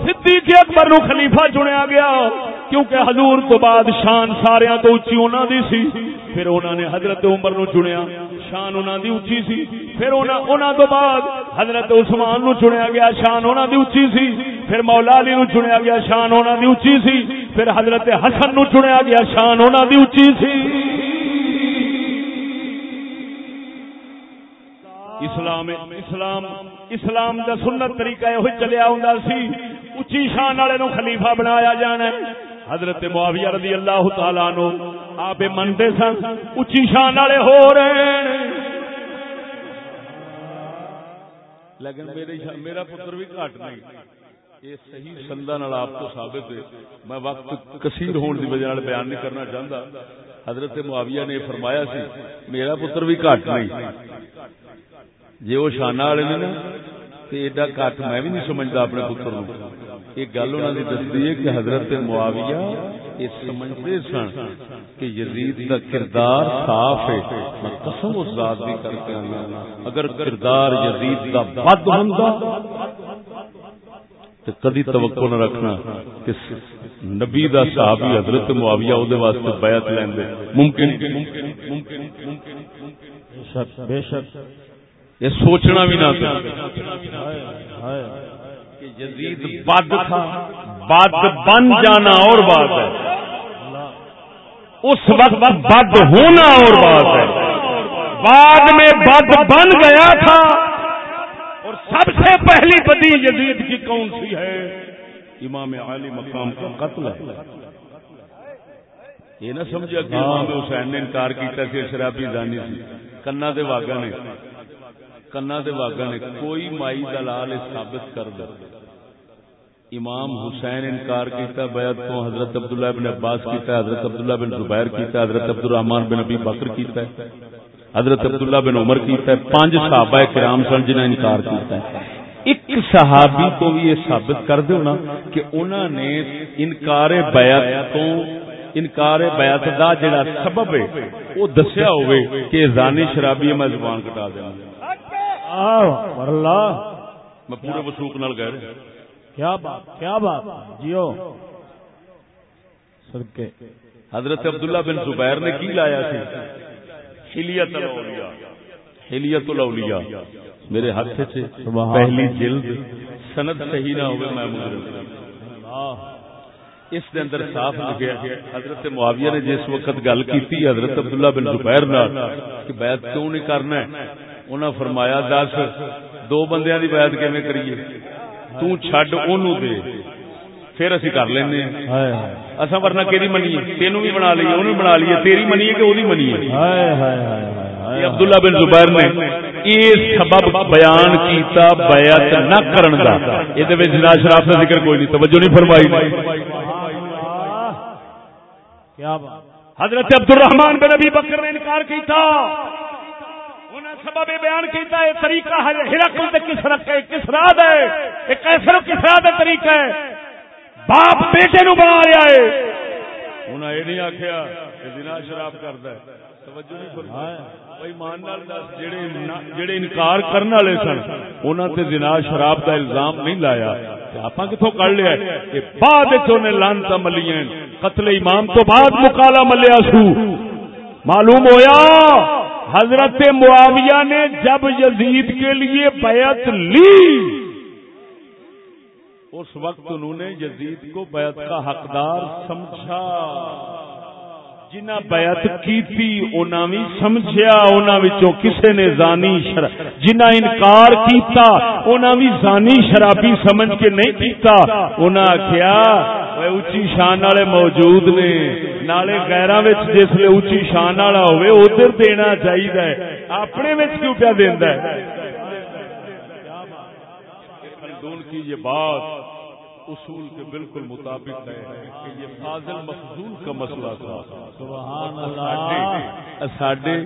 صدیق اکبر نو خلیفہ چنیا گیا، کیونکہ حضور تو بعد شان سارے تو اچھی انہوں دی سی۔ پھر انہوں نے حضرت عمر نو چنیا، شان انہوں دی اچھی سی۔ پھر انہوں تو بعد حضرت عثمان نو چنیا گیا، شان انہوں دی اچھی سی۔ پھر مولا علی نو چنیا گیا، شان انہوں دی اچھی سی۔ پھر حضرت حسن نو چنیا گیا، شان انہوں دی اچھی سی۔ اسلام اسلام اسلام دا سنت طریقہ یہ چلیا ہوں سی۔ اچھی شان والے نو خلیفہ بنایا جانا ہے۔ حضرت معاویہ رضی اللہ تعالی نو آپ منتے سن۔ اچھی شان والے ہو رہے ہیں لیکن میرے میرا پتر بھی گھٹ نہیں۔ یہ صحیح سندا نال آپ کو ثابت ہے۔ میں وقت کثیر ہون دی وجہ نال بیان نہیں کرنا چاہندا۔ حضرت معاویہ نے فرمایا سی، میرا پتر بھی گھٹ نہیں۔ جی وہ شانہ والے نے نا تو ایڈا کٹ میں بھی نہیں سمجھتا اپنے پتر نو یہ گل انہوں نے دستی ہے کہ حضرت معاویہ یہ سمجھتے سن کہ یزید کا کردار صاف ہے۔ میں قسم اس ذات بھی کر کے آنا اگر کردار یزید کا بد ہوں تو کدی توقع نہ رکھنا کہ نبی دا صحابی حضرت معاویہ او دے واسطے بیعت لیندے ممکن ممکن ممکن ممکن۔ بے شک بے شک۔ یہ سوچنا بھی نہ جدید بد تھا بد بن جانا اور بات ہے۔ اس وقت بد ہونا اور بات ہے۔ بعد میں بد بن گیا تھا۔ اور سب سے پہلی بدی جدید کی کون سی ہے؟ امام عالی مقام کا قتل ہے۔ یہ نہ سمجھا کہ امام حسین نے انکار کیا شرابی دانی سی کنا دے واگا نے۔ کنا دے واگا نے کوئی مائی دلال ثابت کر دے امام حسین انکار کیتا بیعت تو حضرت عبداللہ بن عباس کیتا ہے حضرت عبداللہ بن زبیر کیتا ہے حضرت عبد الرحمان بن ابی بکر کیتا ہے حضرت عبداللہ بن عمر کیتا ہے پانچ صحابہ کرام سن جنہیں انکار کیتا ہے ایک صحابی کو بھی یہ ثابت کر دو نا کہ انہوں نے انکار بیعت تو انکار بیعت دا جڑا سبب ہے وہ دسیا ہوئے کہ زانی شرابی میں زبان کٹا دینا میں پورے وسوخ نال کہہ رہا کیا بات کیا بات۔ جیو۔ سدکے حضرت عبداللہ بن زبیر نے کی لایا سی ہلیت الاولیاء۔ ہلیت الاولیاء۔ میرے ہاتھ سے پہلی جلد۔ سند صحیح نہ ہوئے میں مجرم اس دے اندر صاف لکھیا حضرت معاویہ نے جس وقت گل کی حضرت عبداللہ بن زبیر نال کہ بیعت کیوں نہیں کرنا ہے؟ انہاں فرمایا دس دو بندیاں دی بیعت کیویں کریے؟ تو چھڈ اونوں دے پھر اسی کر لینے ہائے اصا ورنہ کہ منیے؟ تینوں بھی بنا لیے انہوں بنا لیے تیری منیے کہ وہی منیے ہائے ہائے ہائے عبداللہ بن زبیر نے یہ سبب بیان کیتا بیعت نہ کرن دا۔ یہ دے وچ زنا شراب کا ذکر کوئی نہیں توجہ نہیں فرمائی۔ کیا بات۔ حضرت عبد الرحمان بن ابی بکر نے انکار کیتا۔ سبب بیان کیتا ہے طریقہ ہرقل تے کسرا کے کسرا دے ایک کیسر کسرا دا طریقہ ہے؟ باپ بیٹے نو بنا لیا ہے۔ انہاں یہ نہیں آکھیا کہ زنا شراب کردا ہے۔ توجہ نہیں فرمائی۔ بھائی مان نال دس جڑے جڑے انکار کرن والے سن انہاں تے زنا شراب دا الزام نہیں لایا۔ تے آپاں کتھوں کڈ لیا ہے؟ کہ بعد لعنت ملیاں قتل امام تو بعد مکالا ملیا سو۔ معلوم ہویا؟ حضرت معاویہ نے جب یزید کے لیے بیعت لی، اس وقت انہوں نے یزید کو بیعت کا حقدار سمجھا۔ جنہ بیعت کیتی انہاں بھی سمجھیا انہاں وچوں کسے نے زانی شر جنہ انکار کیتا انہاں بھی زانی شرابی سمجھ کے نہیں کیتا انہاں آکھیا، اوے اونچی شان والے موجود نے، نالے غیراں وچ جس لے اونچی شان والا ہوے ادھر دینا چاہیے اپنے وچ کیوں پیا دیندا ہے؟ خلدون کی یہ بات اصول کے بالکل مطابق ہے کہ یہ فاضل مفضول کا مسئلہ تھا۔ سبحان اللہ ساڈے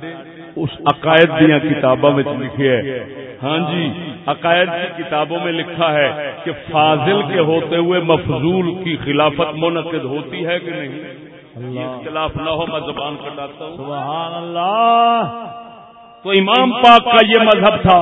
اس عقائد دیا کتابوں میں لکھے ہے۔ ہاں جی عقائد کی کتابوں میں لکھا ہے کہ فاضل کے ہوتے ہوئے مفضول کی خلافت منعقد ہوتی ہے کہ نہیں؟ اختلاف نہ ہو میں زبان کٹاتا ہوں۔ سبحان اللہ تو امام پاک کا یہ مذہب تھا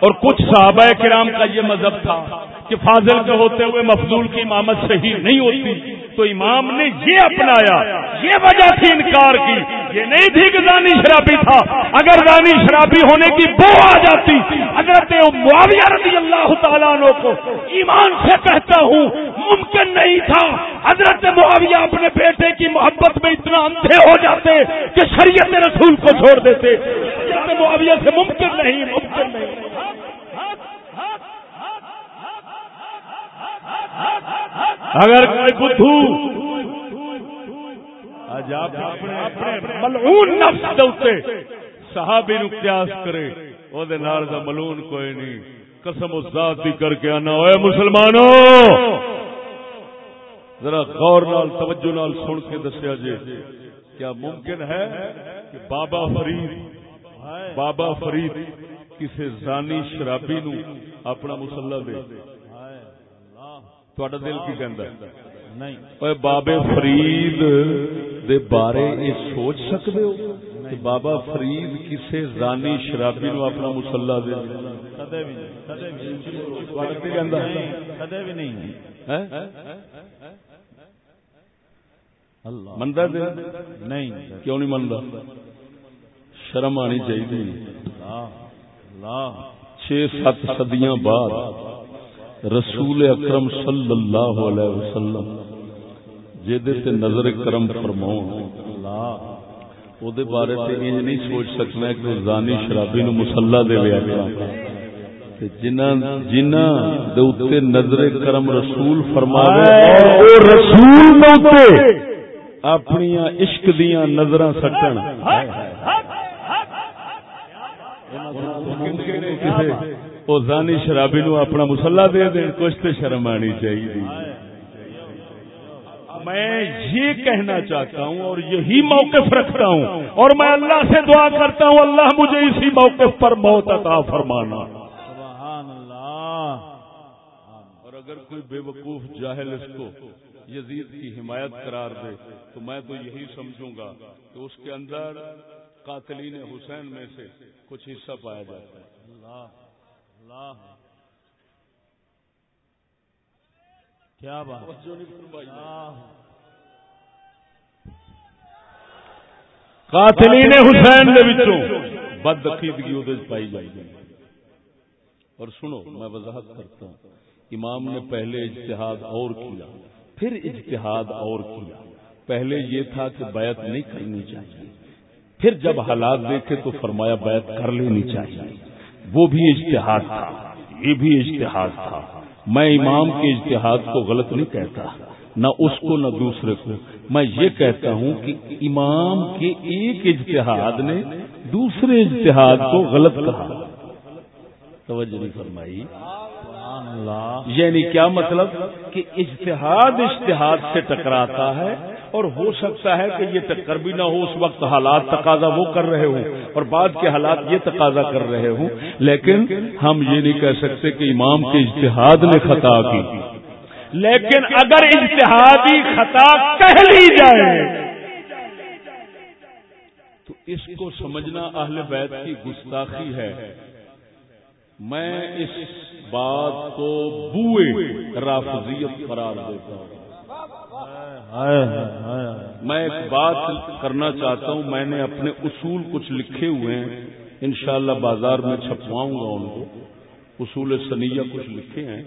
اور کچھ صحابہ کرام کا یہ مذہب تھا۔ کہ فاضل کے ہوتے ہوئے مفضول کی امامت صحیح نہیں ہوتی، تو امام نے یہ اپنایا، یہ وجہ تھی انکار کی، یہ نہیں تھی کہ رانی شرابی تھا۔ اگر رانی شرابی ہونے کی بو آ جاتی، حضرت معاویہ رضی اللہ تعالیٰ عنہ کو ایمان سے کہتا ہوں، ممکن نہیں تھا۔ حضرت معاویہ اپنے بیٹے کی محبت میں اتنا اندھے ہو جاتے کہ شریعت رسول کو چھوڑ دیتے۔ حضرت معاویہ سے ممکن نہیں ممکن نہیں۔ اگر کوئی بدھو اج آپ اپنے ملعون نفس دے اوتے صحابی نو قیاس کرے، او دے نال دا ملعون کوئی نہیں۔ قسم ذات دی کر کے انا اوے مسلمانوں ذرا غور نال، توجہ نال سن کے دسیا جے۔ کیا ممکن ہے کہ بابا فرید بابا فرید کسی زانی شرابی نو اپنا مسلح دے؟ دل کی کہندا نہیں اوے بابے فرید دے بارے یہ سوچ سکتے ہو کہ بابا فرید کسے زانی شرابی نو اپنا مسلح دے کدے بھی نہیں کدے بھی نہیں تھوڑا دل کہندا کدے بھی نہیں ہے اللہ مندا دے نہیں کیوں نہیں مندا شرم آنی چاہیے اللہ اللہ چھ سات صدیاں بعد رسول اکرم صلی اللہ علیہ وسلم جہدے تے نظر کرم فرماؤ اللہ او دے بارے تے انج نہیں سوچ سکنا کہ زانی شرابی نو مسلح دے ویا تے جنہاں جنہاں دے اوتے نظر کرم رسول فرماوے اور او رسول دے اوتے! اپنی عشق دیاں نظراں سٹن۔ او زانی شرابی نو اپنا مسلح دے دین کچھ تے شرم آنی چاہیے۔ میں یہ کہنا چاہتا ہوں اور یہی موقف رکھتا ہوں اور میں اللہ سے دعا کرتا ہوں، اللہ مجھے اسی موقف پر موت عطا فرمانا۔ سبحان اللہ اور اگر کوئی بے وقوف جاہل اس کو یزید کی حمایت قرار دے، تو میں تو یہی سمجھوں گا کہ اس کے اندر قاتلین حسین میں سے کچھ حصہ پایا جاتا ہے۔ اللہ اللہ۔ کیا بات قاتلین حسین دے وچوں۔ اودے پائی جائی گئی اور سنو میں وضاحت کرتا ہوں۔ امام نے پہلے اجتہاد اور کیا پھر اجتہاد اور کیا۔ پہلے یہ تھا کہ بیعت نہیں کرنی چاہیے۔ پھر جب حالات دیکھے تو فرمایا بیعت کر لینی چاہیے۔ وہ بھی اجتہاد تھا، یہ بھی اجتہاد تھا۔ میں امام کے اجتہاد کو غلط نہیں کہتا، نہ اس کو، نہ دوسرے کو۔ میں یہ کہتا ہوں کہ امام کے ایک اجتہاد نے دوسرے اجتہاد کو غلط کہا۔ توجہ نہیں فرمائی۔ یعنی کیا مطلب؟ کہ اجتہاد اجتہاد سے ٹکراتا ہے اور ہو سکتا ہے کہ یہ ٹکر بھی نہ ہو، اس وقت حالات تقاضا وہ کر رہے ہوں اور بعد کے حالات یہ تقاضا کر رہے ہوں۔ لیکن ہم یہ نہیں کہہ سکتے کہ امام کے اجتہاد نے خطا کی۔ لیکن اگر اجتہادی خطا کہہ لی جائے، تو اس کو سمجھنا اہل بیت کی گستاخی ہے۔ میں اس بات کو بوئے رافضیت قرار دیتا ہوں۔ میں ایک بات کرنا چاہتا ہوں میں نے اپنے اصول کچھ لکھے ہوئے ہیں انشاءاللہ بازار میں چھپواؤں گا ان کو۔ اصول سنیہ کچھ لکھے ہیں۔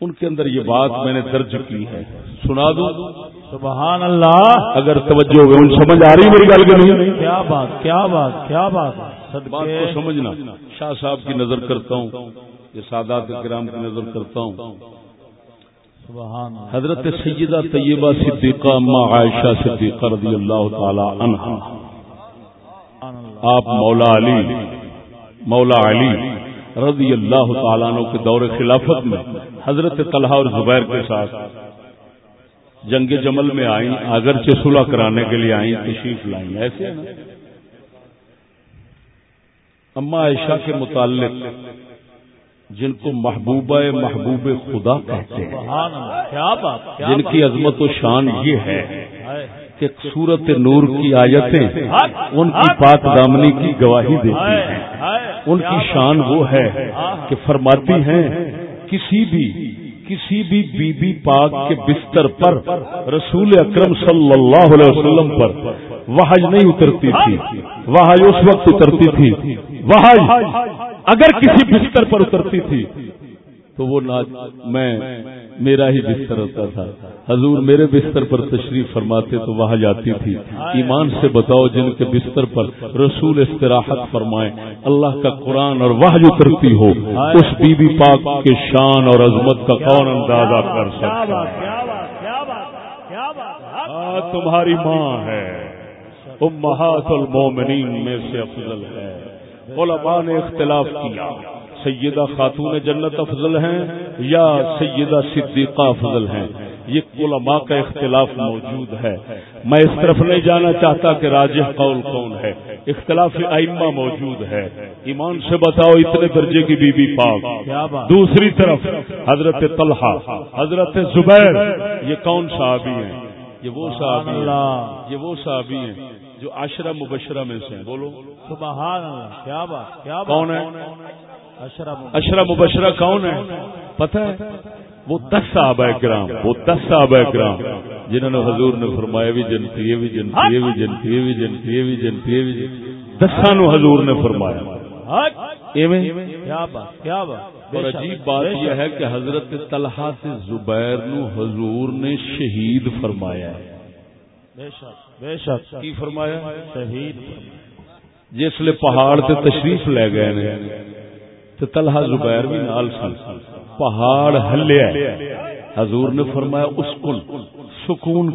ان کے اندر یہ بات میں نے درج کی ہے۔ سنا دوں سبحان اللہ۔ اگر توجہ سمجھ آ رہی میری گل نہیں؟ کیا بات کیا بات کیا بات۔ بات کو سمجھنا۔ شاہ صاحب کی نظر کرتا ہوں یہ سادات کرام کی نظر کرتا ہوں۔ حضرت سیدہ طیبہ صدیقہ ما عائشہ صدیقہ رضی اللہ تعالی عنہ۔ آپ مولا علی مولا علی رضی اللہ تعالیٰ عنہ کے دور خلافت میں حضرت طلحہ اور زبیر کے ساتھ جنگ جمل میں آئیں اگرچہ صلح کرانے کے لیے آئیں تشریف لائیں۔ ایسے اما عائشہ کے متعلق جن کو محبوبہ محبوب خدا کہتے ہیں۔ جن کی عظمت و شان یہ ہے کہ سورت نور کی آیتیں ان کی پاک دامنی کی گواہی دیتی ہیں۔ ان کی شان وہ ہے کہ فرماتی ہیں کسی بھی کسی بھی بی بی پاک کے بستر پر رسول اکرم صلی اللہ علیہ وسلم پر وحج نہیں اترتی تھی۔ وحج اس وقت اترتی تھی۔ وحج اگر کسی بستر پر اترتی تھی، تو وہ میں، میرا ہی بستر ہوتا تھا۔ حضور میرے بستر پر تشریف فرماتے تو وہاں جاتی تھی۔ ایمان سے بتاؤ، جن کے بستر پر رسول استراحت فرمائے، اللہ کا قرآن اور وہ اترتی ہو، اس بی بی پاک کے شان اور عظمت کا کون اندازہ کر سکتا ہاں، تمہاری ماں ہے۔ امہات المومنین میں سے افضل ہے۔ علماء نے اختلاف کیا۔ سیدہ خاتون جنت افضل ہیں یا سیدہ صدیقہ افضل ہیں؟ یہ علماء کا اختلاف موجود ہے۔ میں اس طرف نہیں جانا چاہتا کہ راجح قول کون ہے۔ اختلاف ائمہ موجود ہے۔ ایمان سے بتاؤ اتنے درجے کی بی بی پاک۔ دوسری طرف حضرت طلحہ حضرت زبیر یہ کون صحابی ہیں؟ یہ وہ صحابی ہیں۔ یہ وہ صحابی ہیں۔ جو عشرہ مبشرہ میں سے بولو۔ سبحان اللہ کیا بات کیا کون ہے؟ اشرا مبشرہ۔ کون ہے؟ پتہ ہے؟ وہ دس صحابہ کرام وہ دس صحابہ کرام جنہوں نے حضور نے فرمایا بھی جنتی یہ بھی جنتی یہ بھی جنتی یہ بھی جنتی یہ بھی جنتی یہ بھی دساں نو حضور نے فرمایا۔ اور عجیب بات یہ ہے کہ حضرت طلحہ سے زبیر نو حضور نے شہید فرمایا بے شک کی فرمایا؟ شہید جس لیے پہاڑ تے تشریف لے گئے نے تو طلحہ زبیر بھی نال سن۔ پہاڑ ہلیا حضور نے فرمایا اس کل سکون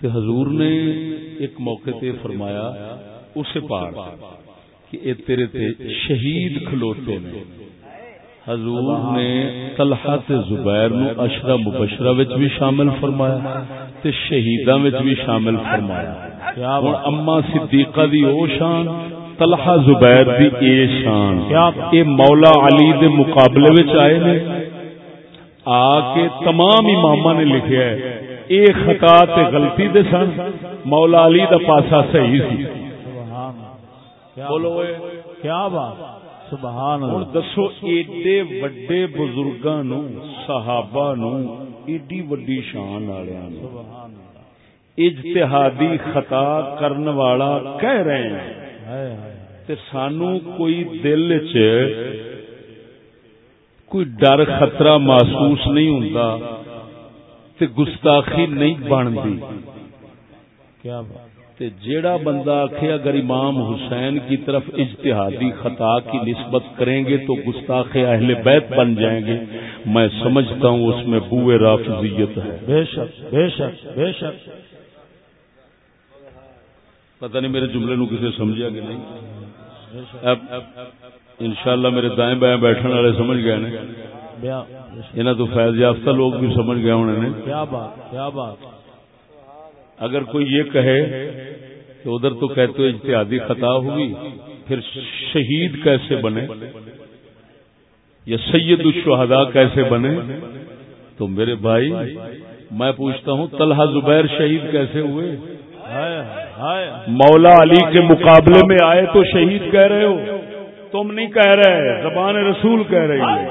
تو حضور نے ایک موقع تے فرمایا اسے پہاڑ کہ اے تیرے تے شہید کھلوتے نے۔ حضور نے طلحہ تے زبیر نو اشرا مبشرہ وچ بھی شامل فرمایا تے شہیداں وچ بھی شامل فرمایا۔ ہن اما صدیقہ دی او شان طلحہ زبیر دی اے شان۔ اے مولا علی دے مقابلے وچ آئے نے۔ آ کے تمام اماماں نے لکھیا ہے اے خطا تے غلطی دے سن۔ مولا علی دا پاسا صحیح سی۔ بولو کیا بات سبحان اللہ۔ دسو ایڈے وڈے بزرگاں نو صحابہ نو ایڈی وڈی شان والےاں نو اجتہادی خطا کرن والا کہہ رہے ہیں۔ تے سانو کوئی دل چ کوئی ڈر خطرہ محسوس نہیں ہوں تے گستاخی نہیں بنتی۔ تے جیڑا بندہ آخے اگر امام حسین کی طرف اجتہادی خطا کی نسبت کریں گے تو گستاخ اہل بیت بن جائیں گے۔ میں سمجھتا ہوں اس میں بوئے رافضیت ہے۔ بے شک بے شک بے شک۔ پتہ نہیں میرے جملے نو کسی سمجھا کہ نہیں۔ اب انشاءاللہ میرے دائیں بائیں بیٹھنے والے سمجھ گئے نے۔ انہیں تو فیض یافتہ لوگ بھی سمجھ گئے انہوں نے۔ کیا بات کیا بات۔ اگر کوئی یہ کہے کہ ادھر تو کہتے ہو اجتہادی خطا ہوگی پھر شہید کیسے بنے؟ یا سید الشہداء کیسے بنے؟ تو میرے بھائی، میں پوچھتا ہوں، طلحہ زبیر شہید کیسے ہوئے؟ مولا علی کے مقابلے میں آئے تو شہید کہہ رہے ہو؟ تم نہیں کہہ رہے، زبان رسول کہہ رہی ہے۔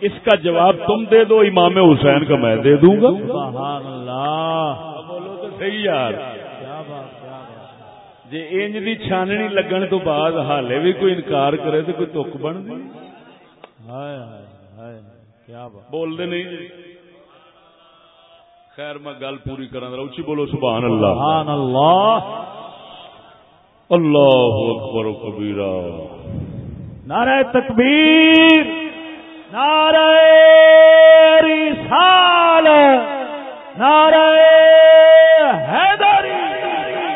اس کا جواب تم دے دو امام حسین کا میں دے دوں گا۔ بولو تو صحیح یار۔ جی انج دی چھاننی لگن تو بعد حالے بھی کوئی انکار کرے تو کوئی تک بن دی۔ بول دے نہیں۔ خیر میں گل پوری کرا اچھی بولو سبحان اللہ سبحان اللہ اللہ اکبر کبیرہ۔ نعرہ تکبیر۔ نعرہ رسال نعرہ حیدری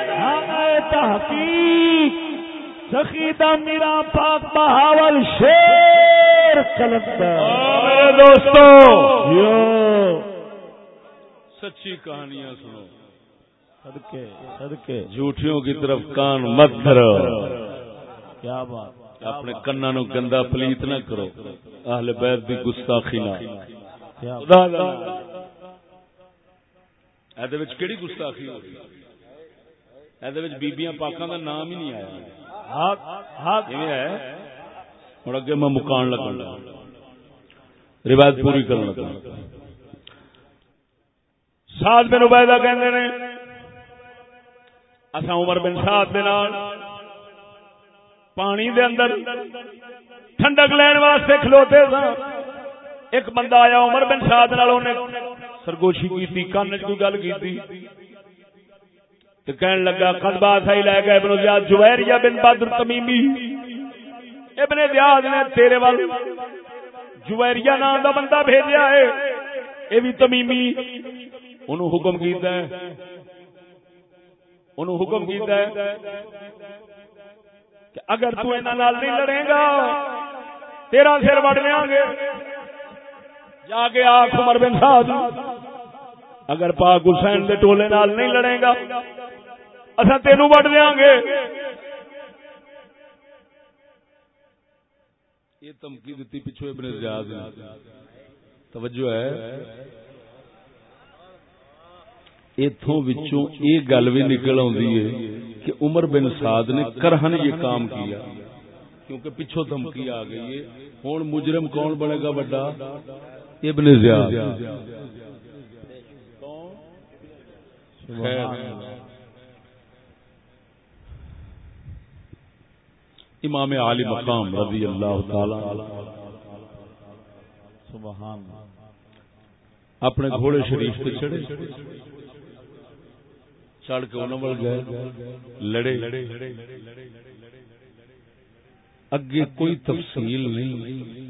نعرہ تحقیق سخیدہ میرا پاک بہاول شیر کلندر دوستو۔ یو سچی کہانیاں سنو۔ صدقے صدقے۔ جھوٹیوں کی طرف کان مت دھرو کیا بات۔ اپنے کنا نو گندا پلیت نہ کرو۔ اہل بیت دی گستاخی نہ کیا خدا دا ایدے وچ کیڑی گستاخی ہو رہی ایدے وچ بیبییاں پاکاں دا نام ہی نہیں آیا۔ حق حق ایویں ہے؟ ہن اگے میں مکان لگن لگا۔ روایت پوری کرن لگا۔ سعد بن عبیدہ کہندے نے اساں عمر بن سعد دے نال پانی دے اندر ٹھنڈک لین واسطے کھلوتے سا ایک بندہ آیا عمر بن سعد نال، اونے سرگوشی کیتی کان وچ کوئی گل کیتی؟ تے کہن لگا، قد بات ہے لے گئے ابن زیاد جویریہ بن بدر تمیمی۔ ابن زیاد نے تیرے وال جویریہ نام دا بندہ بھیجیا ہے، اے بھی تمیمی۔ انہوں حکم کیتا ہے۔ انہوں حکم کیتا ہے کہ اگر تو انہاں نال نہیں لڑے گا تیرا سر وڈ لیاں گے۔ جا کے آخ عمر بن سعد، اگر پاک حسین دے ٹولے نال نہیں لڑے گا اسا تینوں وڈ دیاں گے۔ یہ تمکی دیتی پیچھو ابن زیاد نے۔ توجہ ہے۔ اتوں وچوں یہ گل بھی نکل آئی ہے کہ عمر بن سعد نے کرہن یہ کام کیا۔ کیونکہ پچھو دھمکی آ گئی ہے۔ ہوں مجرم کون بنے گا بڑا؟ ابن زیاد۔ امام عالی مقام رضی اللہ تعالی۔ سبحان اپنے گھوڑے شریف پہ چڑھے۔ چڑھ کے انہوں گئے لڑے۔ اگے کوئی تفصیل نہیں۔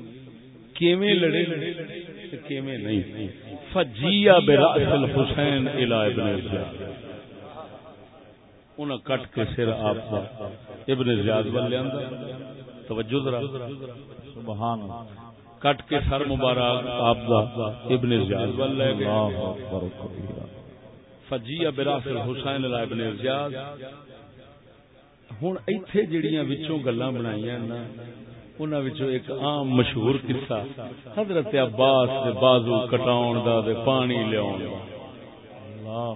کیویں لڑے؟ کیویں نہیں۔ فجیا براس الحسین الى ابن زیاد۔ انہاں کٹ کے سر آپ دا۔ ابن زیاد ول لیندا۔ توجہ ذرا۔ سبحان کٹ کے سر مبارک آپ دا۔ ابن زیاد ول لے گئے۔ اللہ اکبر فجیا براس الحسین الى ابن زیاد۔ ہوں ایتھے جڑیاں وچوں گلاں بنائیاں نا انہاں وچوں ایک عام مشہور قصہ حضرت عباس دے بازو کٹاون دا تے پانی لیاون دا اللہ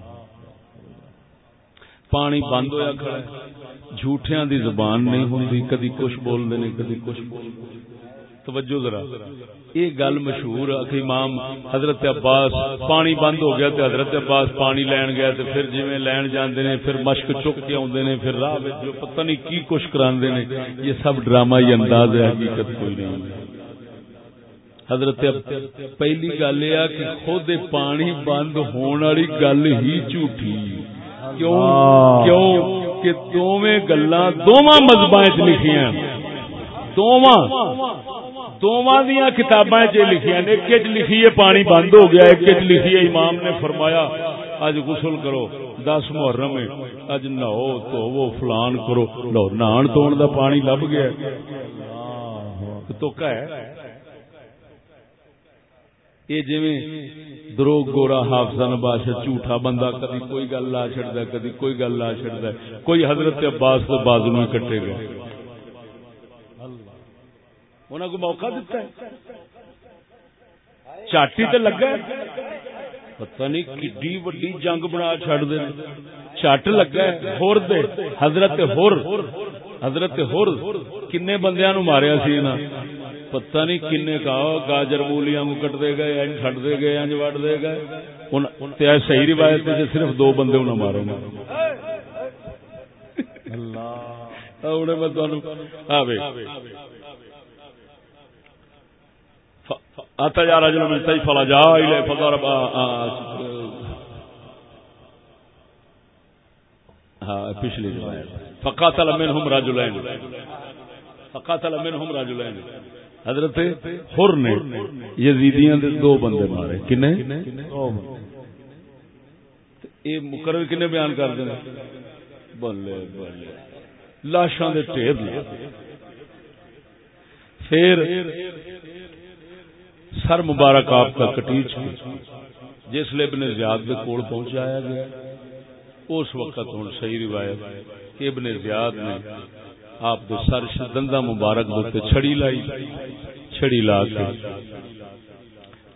پانی بند ہویا کھڑا ہے جھوٹیاں دی زبان نہیں ہوندی کدی کچھ بول دے نے کدی کچھ بول توجہ ذرا۔ یہ گل مشہور ہے امام حضرت عباس پانی بند ہو گیا تے حضرت عباس پانی لین گیا تے پھر جویں لین جاندے نے، پھر مشک چک کے اوندے نے، پھر راہ وچ جو پتہ نہیں کی کچھ کراندے نے، یہ سب ڈرامہ ڈرامائی انداز ہے، حقیقت کوئی نہیں۔ حضرت پہلی گل یہ کہ خود پانی بند ہون والی گل ہی جھوٹھی۔ کیوں؟ کیوں؟ کہ دوویں گلاں دوواں مذہباں وچ لکھیاں۔ دوواں دوواں دیاں کتاباں وچ لکھیاں نے ایک وچ لکھی پانی بند ہو گیا ایک وچ لکھی امام نے فرمایا اج غسل کرو دس محرم ہے اج نہو تو وہ فلان کرو لو نہان دھون دا پانی لب گیا تو ہے یہ جی دروگ گورا حافظہ نباش جھوٹا بندہ کدی کوئی گل لا چڑتا کدی کوئی گل لا چڑتا کوئی حضرت عباس کے بازو میں کٹے گا انہوں کو موقع دیتا ہے۔ چاٹی تے لگا پتہ نہیں کڈی وڈی جنگ بنا چڑ دے چٹ لگا ہور دے۔ حضرت ہور۔ حضرت ہور۔ کنے بندیاں نو ماریا سی نا پتہ نہیں کنے کا گاجر مولیاں کو کٹ دے گئے، انج چھٹ دے گئے، انج وڈ دے گئے۔ ہن تے صحیح روایت تے صرف دو بندے انہاں مارے نا اللہ۔ ہاں، اوڑے میں تانوں۔ آوے آتا جا رجل من سیف فلا جا الى فضرب ہاں پچھلی روایت فقاتل منهم رجلين فقاتل منهم رجلين حضرت حر نے یزیدیاں دے دو بندے مارے۔ کنے؟ دو اے مقرر کنے بیان کر دے؟ بلے بلے۔ لاشاں دے ٹھیر پھر سر مبارک آپ کا کٹیچ جس لیے ابن زیاد کے کوڑ پہنچایا گیا۔ اس وقت ہوں صحیح روایت کہ ابن زیاد نے آپ کے سر دندہ مبارک دے چھڑی لائی، چھڑی لا کے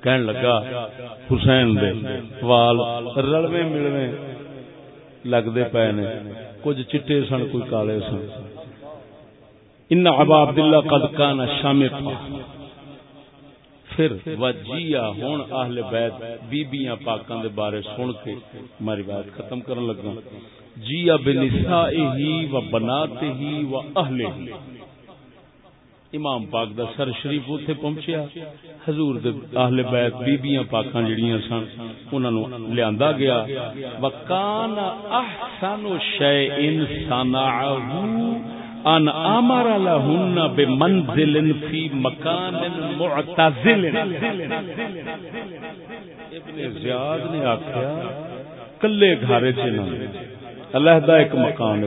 کہن لگا، حسین دے وال رلوے ملوے لگتے پے نے، کچھ چٹے سن، کوئی کالے سن۔ ان ابا عبداللہ قد کان شامت۔ پھر وجیا ہون اہل بیت بیبییاں پاکاں دے بارے سن کے ہماری بات ختم کرن لگا۔ جیا بنسائه و بناته و اهله امام پاک دا سر شریف اوتھے پہنچیا۔ حضور دے اہل بیت بیبییاں پاکاں جڑیاں سن، انہاں نو لیاندا گیا۔ وکان احسن شیء صنعه ان امر لهن بمنزل في مكان معتزل. ابن زیاد نے آکھیا، کلے گھر چ نہ۔ علیحدہ ایک مکان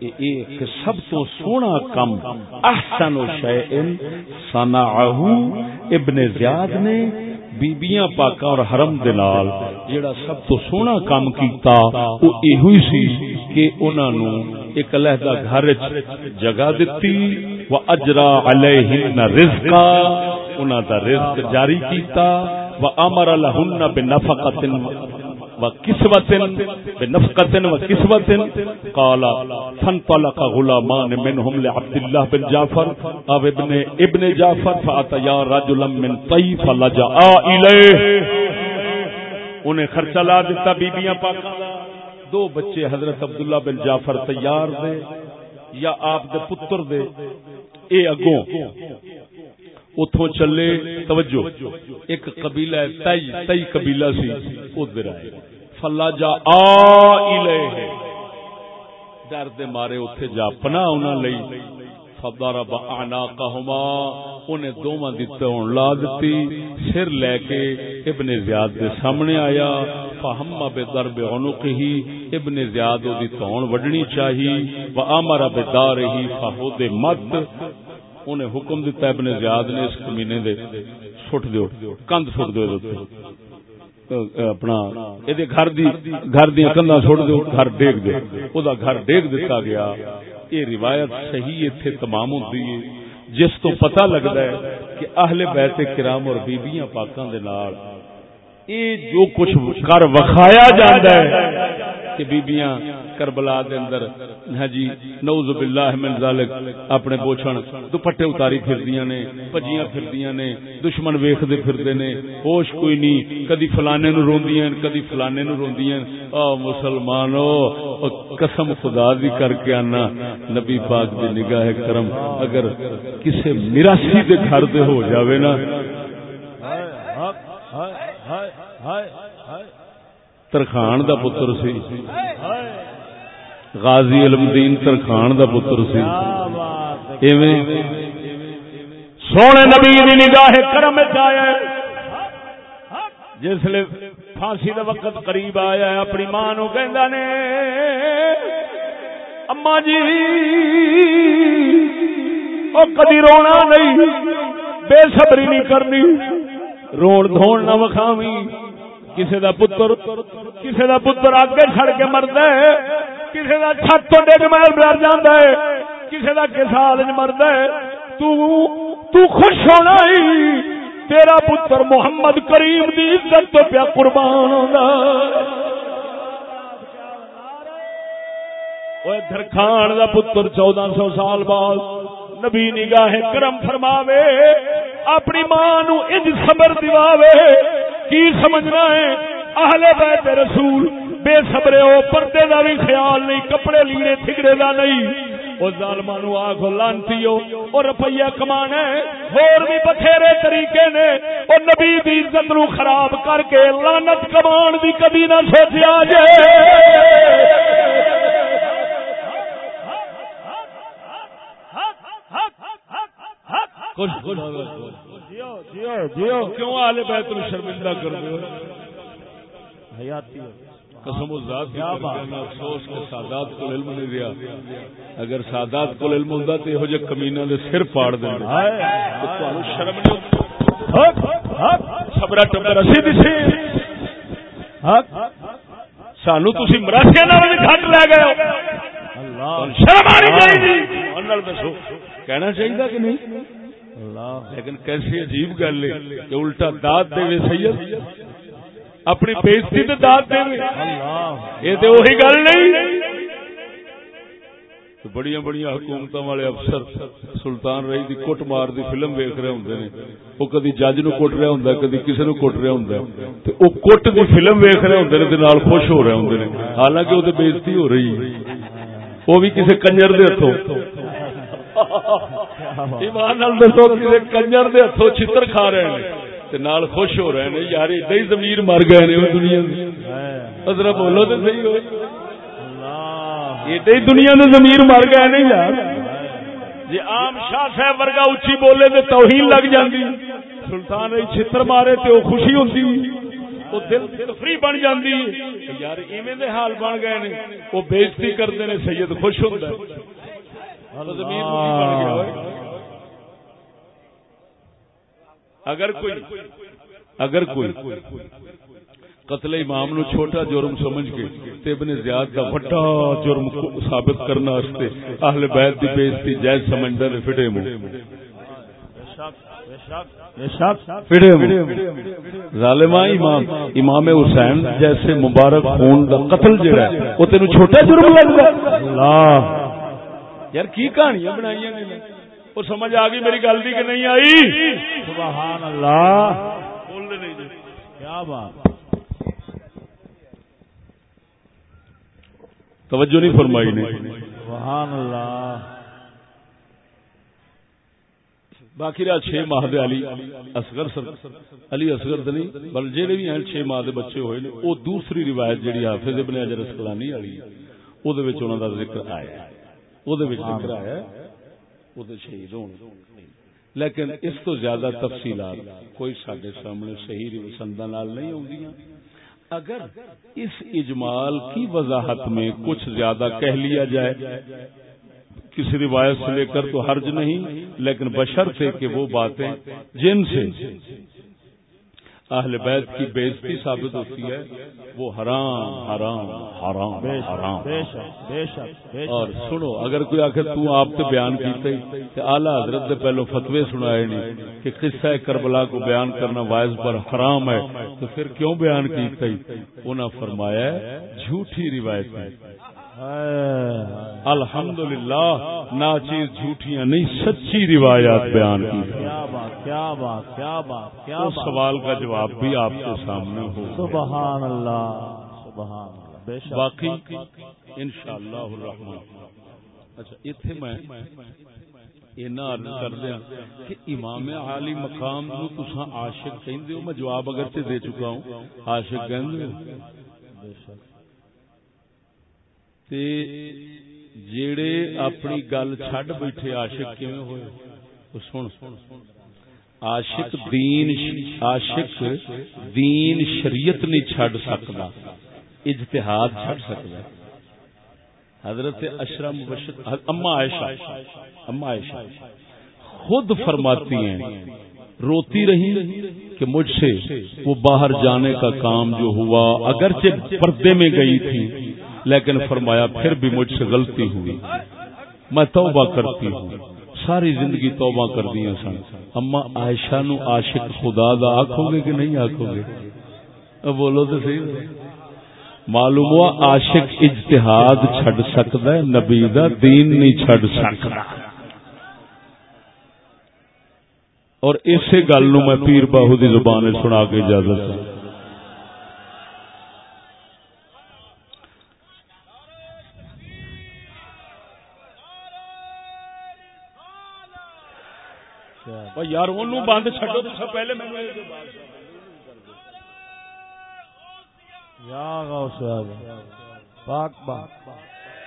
ایک سب تو سونا کم، احسن شیء صنعه ابن زیاد نے بیبیاں پاکاں اور حرم دے نال جیڑا سب تو سونا کام کیتا او ایہی سی۔ کہ انہاں نو ایک علیحدہ گھر جگہ دیتی و اجرا علیہن رزقا، انہاں دا رزق جاری کیتا و امر لہن بنفقت و و قال، فانطلق غلامان منهم لعبد الله بن جعفر، او ابن ابن جعفر فاتيا رجلا من طيف الیہ انہیں خرچہ لا دیتا بیبیاں پاکاں دو بچے حضرت عبداللہ بن جعفر تیار دے یا آپ دے پتر دے۔ اے اگوں، اتھوں چلے، توجہ، ایک قبیلہ تئی تئی قبیلہ سی، ادھر آئے فلا جا آ ڈر دے مارے اتھے جا پنا انہاں لئی۔ فضرب اعناقهما، انہیں دوواں دتے ہون لا دتی، سر لے کے ابن زیاد دے سامنے آیا فہم بضرب عنقه، ابن زیاد دی تون وڈنی چاہی و امر بدارہ فہود مت انہیں حکم دیتا ابن زیاد نے اس کمینے دے، سٹ دیو کند سٹ دیو اپنا گھر دی، گھر دیا کندا چھوڑ دو گھر ڈیگ دو او دا گھر ڈیگ دتا گیا۔ یہ روایت صحیح اتنے تمام ہوتی ہے جس تو پتہ لگتا ہے کہ اہل بیت کرام اور بیبیاں پاکاں دے نال اے جو کچھ کر وکھایا جاندا ہے کہ بیبیاں کربلا دے اندر. ہاں جی نعوذ باللہ من ذالک، اپنے بوچھن دوپٹے اتاری پھردیاں نے، پجیاں پھردیاں نے، دشمن ویکھدے پھردے نے، ہوش کوئی نہیں کدی فلانے نو روندیاں کدی فلانے نو روندیاں او مسلمانو قسم خدا دی کر کے آنا، نبی پاک دی نگاہ کرم، اگر کسے میراثی دے گھر دے ہو جاوے نا۔ ہائے ہائے ہائے ہائے۔ ترخان دا پتر سی۔ غازی علم دین ترخان دا پتر سی۔ ایویں سونے نبی دی نگاہ کرم آیا جس لیے پھانسی دا وقت قریب آیا ہے۔ اپنی ماں نو کہندا نے، اما جی او کدی رونا نہیں، بے صبری نہیں کرنی۔ روڑ دھوڑ نہ وکھاوی کسی دا پتر کسی دا پتر اگے چھڑ کے مرد ہے کسی دا چھت تو ڈگ مر مر جاندا ہے کسی دا کسال مرد ہے۔ تو تو خوش ہونا ہی، تیرا پتر محمد کریم دی عزت تو پیا قربان ہونا درخان دا پتر چودہ سو سال بعد نبی نگاہ کرم فرماوے، اپنی ماں نو انج صبر دیواوے کی سمجھنا ہے؟ اہل بیت رسول بے صبرے ہو، پردے دا بھی خیال نہیں، کپڑے لیڑے تھگڑے دا نہیں۔ او ظالماں نو آکھو لانتی ہو او روپیہ کمانا ہے، اور بھی بتھیرے طریقے نے۔ او نبی دی عزت نو خراب کر کے لعنت کمان دی کبھی نہ سوچیا جائے۔ کیوں آلے بیت شرمندہ کر دو قسم افسوس سادات کو علم نہیں دیا اگر سادات کو علم ہوتا تو یہ کمینا دے سر پاڑ دیں شرم ٹبر اسی دسی سانو تھی مراسیا گھٹ لے گئے شرم آنی چاہیے دسو کہنا چاہیے کہ نہیں؟ لیکن کیسی عجیب گل ہے کہ الٹا داد دے سید۔ اپنی بےزتی تو داد دے یہ تو وہی گل نہیں؟ بڑی بڑی حکومت والے افسر سلطان رہی دی کٹ مار دی فلم ویخ رہے ہوں وہ کدی جج نو کٹ رہا ہوں کدی کسی نو کٹ رہا ہوں وہ کٹ دی فلم ویخ رہے ہوں نال خوش ہو رہے ہوں حالانکہ وہ بےزتی ہو رہی۔ وہ بھی کسی کنجر دے ہاتھوں ایمان دسو کسی کنجر دے ہاتھوں چتر کھا رہے ہیں نال خوش ہو رہے ہیں یار ادا ہی زمیر مر گئے نے دنیا ادھر بولو تو صحیح ہو ایڈے ہی دنیا نے زمیر مر گئے نہیں یار۔ جی عام شاہ صاحب ورگا اچھی بولے تو توہین لگ جاندی۔ سلطان چھتر مارے تو وہ خوشی ہوتی وہ دل تفریح بن جاندی۔ یار ایویں دے حال بن گئے نے۔ وہ بےزتی کرتے ہیں سید خوش ہوتا ہے۔ اگر کوئی اگر کوئی قتل امام نو چھوٹا جرم سمجھ کے تے ابن زیاد دا بڑا جرم ثابت کرنا واسطے اہل بیت دی بےزتی جائز سمجھدا نے پھٹے منہ ظالما امام امام حسین جیسے مبارک خون دا قتل جڑا ہے او تینو چھوٹا جرم لگدا اللہ یار کی کہانیاں بنائی وہ سمجھ آ گئی میری گل کہ نہیں آئی؟ سبحان اللہ۔ نہیں کیا بات؟ توجہ نہیں فرمائی نے۔ سبحان اللہ۔ باقی رہا چھ ماہ دے علی اصغر سر۔ علی اصغر تے نہیں بل جڑے بھی ہیں چھ ماہ دے بچے ہوئے نے او دوسری روایت جڑی حافظ ابن اجر اسقلانی والی او دے وچ انہاں دا ذکر آیا ہے۔ ذکر آیا شہید لیکن اس تو زیادہ تفصیلات کوئی سڈے سامنے صحیح سندا نال نہیں آدیاں اگر اس اجمال کی وضاحت میں کچھ زیادہ کہہ لیا جائے، کسی روایت سے لے کر تو حرج نہیں، لیکن بشر تھے کہ وہ باتیں جن سے اہل بیت کی بےزتی ثابت ہوتی ہے وہ حرام حرام حرام حرام۔ اور سنو اگر کوئی آخر تو آپ سے بیان کیتے کہ اعلی حضرت نے پہلو فتوے سنائے نہیں کہ قصہ کربلا کو بیان کرنا وائز پر حرام ہے تو پھر کیوں بیان کیتے؟ انہوں فرمایا جھوٹی روایت ہے۔ الحمد للہ نہ چیز جھوٹیاں نہیں سچی روایات بیان کی۔ کیا بات کیا بات کیا بات کیا سوال کا جواب بھی آپ کے سامنے ہو۔ سبحان اللہ سبحان اللہ باقی ان شاء اللہ اچھا میں اینا عرض کر دیا کہ امام عالی مقام نو تساں عاشق کہندے ہو میں جواب اگر دے چکا ہوں۔ عاشق کہندے ہو۔ تے جیڑے اپنی گل چھڈ بیٹھے عاشق کیویں ہوئے؟ او سن۔ عاشق دین عاشق دین شریعت نہیں چھڈ سکدا اجتہاد چھڈ سکدا حضرت اشرم مبشر اما عائشہ اما عائشہ، خود فرماتی ہیں، روتی رہی کہ مجھ سے وہ باہر جانے کا کام جو ہوا، اگرچہ پردے میں گئی تھی لیکن فرمایا، پھر بھی مجھ سے غلطی ہوئی۔ میں توبہ کرتی ہوں۔ ساری زندگی توبہ کر دیا سن اما عائشہ نو عاشق خدا دا آکھو گے کہ نہیں آکھو گے؟ اب بولو تو صحیح معلوم ہوا عاشق اجتہاد چھڈ سکتا ہے، نبی دا دین نہیں چھڈ سکتا۔ اور اسی گل نو میں پیر باہو دی زبان سنا کے اجازت یار بند چڈو تو پہلے پاک پاک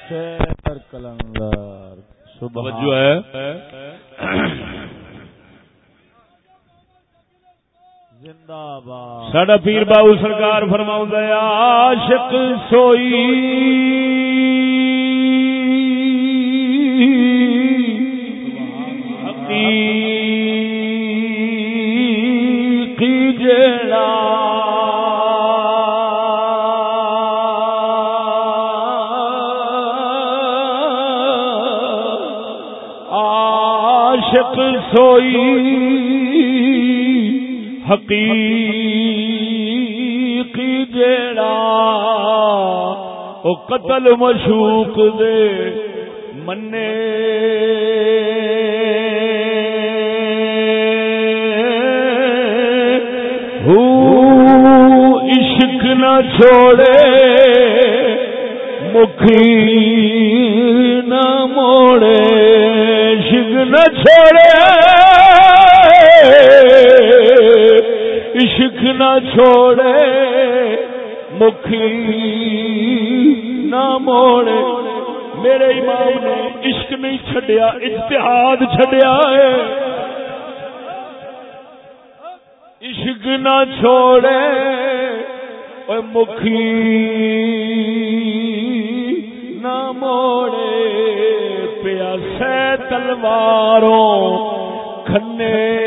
شیر کلندر جو ہے ساڈا پیر باؤ سرکار فرماؤں عاشق سوئی سوئی حقیقی جیڑا او قتل مشوق دے منے۔ عشق نہ چھوڑے، مکھی نہ موڑے عشق نہ چھوڑے۔ عشق نہ چھوڑے، مکھی نہ موڑے۔ میرے امام نے عشق نہیں چھڈیا اجتہاد چھڈیا ہے۔ عشق نہ چھوڑے مکھی نہ موڑے۔ پیاسے تلواروں کھنے۔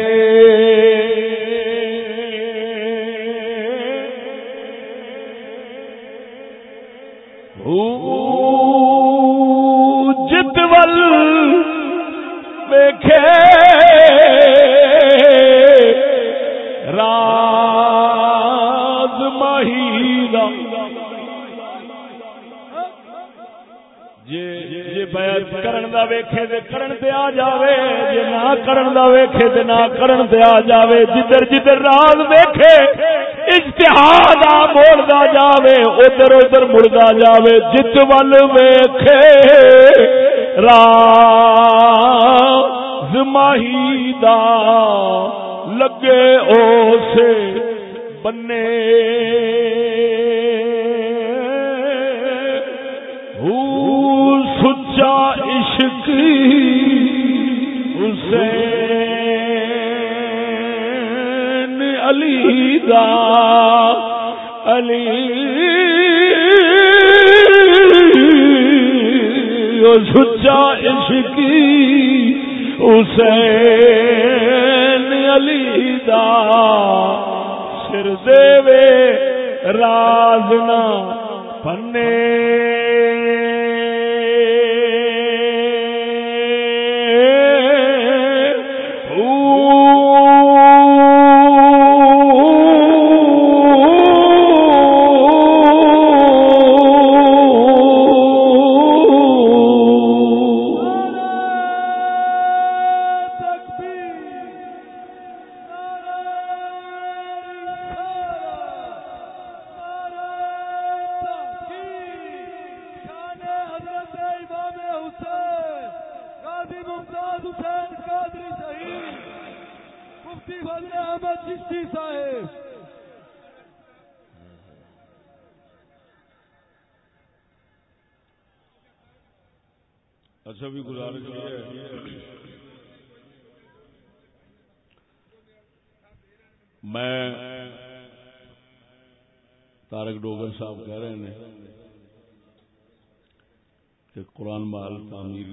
جی، جی ویکھے تے کرن تے آ جاوے جے نہ کرن دا ویکھے تے نہ کرن تے آ جاوے، جدھر جدھر راز ویکھے، اجتہاد آ موڑدا جاوے، ادھر ادھر مڑدا جاوے، جت ول ویکھے۔ راز ماہی دا لگے او سے بنے عشق حسین علی دا علی سچا عشق حسین علی دا سر دے راز نہ پنے میں تارک ڈوگر صاحب کہہ رہے ہیں کہ قرآن محل تعمیر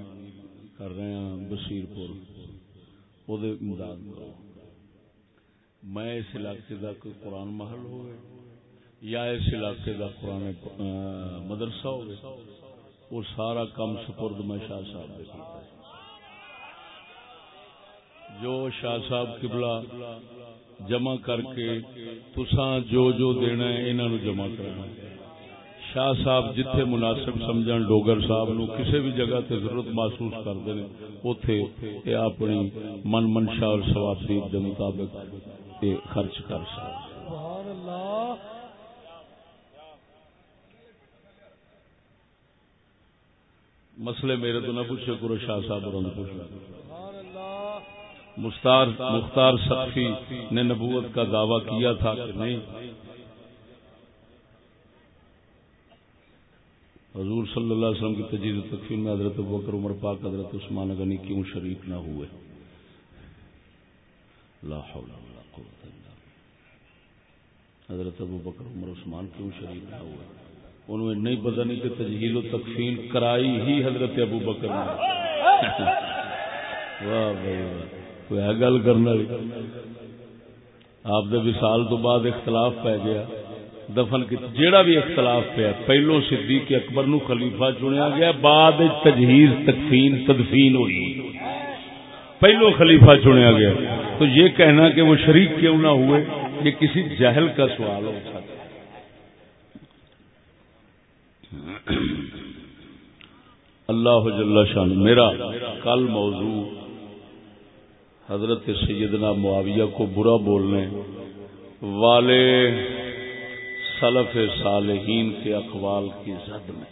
کر رہے ہیں بشیر پور وہ امداد کرو۔ میں اس علاقے کا کوئی قرآن محل ہوئے یا اس علاقے کا قرآن مدرسہ ہوگا وہ سارا کم سپرد میں شاہ صاحب نے کیا جو شاہ صاحب قبلہ جمع کر کے تساں جو جو دینا ہے انہوں جمع کرنا شاہ صاحب جتھے مناسب سمجھن، ڈوگر صاحب نو کسی بھی جگہ تے ضرورت محسوس کرتے ہیں اتے یہ اپنی من منشا اور سوابدیب کے مطابق خرچ کر سکتے مسئلے میرے تو نہ پوچھے کرو شاہ صاحب اور پوچھ مختار مختار سخی نے نبوت کا دعویٰ کیا تھا کہ نہیں۔ حضور صلی اللہ علیہ وسلم کی تجیز تکفین میں حضرت بکر، عمر پاک، حضرت عثمان غنی کیوں شریک نہ ہوئے؟ لا حول ولا قوت الا حضرت ابو بکر، عمر، عثمان کیوں شریک نہ ہوئے؟ انہوں نے نہیں، پتہ نہیں کہ تجہیل و تکفین کرائی ہی حضرت ابو بکر نے۔ واہ بھائی واہ۔ کوئی ہے گل کرنا آپ دے وصال تو بعد اختلاف پی گیا۔ دفن کی جیڑا بھی اختلاف پیا پہلو صدیق اکبر نو خلیفہ چنیا گیا، بعد تجہیز، تکفین، تدفین ہوئی۔ پہلو خلیفہ چنیا گیا۔ تو یہ کہنا کہ وہ شریک کیوں نہ ہوئے، یہ کسی جہل کا سوال ہو سکتا اللہ جل شان، میرا کل موضوع حضرت سیدنا معاویہ کو برا بولنے والے سلف صالحین کے اقوال کی زد میں۔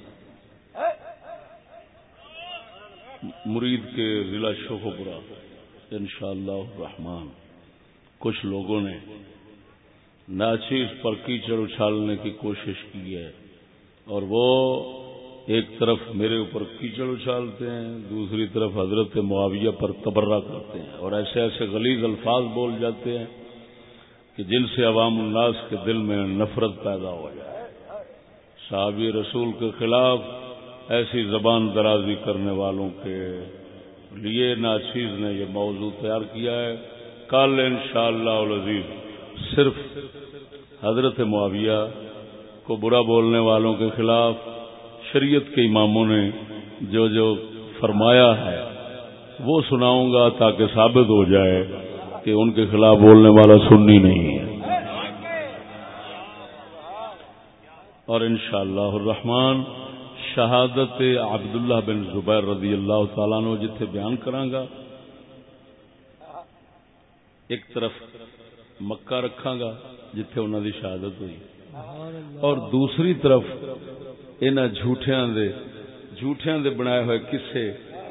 مرید کے ضلع شوق برا ان شاء اللہ رحمان کچھ لوگوں نے ناچیز پر کیچڑ اچھالنے کی کوشش کی ہے اور وہ ایک طرف میرے اوپر کیچڑ اچھالتے ہیں، دوسری طرف حضرت معاویہ پر تبرہ کرتے ہیں اور ایسے ایسے غلیظ الفاظ بول جاتے ہیں کہ جن سے عوام الناس کے دل میں نفرت پیدا ہو جائے۔ صحابی رسول کے خلاف ایسی زبان درازی کرنے والوں کے لیے ناچیز نے یہ موضوع تیار کیا ہے۔ کل ان شاء اللہ صرف حضرت معاویہ کو برا بولنے والوں کے خلاف شریعت کے اماموں نے جو جو فرمایا ہے، وہ سناؤں گا تاکہ ثابت ہو جائے کہ ان کے خلاف بولنے والا سننی نہیں ہے۔ اور انشاءاللہ الرحمن، شہادت عبداللہ بن زبیر رضی اللہ تعالیٰ نو جتھے بیان گا، ایک طرف مکہ رکھا گا جتھے انہوں دی شہادت ہوئی۔ اور دوسری طرف ان جھوٹیاں دے جھوٹیاں دے بنائے ہوئے کسے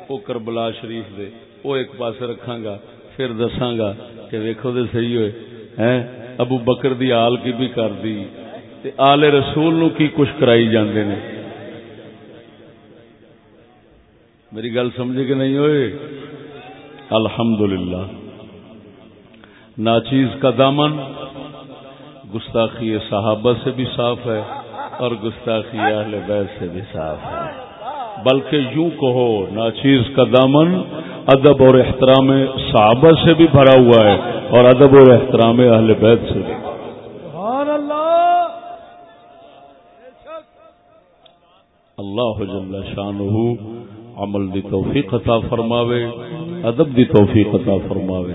او کربلا شریف دے او ایک پاس رکھاں گا پھر دساں گا کہ ویکھو دے صحیح ہوئے ہیں ابو بکر دی آل کی بھی کر دی تے آل رسول نو کی کچھ کرائی جاندے نے میری گل سمجھے کہ نہیں ہوئے الحمدللہ ناچیز کا دامن گستاخی صحابہ سے بھی صاف ہے اور گستاخی اہل بیت سے بھی صاف ہے۔ بلکہ یوں کہو ناچیز کا دامن ادب اور احترام صحابہ سے بھی بھرا ہوا ہے اور ادب اور احترام اہل بیت سے بھی۔ اللہ جل شانہ عمل دی توفیق عطا فرماوے ادب دی توفیق عطا فرماوے۔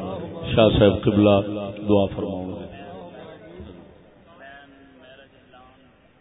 شاہ صاحب قبلہ دعا فرماوے۔